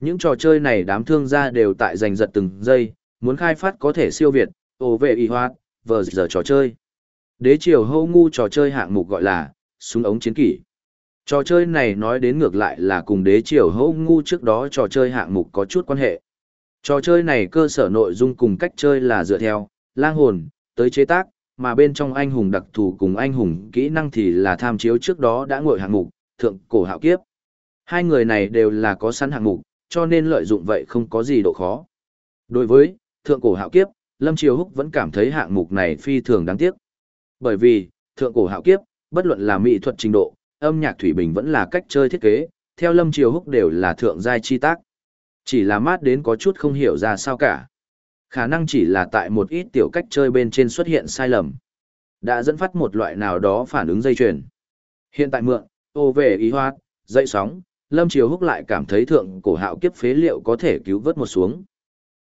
Những trò chơi này đám thương gia đều tại giành giật từng giây, muốn khai phát có thể siêu việt, ồ vệ y hoạt, vờ giờ trò chơi. Đế triều hô ngu trò chơi hạng mục gọi là, súng ống chiến kỷ. Trò chơi này nói đến ngược lại là cùng đế triều hô ngu trước đó trò chơi hạng mục có chút quan hệ. Trò chơi này cơ sở nội dung cùng cách chơi là dựa theo, lang hồn, tới chế tác, mà bên trong anh hùng đặc thù cùng anh hùng kỹ năng thì là tham chiếu trước đó đã ngồi hạng mục, thượng cổ hạo kiếp. Hai người này đều là có sẵn hạng mục, cho nên lợi dụng vậy không có gì độ khó. Đối với thượng cổ hạo kiếp, Lâm Triều Húc vẫn cảm thấy hạng mục này phi thường đáng tiếc. Bởi vì, thượng cổ hạo kiếp, bất luận là mỹ thuật trình độ, âm nhạc thủy bình vẫn là cách chơi thiết kế, theo Lâm Triều Húc đều là thượng giai chi tác. Chỉ là mát đến có chút không hiểu ra sao cả. Khả năng chỉ là tại một ít tiểu cách chơi bên trên xuất hiện sai lầm. Đã dẫn phát một loại nào đó phản ứng dây chuyền. Hiện tại mượn, ô về ý hoạt, dậy sóng, Lâm Triều Húc lại cảm thấy thượng cổ hạo kiếp phế liệu có thể cứu vớt một xuống.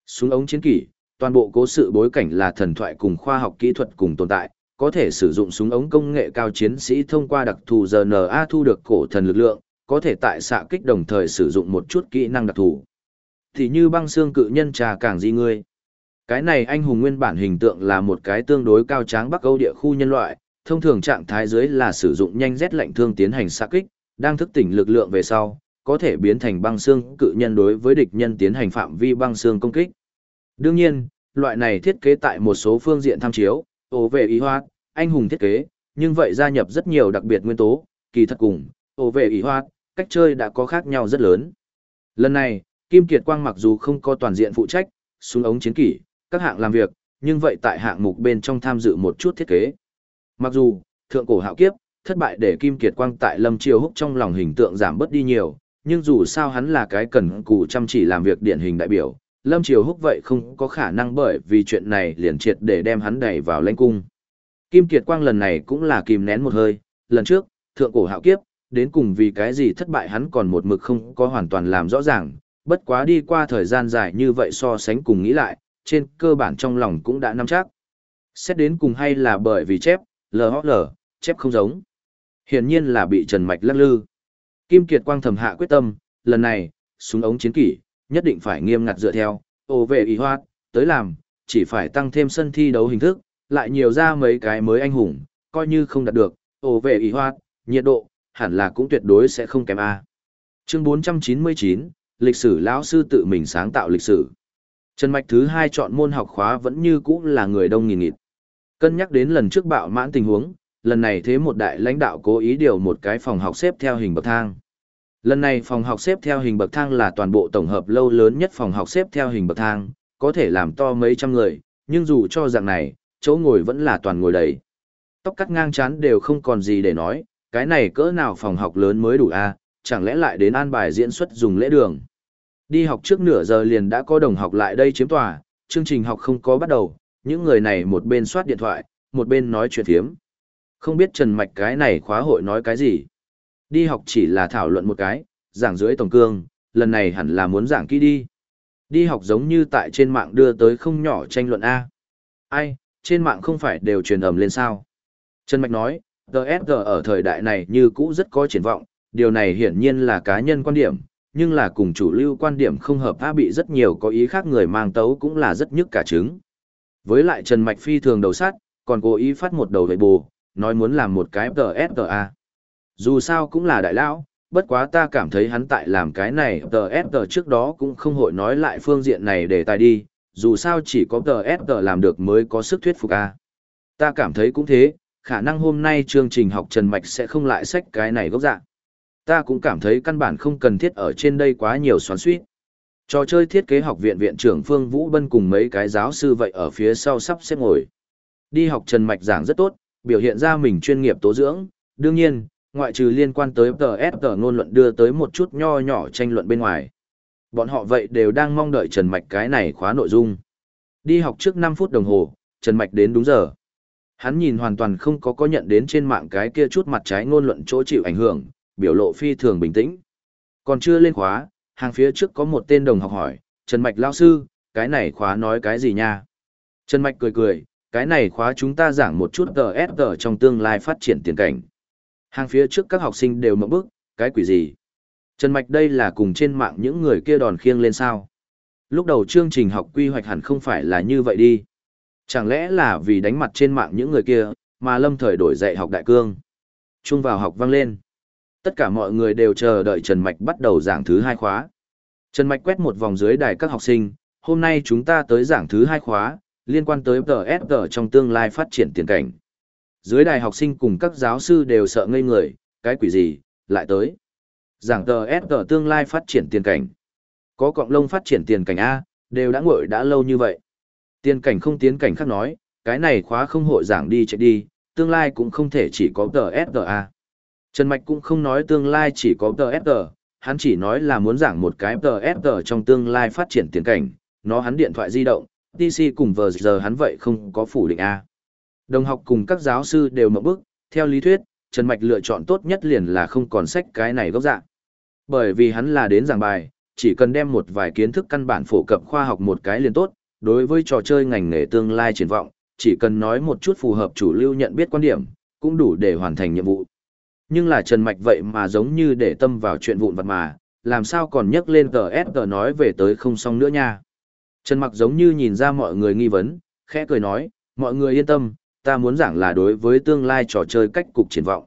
Súng ống chiến kỷ, toàn bộ cố sự bối cảnh là thần thoại cùng khoa học kỹ thuật cùng tồn tại, có thể sử dụng súng ống công nghệ cao chiến sĩ thông qua đặc thù RNA thu được cổ thần lực lượng, có thể tại xạ kích đồng thời sử dụng một chút kỹ năng đặc thù. Thì như băng xương cự nhân trà càng di ngươi. Cái này anh hùng nguyên bản hình tượng là một cái tương đối cao tráng Bắc Âu địa khu nhân loại, thông thường trạng thái dưới là sử dụng nhanh rét lạnh thương tiến hành xạ kích, đang thức tỉnh lực lượng về sau, có thể biến thành băng xương cự nhân đối với địch nhân tiến hành phạm vi băng xương công kích. Đương nhiên, loại này thiết kế tại một số phương diện tham chiếu, ổ vệ ý hoạt, anh hùng thiết kế, nhưng vậy gia nhập rất nhiều đặc biệt nguyên tố, kỳ thật cùng, ổ vệ ý hoạt, cách chơi đã có khác nhau rất lớn. Lần này, Kim Kiệt Quang mặc dù không có toàn diện phụ trách, xuống ống chiến kỷ, các hạng làm việc, nhưng vậy tại hạng mục bên trong tham dự một chút thiết kế. Mặc dù, thượng cổ hạo kiếp, thất bại để Kim Kiệt Quang tại Lâm Triều Húc trong lòng hình tượng giảm bớt đi nhiều, nhưng dù sao hắn là cái cần cù chăm chỉ làm việc điển hình đại biểu, Lâm Triều Húc vậy không có khả năng bởi vì chuyện này liền triệt để đem hắn đẩy vào lãnh cung. Kim Kiệt Quang lần này cũng là kìm nén một hơi, lần trước, thượng cổ hạo kiếp, đến cùng vì cái gì thất bại hắn còn một mực không có hoàn toàn làm rõ ràng, bất quá đi qua thời gian dài như vậy so sánh cùng nghĩ lại, trên cơ bản trong lòng cũng đã nắm chắc. Xét đến cùng hay là bởi vì chép, LHL, chép không giống. Hiển nhiên là bị Trần Mạch lắc lư. Kim Kiệt Quang thầm hạ quyết tâm, lần này, súng ống chiến kỷ, nhất định phải nghiêm ngặt dựa theo, ô vệ y hoát, tới làm, chỉ phải tăng thêm sân thi đấu hình thức, lại nhiều ra mấy cái mới anh hùng, coi như không đạt được, ô vệ y hoát, nhiệt độ, hẳn là cũng tuyệt đối sẽ không kém A. Chương 499, lịch sử lão sư tự mình sáng tạo lịch sử. Trần Mạch thứ hai chọn môn học khóa vẫn như cũ là người đông nghìn nghịt. Cân nhắc đến lần trước bạo mãn tình huống, lần này thế một đại lãnh đạo cố ý điều một cái phòng học xếp theo hình bậc thang. Lần này phòng học xếp theo hình bậc thang là toàn bộ tổng hợp lâu lớn nhất phòng học xếp theo hình bậc thang, có thể làm to mấy trăm người, nhưng dù cho dạng này, chỗ ngồi vẫn là toàn ngồi đầy. Tóc cắt ngang chán đều không còn gì để nói, cái này cỡ nào phòng học lớn mới đủ a chẳng lẽ lại đến an bài diễn xuất dùng lễ đường. Đi học trước nửa giờ liền đã có đồng học lại đây chiếm tòa, chương trình học không có bắt đầu, những người này một bên soát điện thoại, một bên nói chuyện thiếm. Không biết Trần Mạch cái này khóa hội nói cái gì. Đi học chỉ là thảo luận một cái, giảng dưới tổng cương, lần này hẳn là muốn giảng kỹ đi. Đi học giống như tại trên mạng đưa tới không nhỏ tranh luận A. Ai, trên mạng không phải đều truyền ẩm lên sao. Trần Mạch nói, GSG ở thời đại này như cũ rất có triển vọng, điều này hiển nhiên là cá nhân quan điểm, nhưng là cùng chủ lưu quan điểm không hợp a bị rất nhiều có ý khác người mang tấu cũng là rất nhức cả trứng. Với lại Trần Mạch phi thường đầu sát, còn cố ý phát một đầu vệ bù, nói muốn làm một cái TSGA. Dù sao cũng là đại lão, bất quá ta cảm thấy hắn tại làm cái này TSG trước đó cũng không hội nói lại phương diện này để tài đi, dù sao chỉ có TSG làm được mới có sức thuyết phục a. Ta cảm thấy cũng thế, khả năng hôm nay chương trình học Trần Mạch sẽ không lại sách cái này gốc dạng. Ta cũng cảm thấy căn bản không cần thiết ở trên đây quá nhiều xoắn suýt. Trò chơi thiết kế học viện viện trưởng Phương Vũ Bân cùng mấy cái giáo sư vậy ở phía sau sắp xếp ngồi. Đi học Trần Mạch giảng rất tốt, biểu hiện ra mình chuyên nghiệp tố dưỡng, đương nhiên, ngoại trừ liên quan tới TSG ngôn luận đưa tới một chút nho nhỏ tranh luận bên ngoài. Bọn họ vậy đều đang mong đợi Trần Mạch cái này khóa nội dung. Đi học trước 5 phút đồng hồ, Trần Mạch đến đúng giờ. Hắn nhìn hoàn toàn không có có nhận đến trên mạng cái kia chút mặt trái ngôn luận chỗ chịu ảnh hưởng, biểu lộ phi thường bình tĩnh. Còn chưa lên khóa, hàng phía trước có một tên đồng học hỏi, Trần Mạch lao sư, cái này khóa nói cái gì nha? Trần Mạch cười cười, cái này khóa chúng ta giảng một chút GSG trong tương lai phát triển tiền cảnh. Hàng phía trước các học sinh đều mẫu bức, cái quỷ gì? Trần Mạch đây là cùng trên mạng những người kia đòn khiêng lên sao? Lúc đầu chương trình học quy hoạch hẳn không phải là như vậy đi. Chẳng lẽ là vì đánh mặt trên mạng những người kia, mà lâm thời đổi dạy học đại cương? Trung vào học vang lên. Tất cả mọi người đều chờ đợi Trần Mạch bắt đầu giảng thứ hai khóa. Trần Mạch quét một vòng dưới đài các học sinh, hôm nay chúng ta tới giảng thứ hai khóa, liên quan tới TSG trong tương lai phát triển tiền cảnh. Dưới đài học sinh cùng các giáo sư đều sợ ngây người, cái quỷ gì, lại tới. Giảng TSG tương lai phát triển tiền cảnh. Có cọng lông phát triển tiền cảnh A, đều đã ngội đã lâu như vậy. Tiền cảnh không tiến cảnh khác nói, cái này khóa không hội giảng đi chạy đi, tương lai cũng không thể chỉ có TSGA. Trần Mạch cũng không nói tương lai chỉ có TSG, hắn chỉ nói là muốn giảng một cái TSG trong tương lai phát triển tiền cảnh, nó hắn điện thoại di động, TC cùng vờ giờ hắn vậy không có phủ định A. Đồng học cùng các giáo sư đều mộng bức, theo lý thuyết, Trần Mạch lựa chọn tốt nhất liền là không còn sách cái này gốc dạng. Bởi vì hắn là đến giảng bài, chỉ cần đem một vài kiến thức căn bản phổ cập khoa học một cái liền tốt, đối với trò chơi ngành nghề tương lai triển vọng, chỉ cần nói một chút phù hợp chủ lưu nhận biết quan điểm, cũng đủ để hoàn thành nhiệm vụ. Nhưng là Trần Mạch vậy mà giống như để tâm vào chuyện vụn vặt mà, làm sao còn nhắc lên tờ S tờ nói về tới không xong nữa nha. Trần Mặc giống như nhìn ra mọi người nghi vấn, khẽ cười nói, mọi người yên tâm, ta muốn giảng là đối với tương lai trò chơi cách cục triển vọng.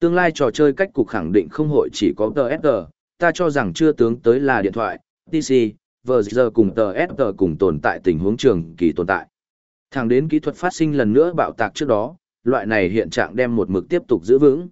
Tương lai trò chơi cách cục khẳng định không hội chỉ có tờ S tờ, ta cho rằng chưa tướng tới là điện thoại, TC giờ cùng tờ S tờ cùng tồn tại tình huống trường kỳ tồn tại. Thẳng đến kỹ thuật phát sinh lần nữa bạo tạc trước đó, loại này hiện trạng đem một mực tiếp tục giữ vững.